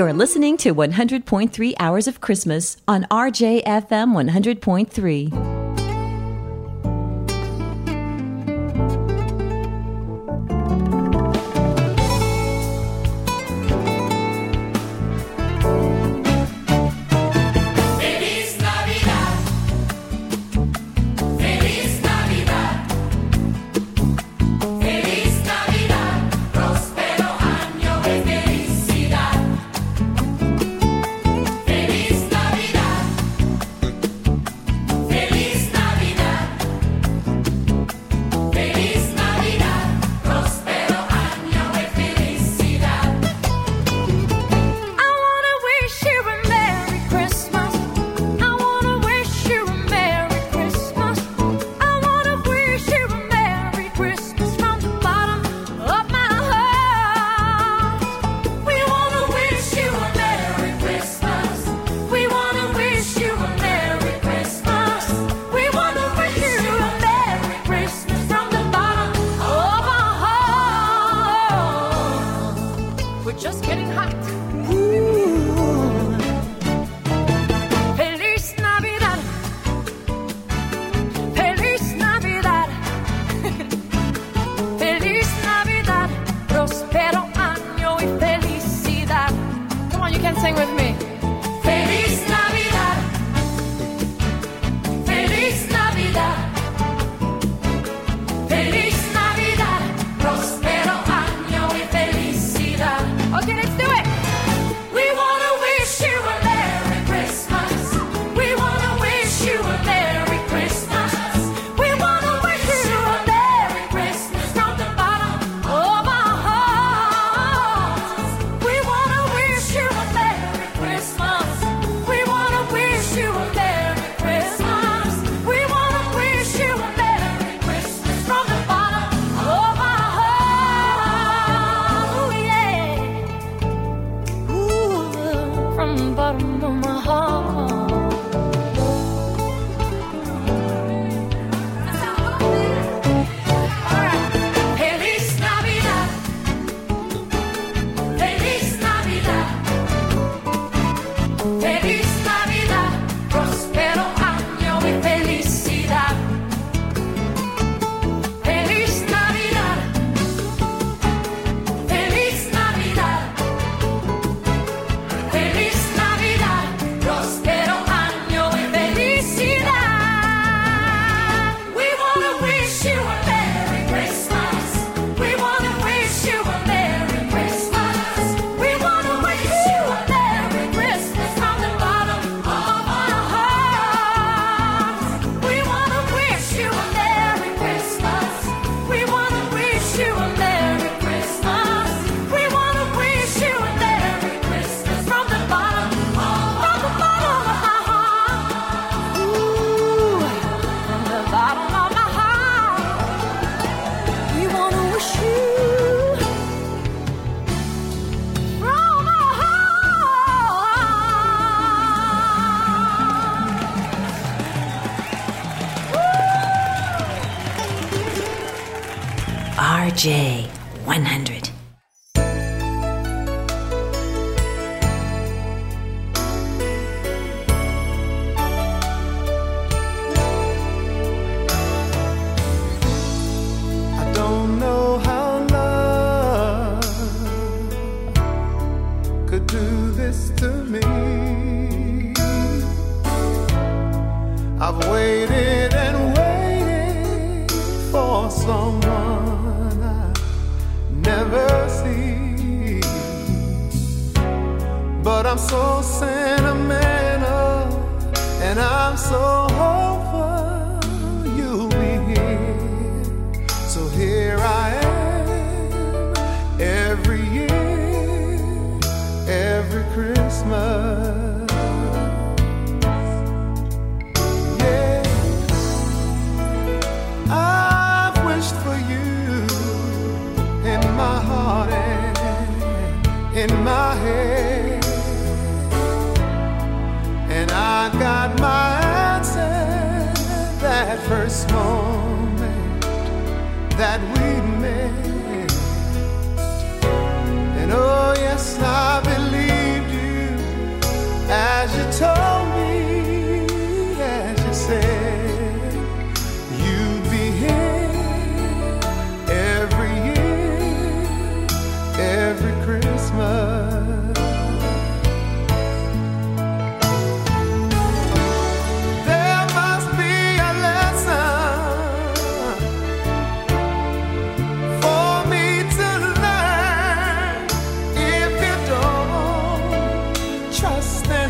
You're listening to 100.3 Hours of Christmas on RJFM 100.3.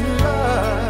love.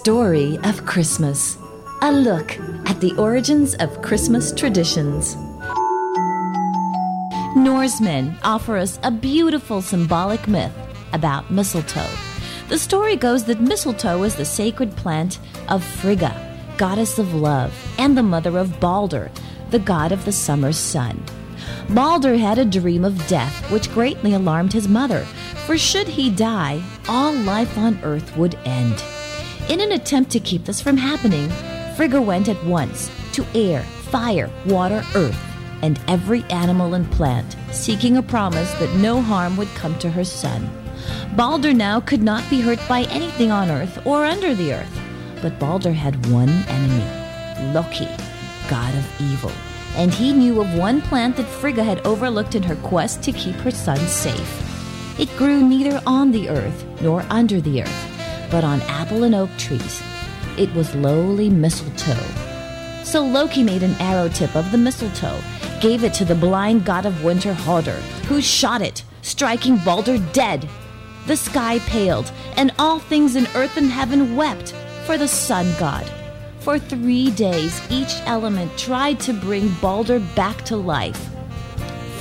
Story of Christmas, a look at the origins of Christmas traditions. Norsemen offer us a beautiful symbolic myth about mistletoe. The story goes that mistletoe is the sacred plant of Frigga, goddess of love, and the mother of Balder, the god of the summer sun. Balder had a dream of death which greatly alarmed his mother, for should he die, all life on earth would end. In an attempt to keep this from happening, Frigga went at once to air, fire, water, earth, and every animal and plant, seeking a promise that no harm would come to her son. Balder now could not be hurt by anything on earth or under the earth, but Balder had one enemy Loki, god of evil, and he knew of one plant that Frigga had overlooked in her quest to keep her son safe. It grew neither on the earth nor under the earth, but on apple and oak trees. It was lowly mistletoe. So Loki made an arrow tip of the mistletoe, gave it to the blind god of winter Harder, who shot it, striking Balder dead. The sky paled, and all things in earth and heaven wept for the sun god. For three days, each element tried to bring Balder back to life.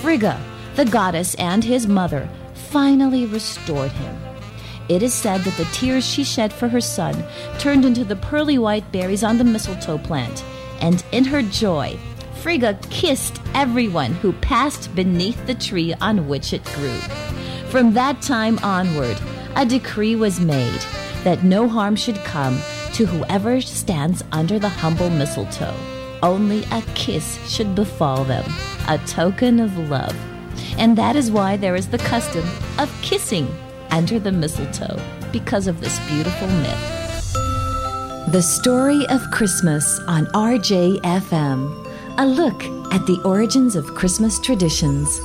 Frigga, the goddess, and his mother finally restored him. It is said that the tears she shed for her son turned into the pearly white berries on the mistletoe plant, and in her joy, Frigga kissed everyone who passed beneath the tree on which it grew. From that time onward, a decree was made that no harm should come to whoever stands under the humble mistletoe. Only a kiss should befall them, a token of love. And that is why there is the custom of kissing under the mistletoe, because of this beautiful myth. The Story of Christmas on RJFM. A look at the origins of Christmas traditions.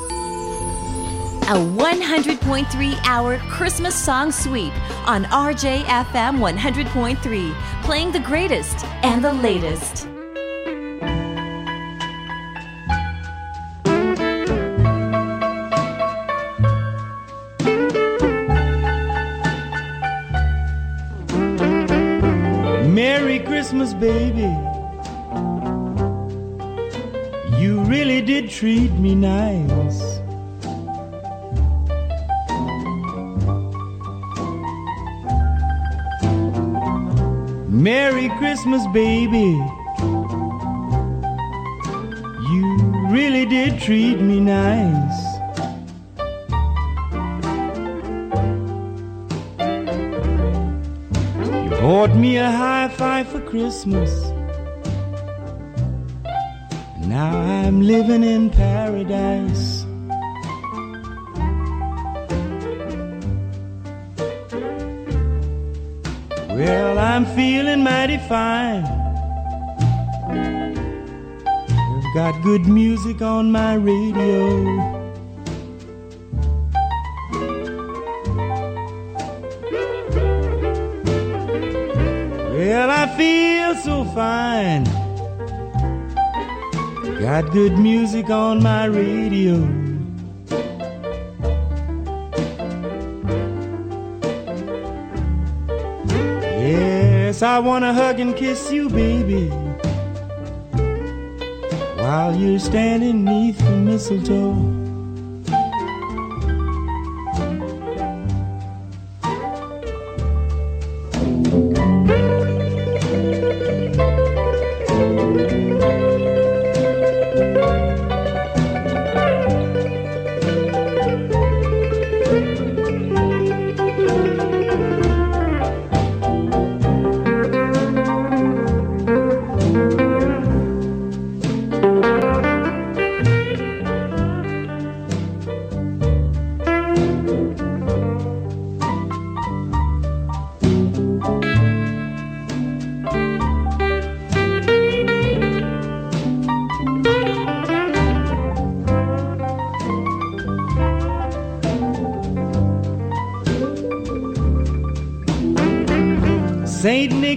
A 100.3 hour Christmas song sweep on RJFM 100.3, playing the greatest and the latest. Christmas, baby. You really did treat me nice. Merry Christmas, baby. You really did treat me nice. Bought me a high five for Christmas. Now I'm living in paradise. Well, I'm feeling mighty fine. I've got good music on my radio. Well, I feel so fine. Got good music on my radio. Yes, I wanna hug and kiss you, baby. While you're standing neath the mistletoe.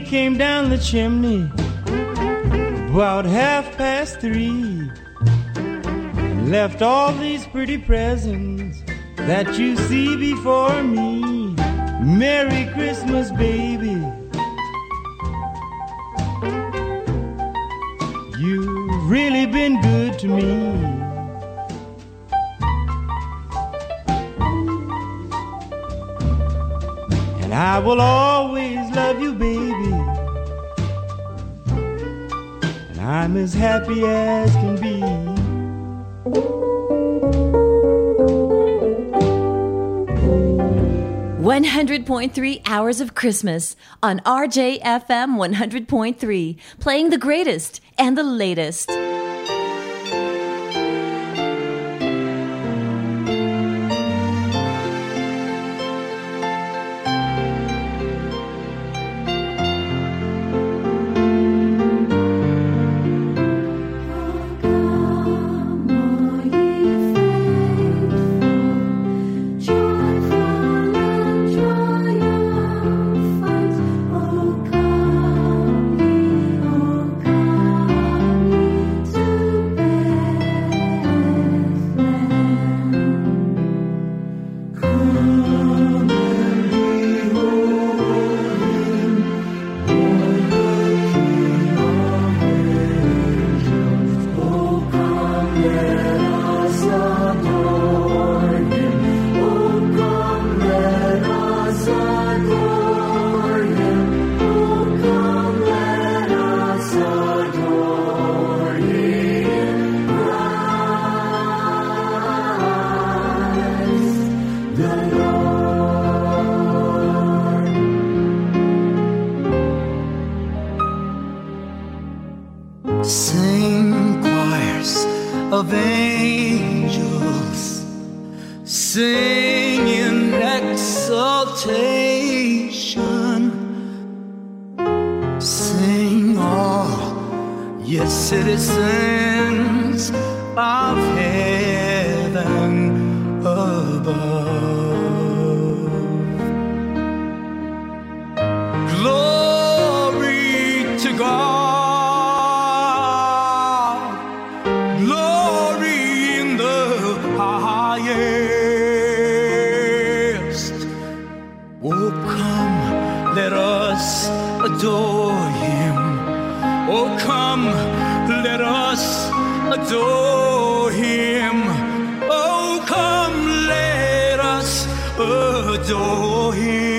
Came down the chimney about half past three. and Left all these pretty presents that you see before me. Merry Christmas, baby. Happy as can be. One hundred point three hours of Christmas on RJFM one hundred point three, playing the greatest and the latest. Us adore him. Oh, come, let us adore him. Oh, come, let us adore him.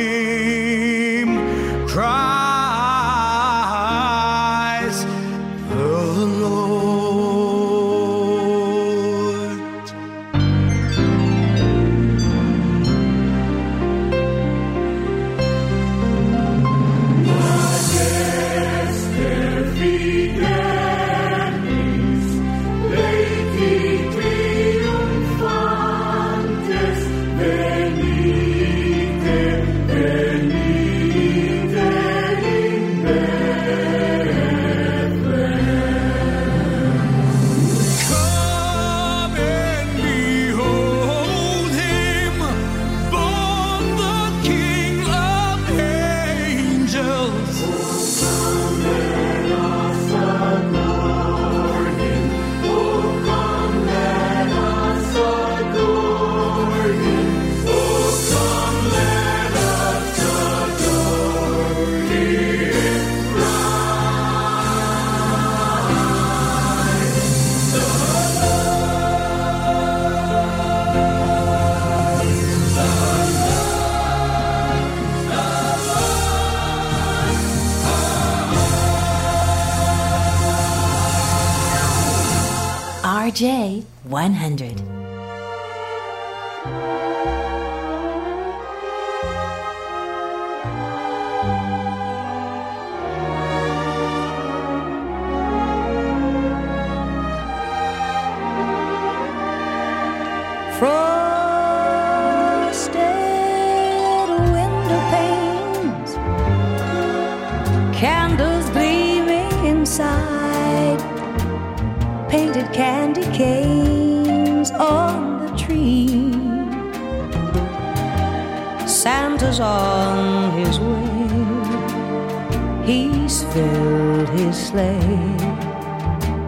100.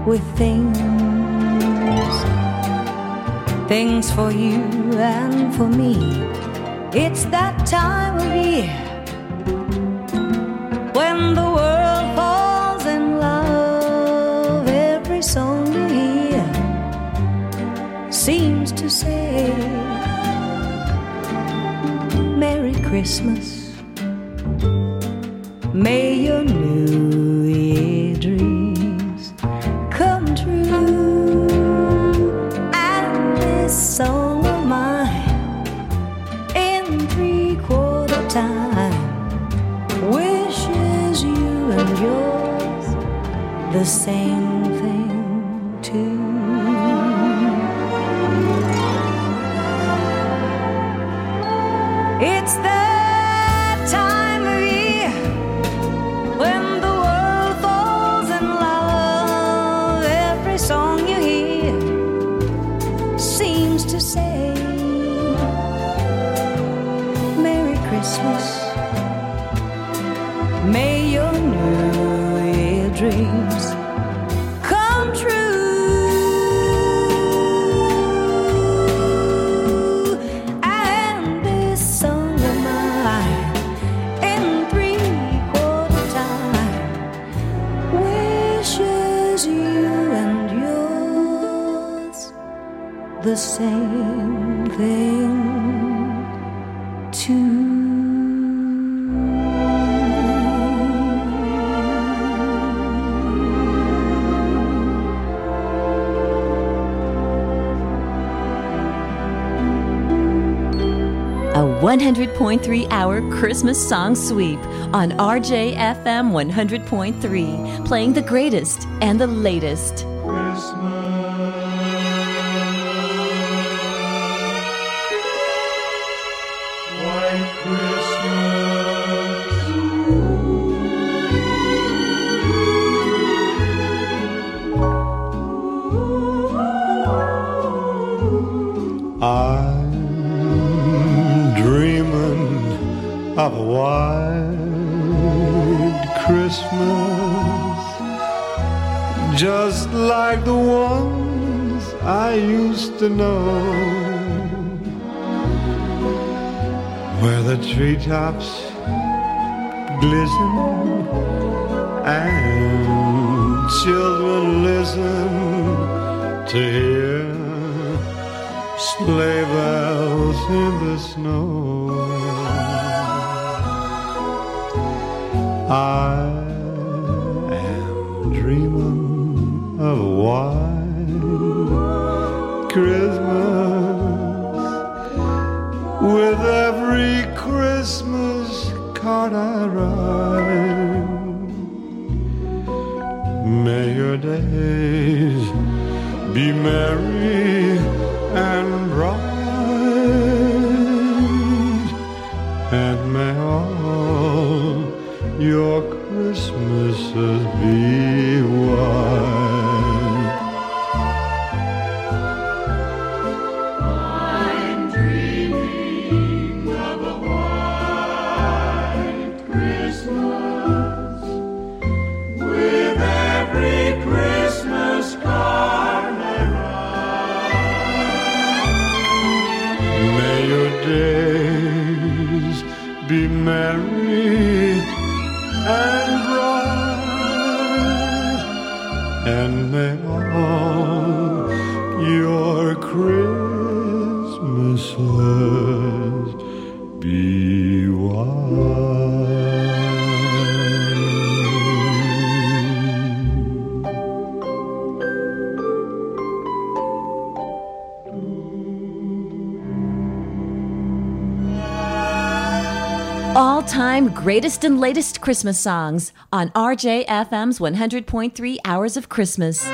With things things for you and for me. It's that time of year when the world falls in love. Every song you hear seems to say, Merry Christmas 100.3 hour Christmas song sweep on RJFM 100.3, playing the greatest and the latest. tops glisten and children listen to hear sleigh bells in the snow. I greatest and latest Christmas songs on RJFM's 100.3 Hours of Christmas.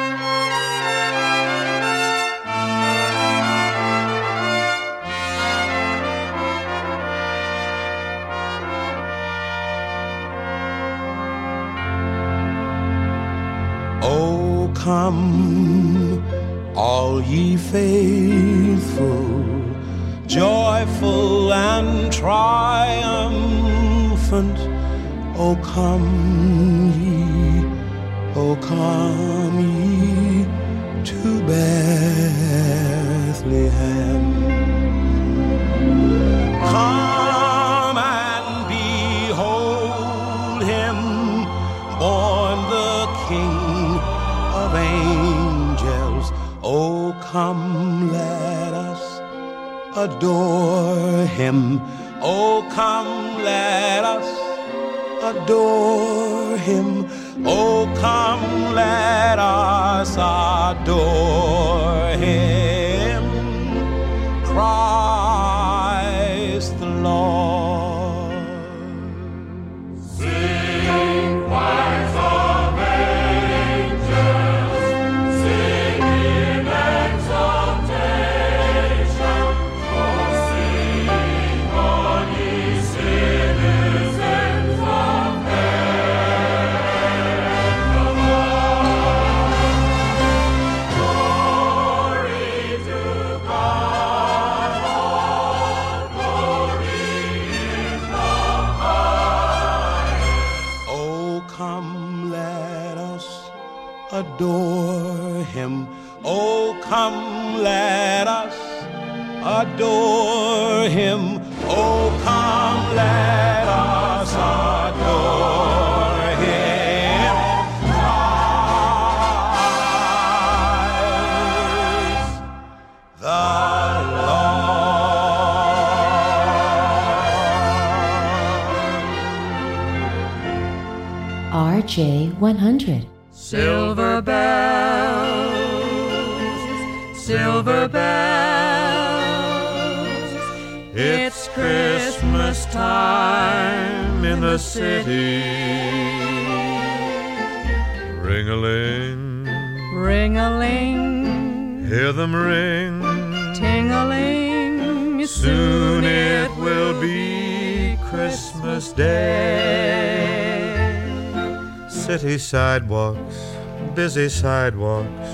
Sidewalks,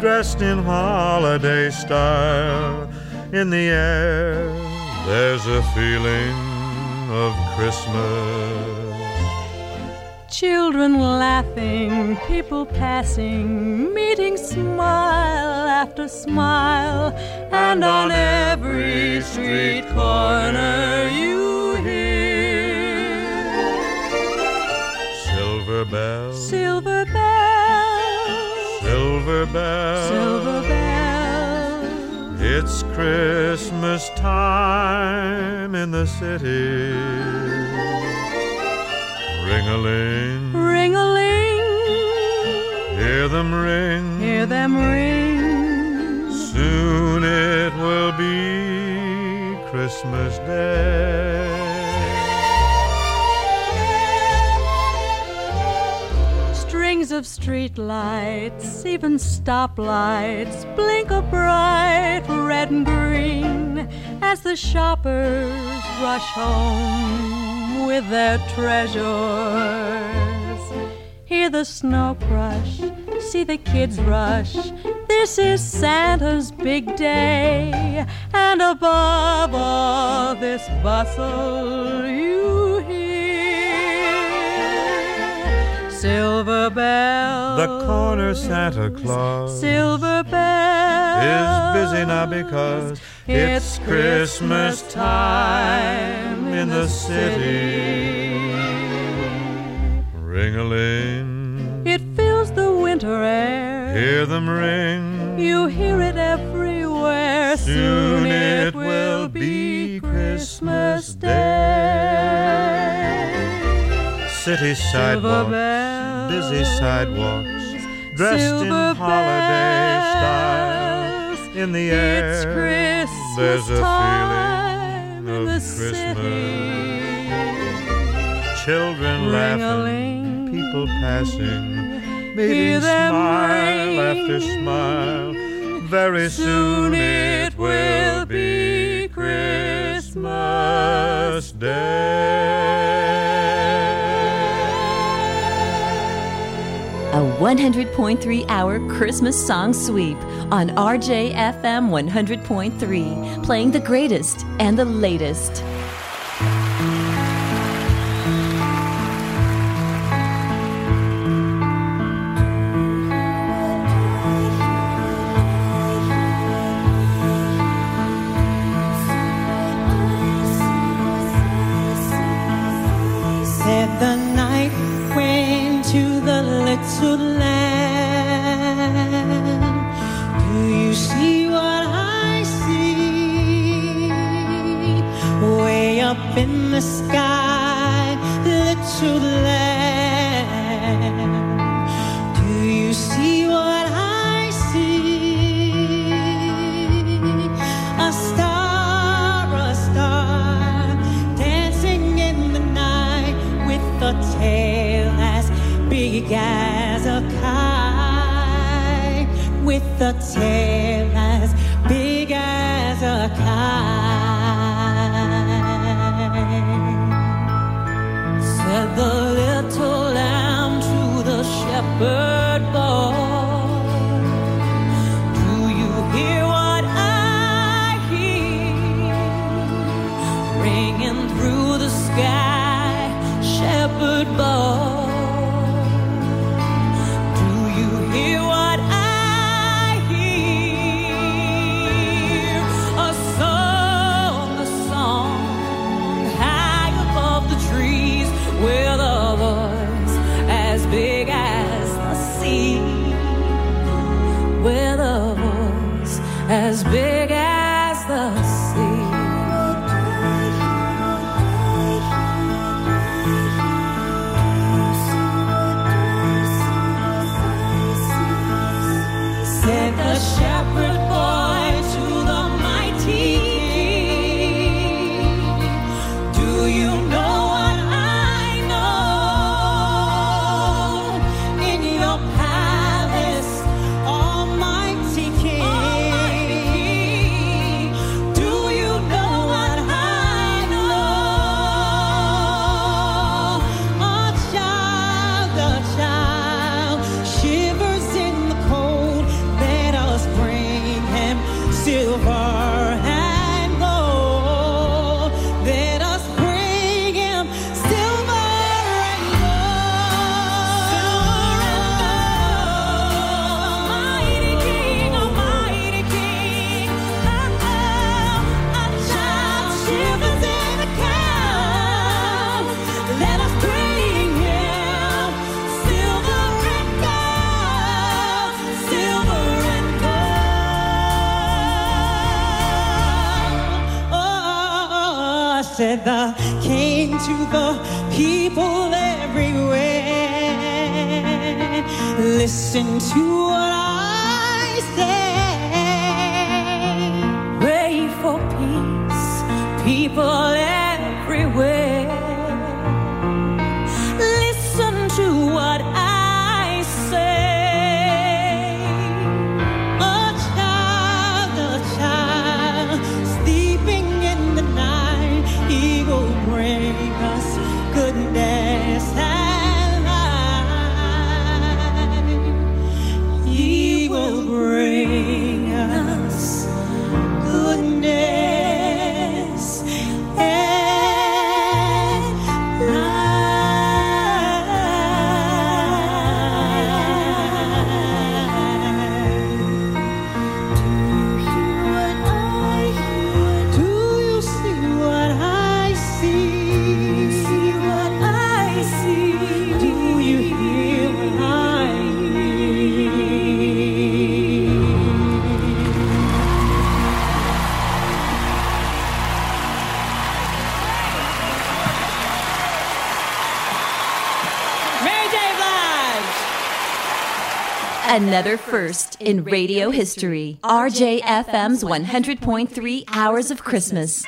dressed in holiday style. In the air, there's a feeling of Christmas. Children laughing, people passing, meeting smile after smile, and on every street corner silver bells, silver bells. It's Christmas time in the city. Ring a ling, Ring a ling, hear them ring. hear them ring. Soon it will be Christmas Day. Strings of street lights, even stoplights, blink a bright red and green as the shoppers rush home with their treasures. Hear the snow crush, see the kids rush. This is Santa's big day, and above all this bustle, you silver bells. The corner Santa Claus Silver bells is busy now because it's Christmas time in the city. Ring a ling, It fills the winter air. hear them ring. You hear it everywhere. Soon it will be Christmas Day. City sidewalks, busy sidewalks, dressed in holiday style. In the air, It's Christmas there's a time feeling in of the Christmas. Children laughing, people passing, meeting smile after smile. Very soon it will be Christmas A 100.3 hour Christmas song sweep on RJFM 100.3, playing the greatest and the latest. to land. Do you see what I see? Way up in the sky, little land. Do you see what I see? A star, a star, dancing in the night with a tail as big as. with a tail as big as a cat. listen to Another first in radio history. RJFM's 100.3 Hours of Christmas.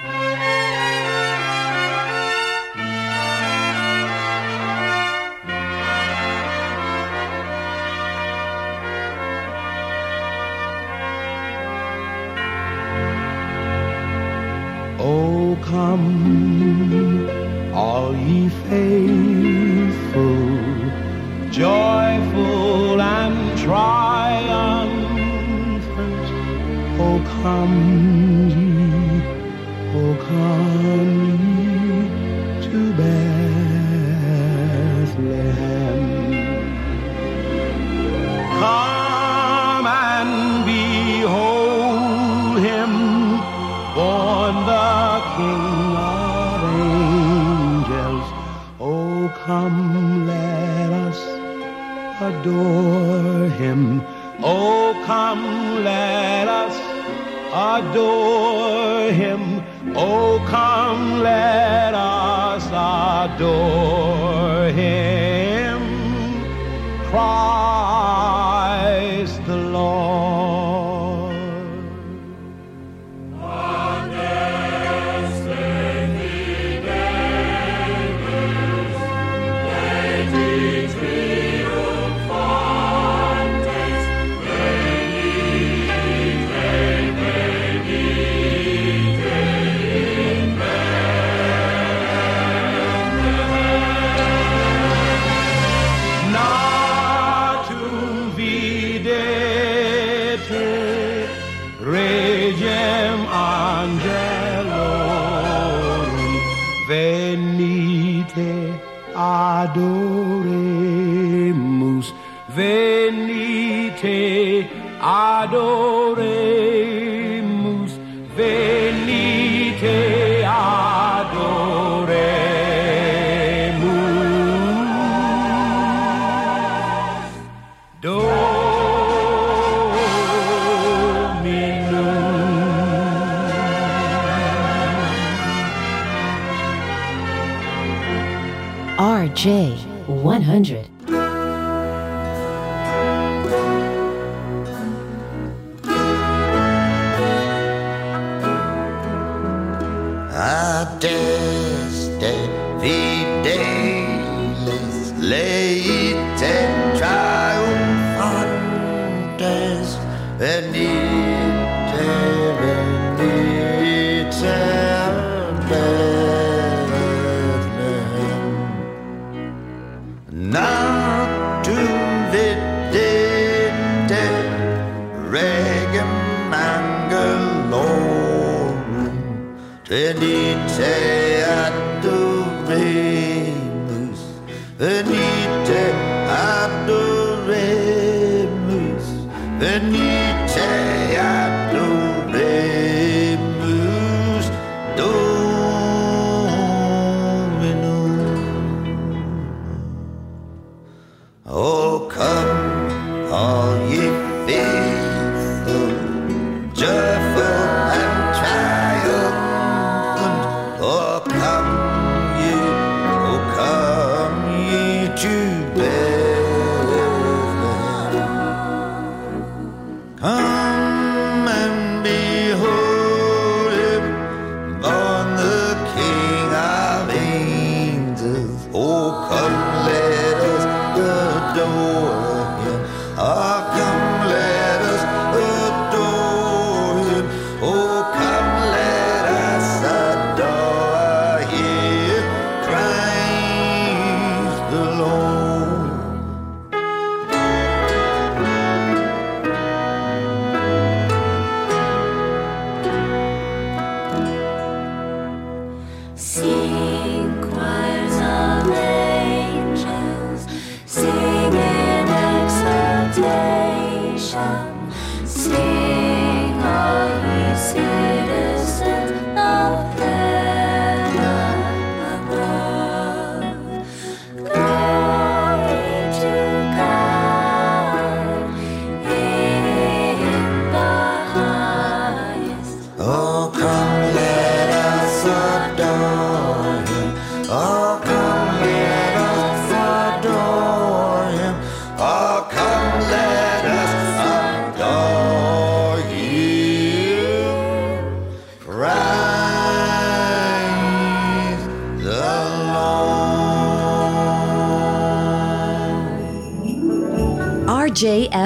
Sing,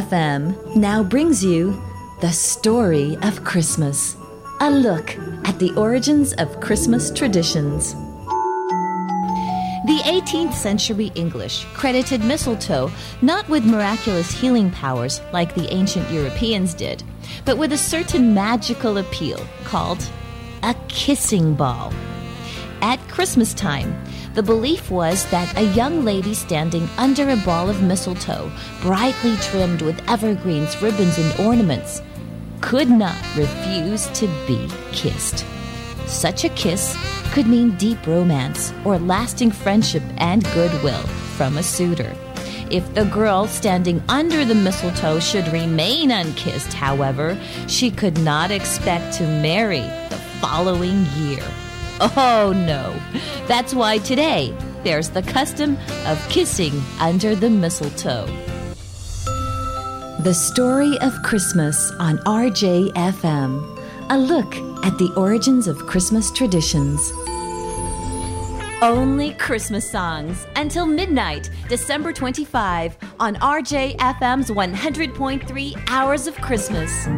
RJFM now brings you The Story of Christmas, a look at the origins of Christmas traditions. The 18th century English credited mistletoe not with miraculous healing powers like the ancient Europeans did, but with a certain magical appeal called a kissing ball. At Christmas time, the belief was that a young lady standing under a ball of mistletoe, brightly trimmed with evergreens, ribbons, and ornaments, could not refuse to be kissed. Such a kiss could mean deep romance or lasting friendship and goodwill from a suitor. If the girl standing under the mistletoe should remain unkissed, however, she could not expect to marry the following year. Oh no. That's why today there's the custom of kissing under the mistletoe. The Story of Christmas on RJFM. A look at the origins of Christmas traditions. Only Christmas songs until midnight, December 25, on RJFM's 100.3 Hours of Christmas.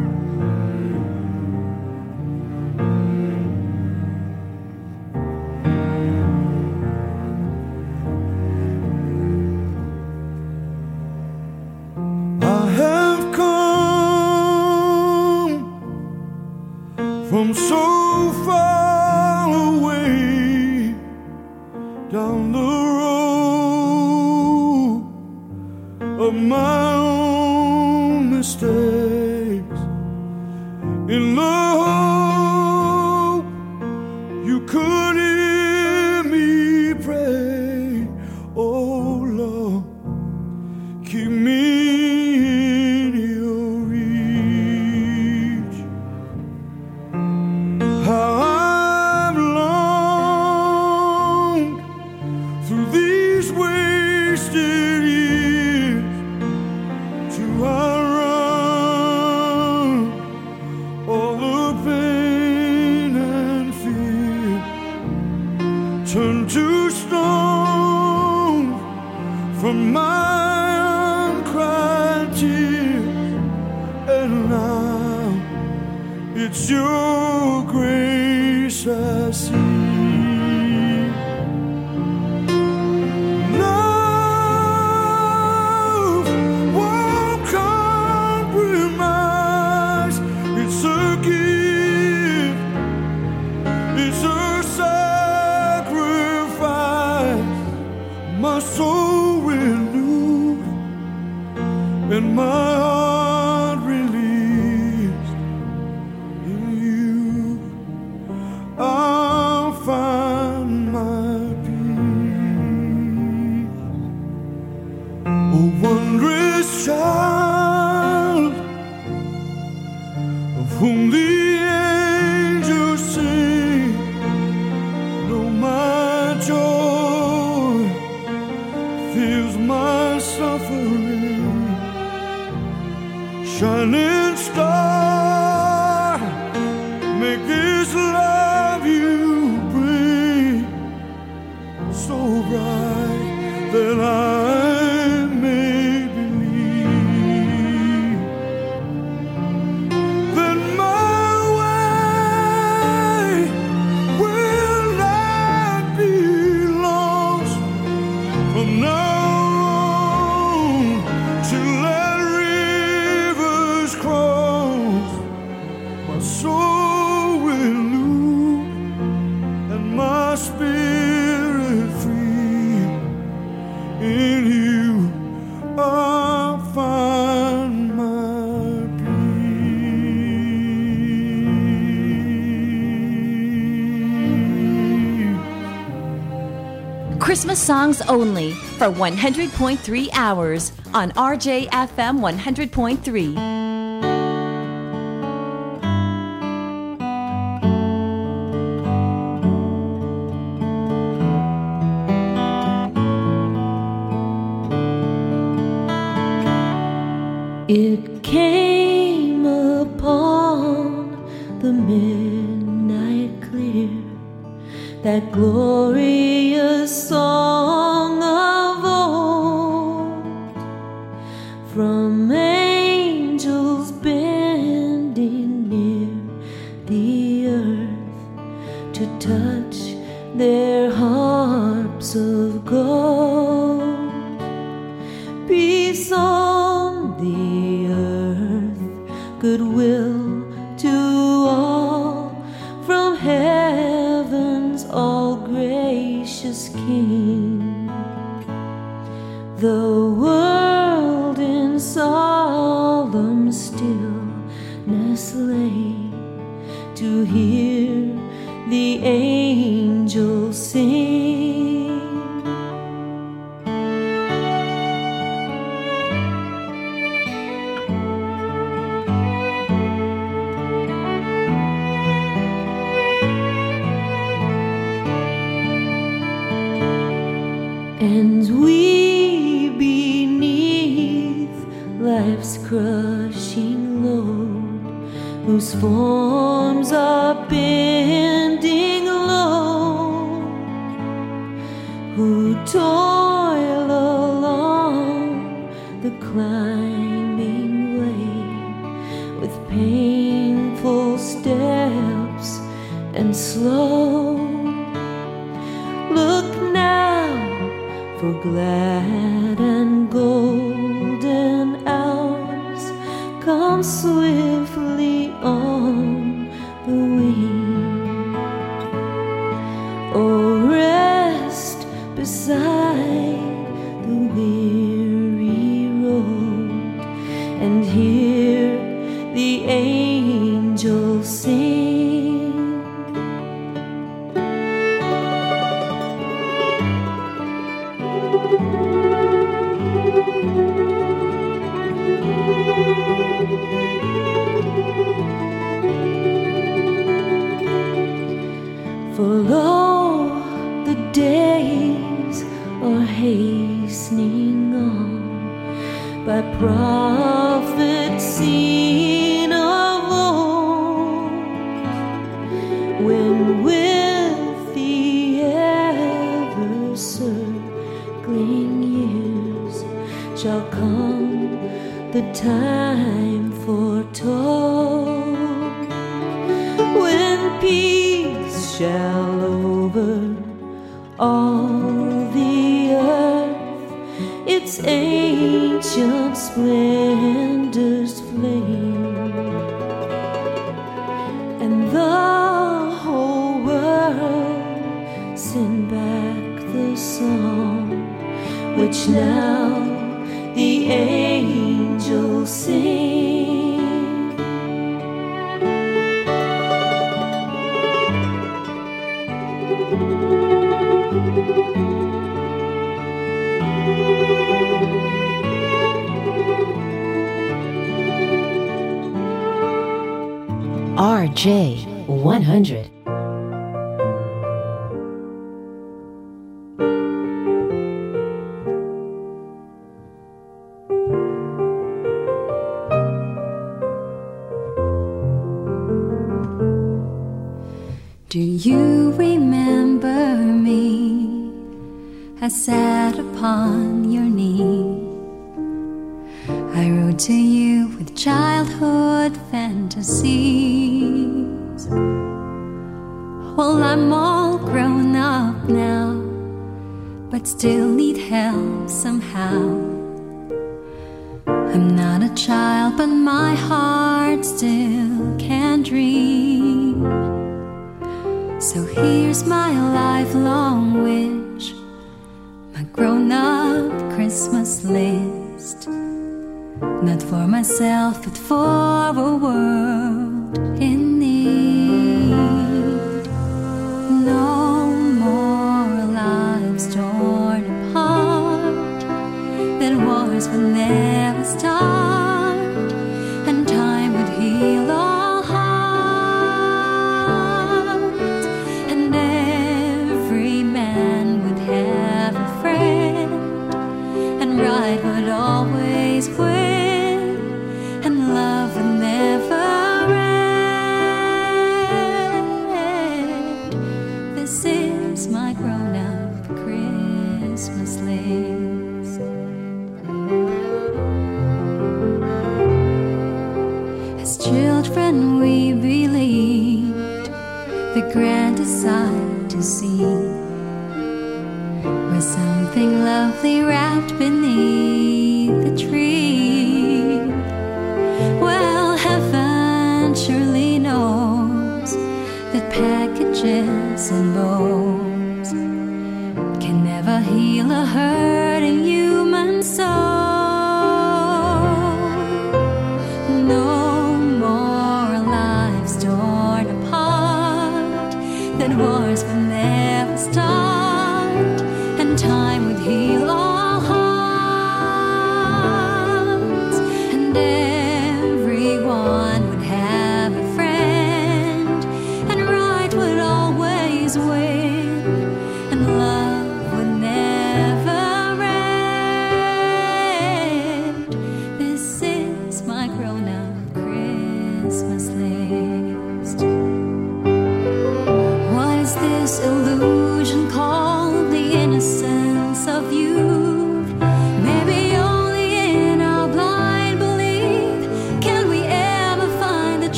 Only for 100.3 hours on RJFM 100.3.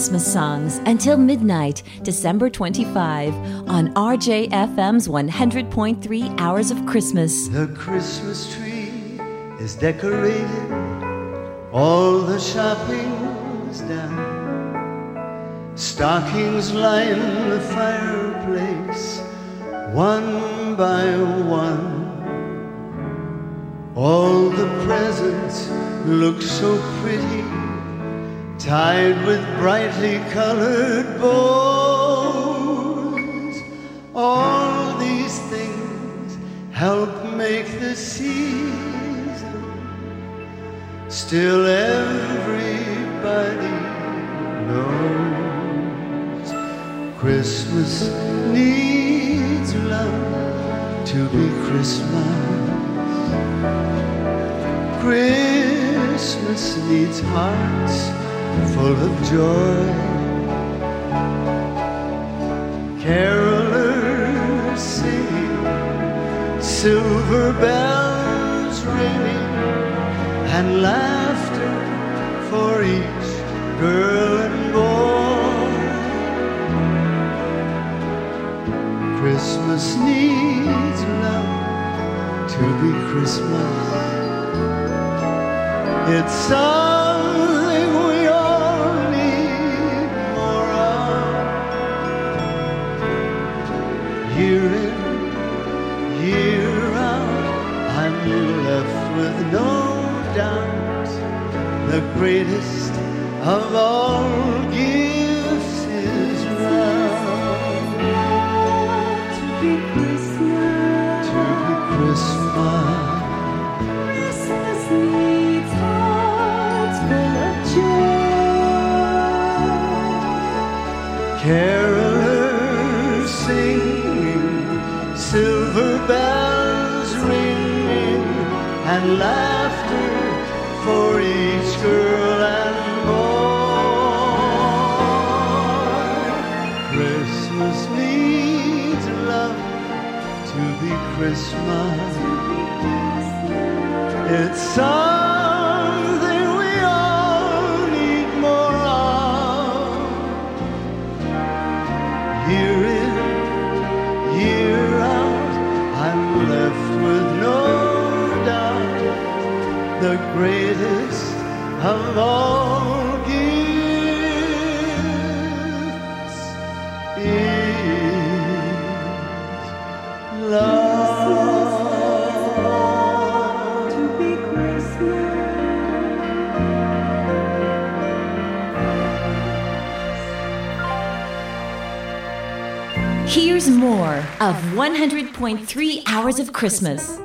Christmas songs until midnight, December 25, on RJFM's 100.3 Hours of Christmas. The Christmas tree is decorated, all the shopping's done. Stockings line the fireplace, one by one. All the presents look so tied with brightly colored bows. All these things help make the season. Still, everybody knows Christmas needs love to be Christmas. Christmas needs hearts full of joy. Carolers sing, silver bells ringing, and laughter for each girl and boy. Christmas needs love to be Christmas. It's so Three hours of Christmas.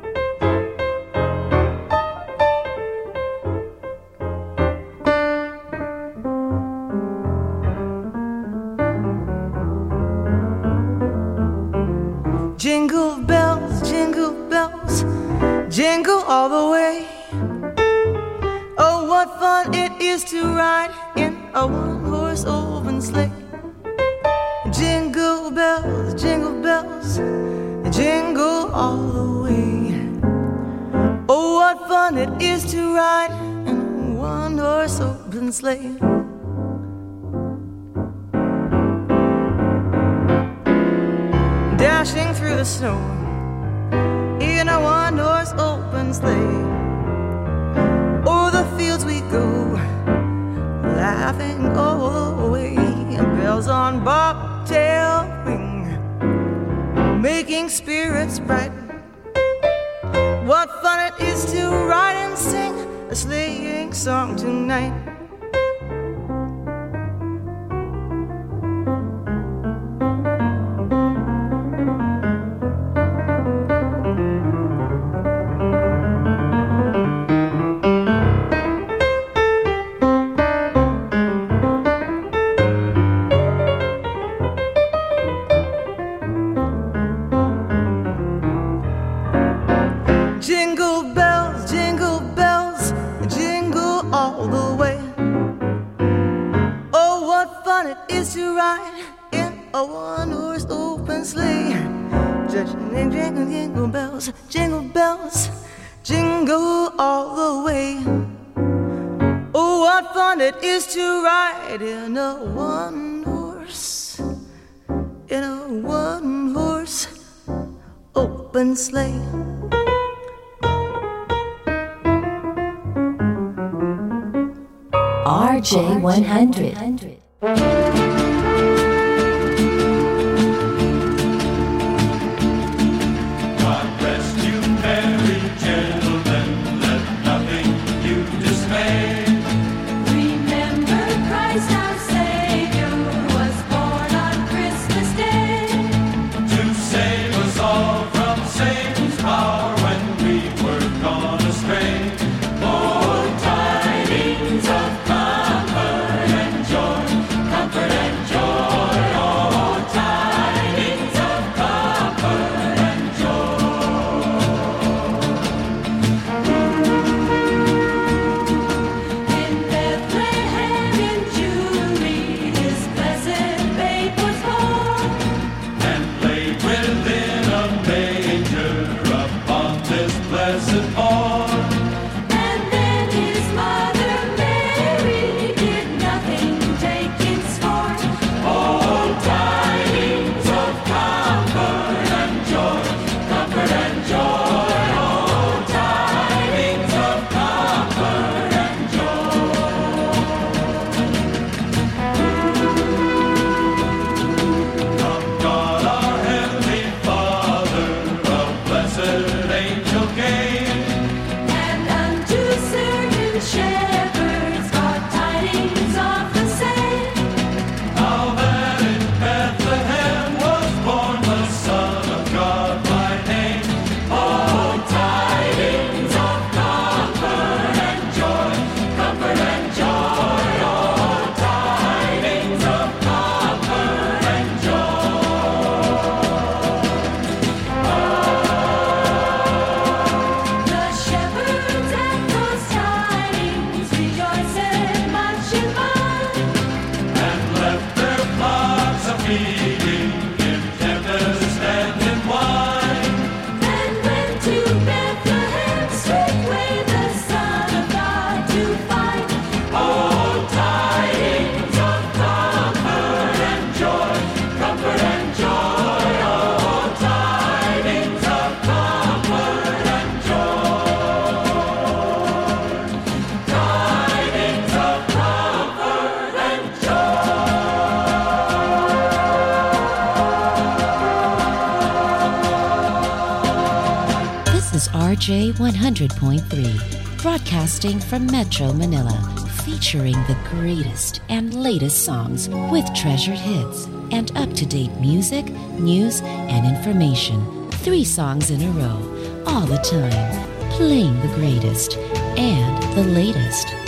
Is RJ 100.3, broadcasting from Metro Manila, featuring the greatest and latest songs with treasured hits and up to date music, news, and information. Three songs in a row, all the time, playing the greatest and the latest.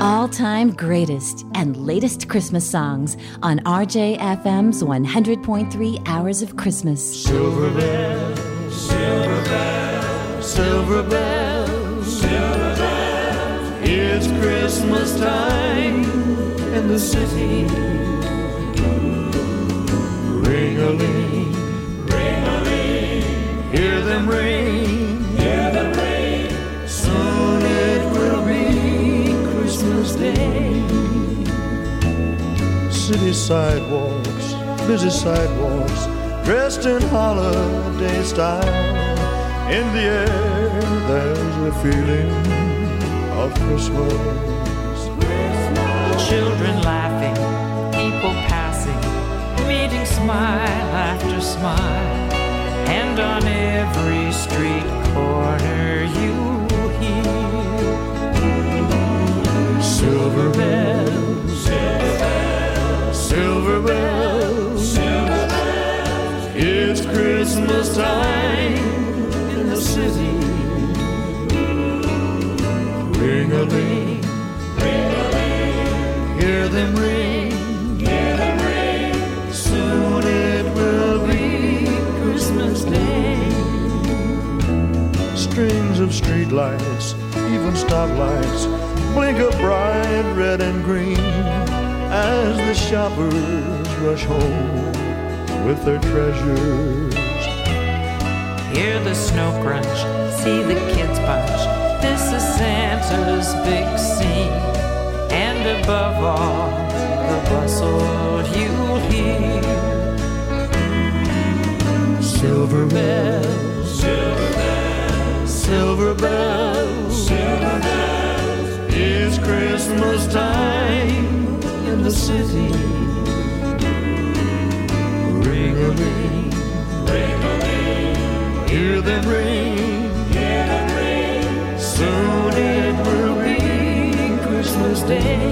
All time greatest and latest Christmas songs on RJFM's 100.3 Hours of Christmas. Silver bells, silver bells, silver bells, silver bells. It's Christmas time in the city. Ring a ling, ring a ling. Hear them ring, City sidewalks, busy sidewalks, dressed in holiday style. In the air, there's a feeling of Christmas. Children laughing, people passing, meeting smile after smile. And on every street corner you hear Silver bells, silver bells, silver bells, silver bells. It's Christmas time in the city. Ring a ling, ring a ling. Hear them ring, hear them ring. Soon it will be Christmas Day. Strings of streetlights, even stoplights, blink a bright red and green as the shoppers rush home with their treasures. Hear the snow crunch, see the kids bunch. This is Santa's big scene, and above all, the bustle you'll hear. Silver bells, silver bells, silver bells, silver bells. It's Christmas time in the city. Ring a ling, ring a ling. Hear them ring, hear them ring. Soon it will be Christmas Day.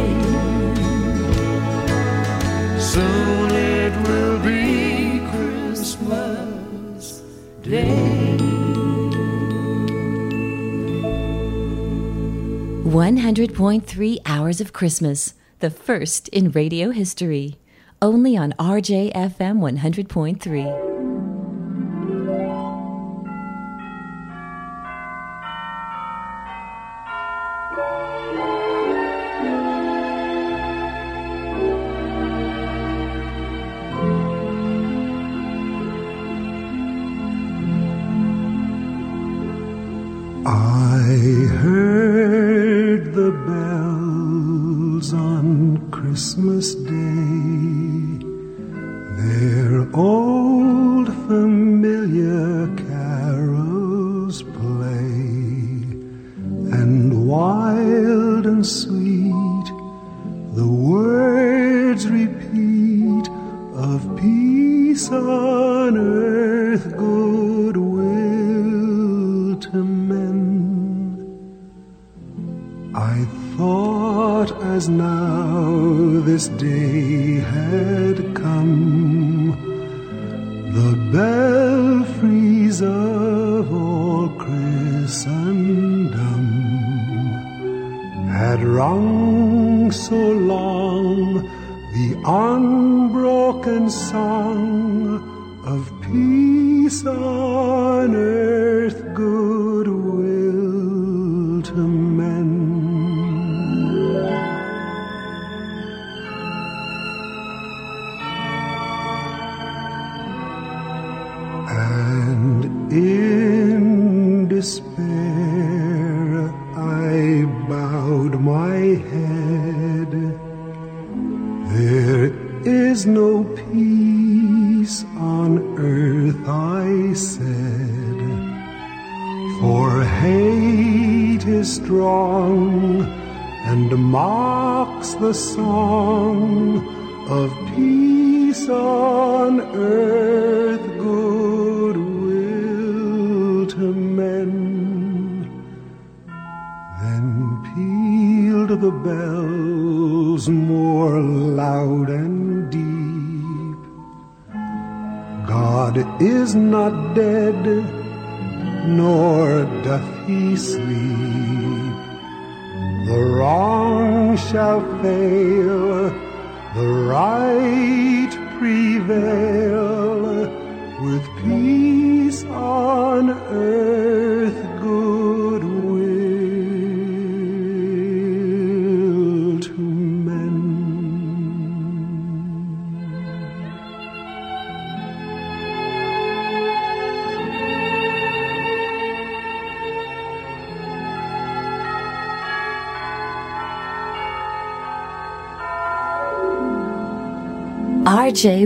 Soon it will be Christmas Day. 100.3 Hours of Christmas, the first in radio history. Only on RJFM 100.3.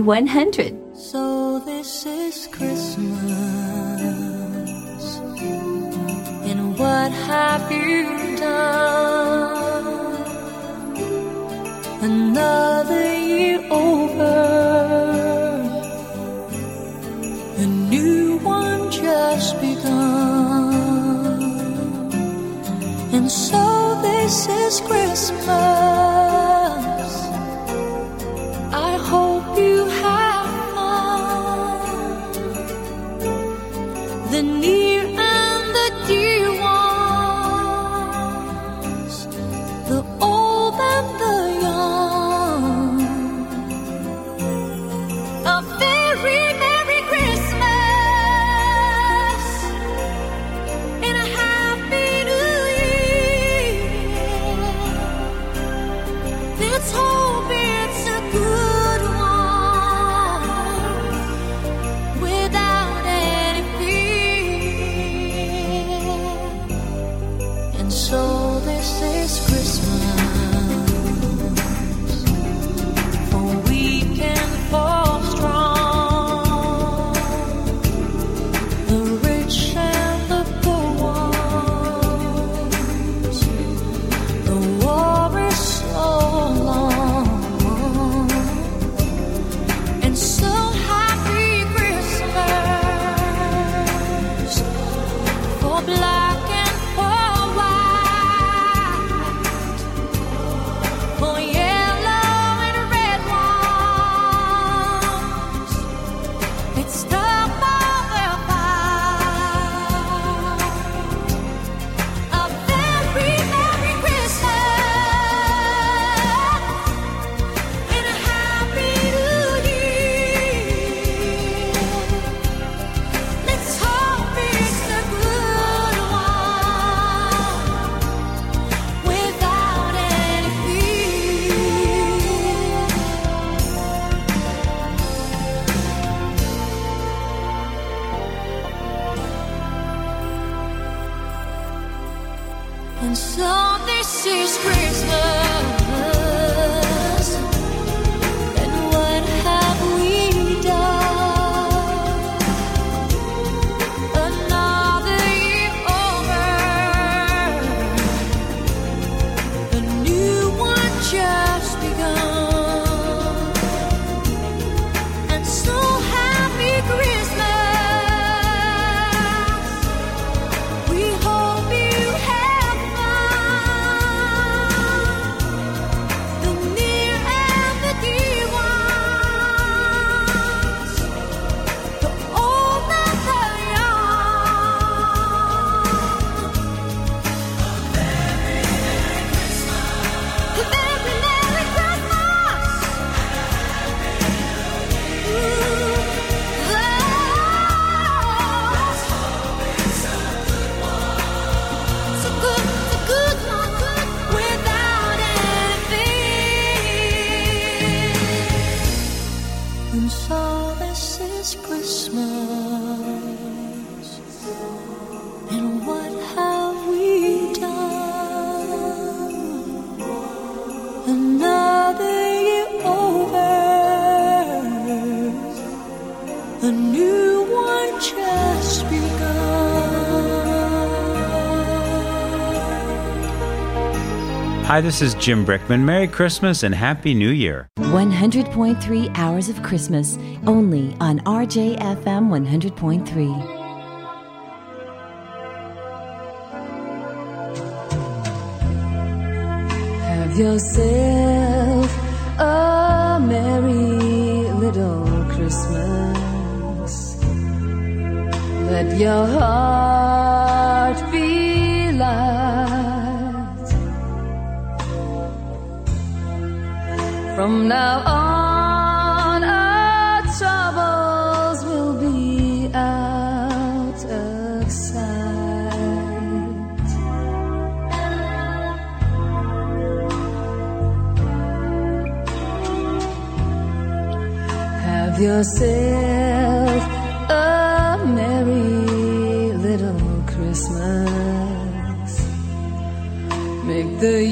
RJ 100. So this is Christmas. And what have you done? Another year over. A new one just begun. And so this is Christmas. Hi, this is Jim Brickman. Merry Christmas and Happy New Year. 100.3 Hours of Christmas, only on RJFM 100.3. Have yourself From now on, our troubles will be out of sight. Have yourself a merry little Christmas. Make the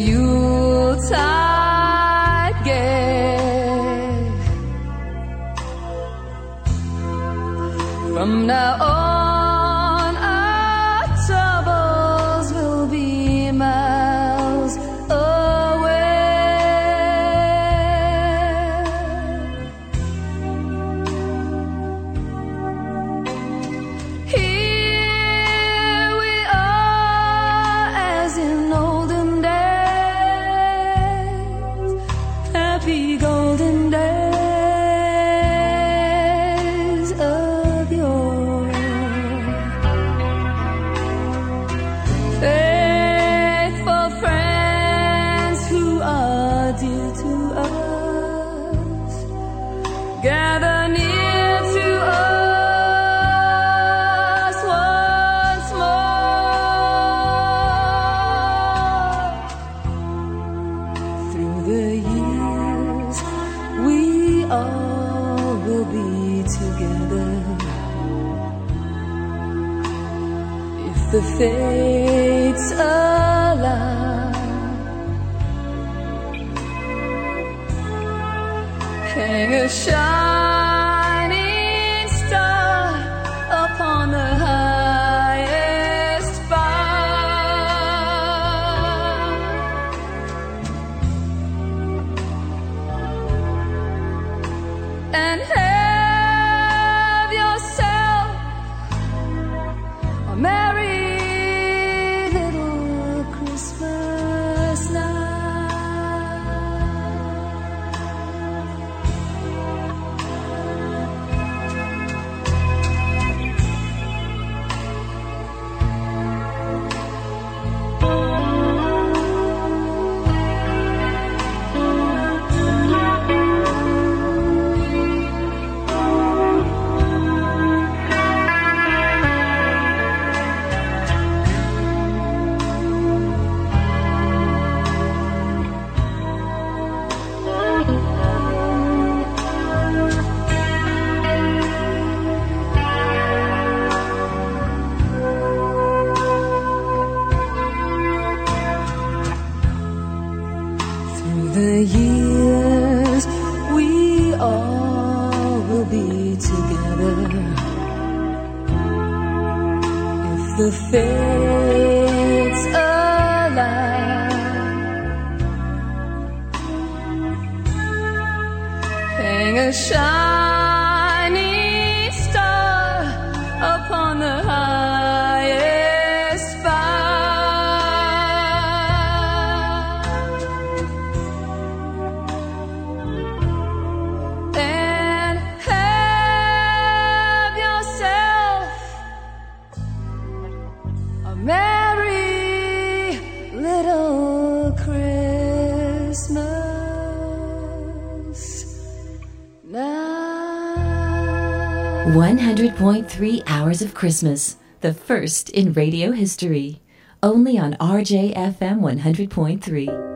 Three Hours of Christmas, the first in radio history, only on RJFM 100.3.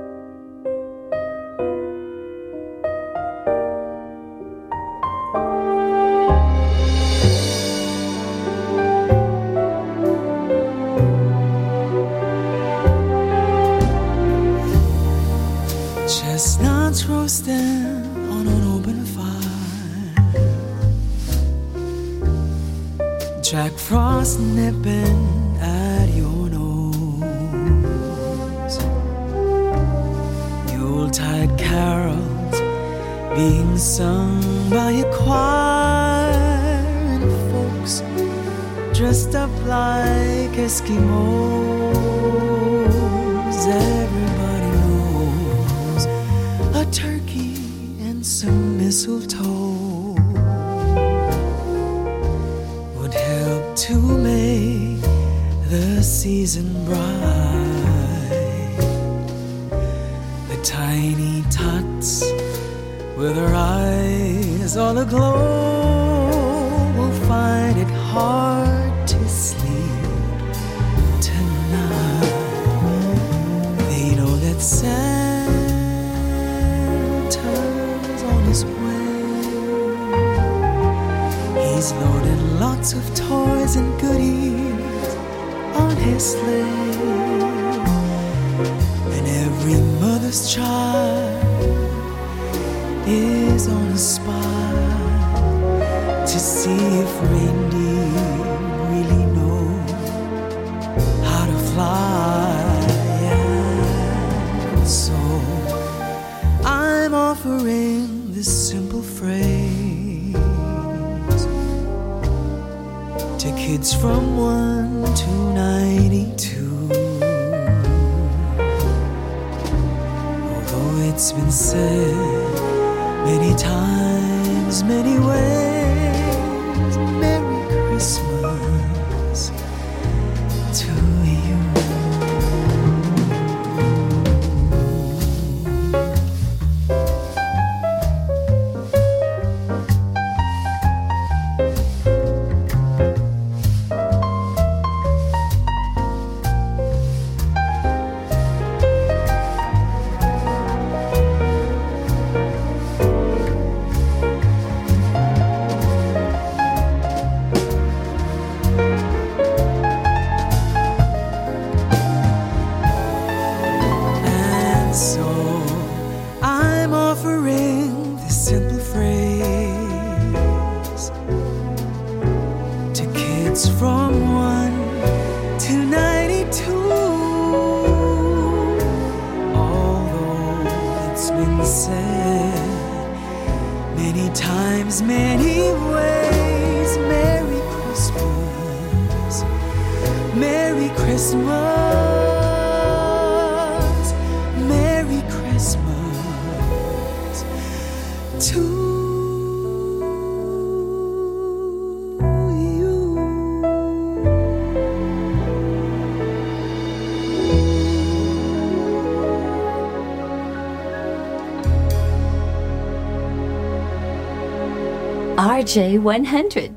RJ100.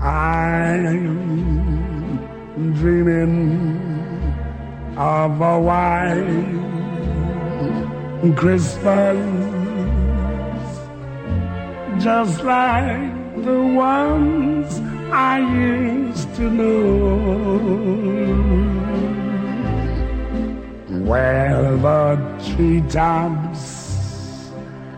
I'm dreaming of a white Christmas, just like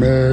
May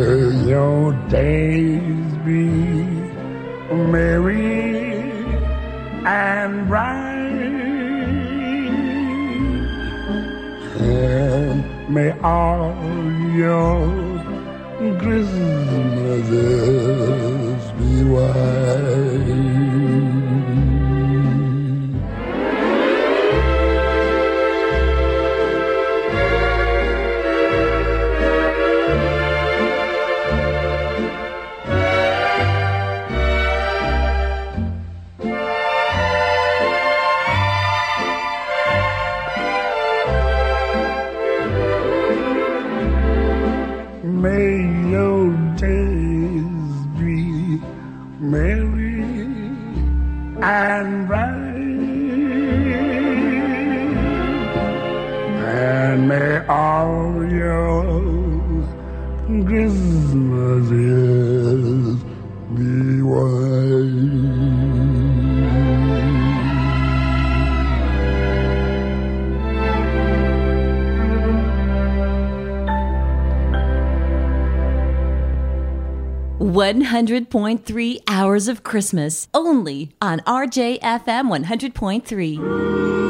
100.3 hours of Christmas only on RJFM 100.3.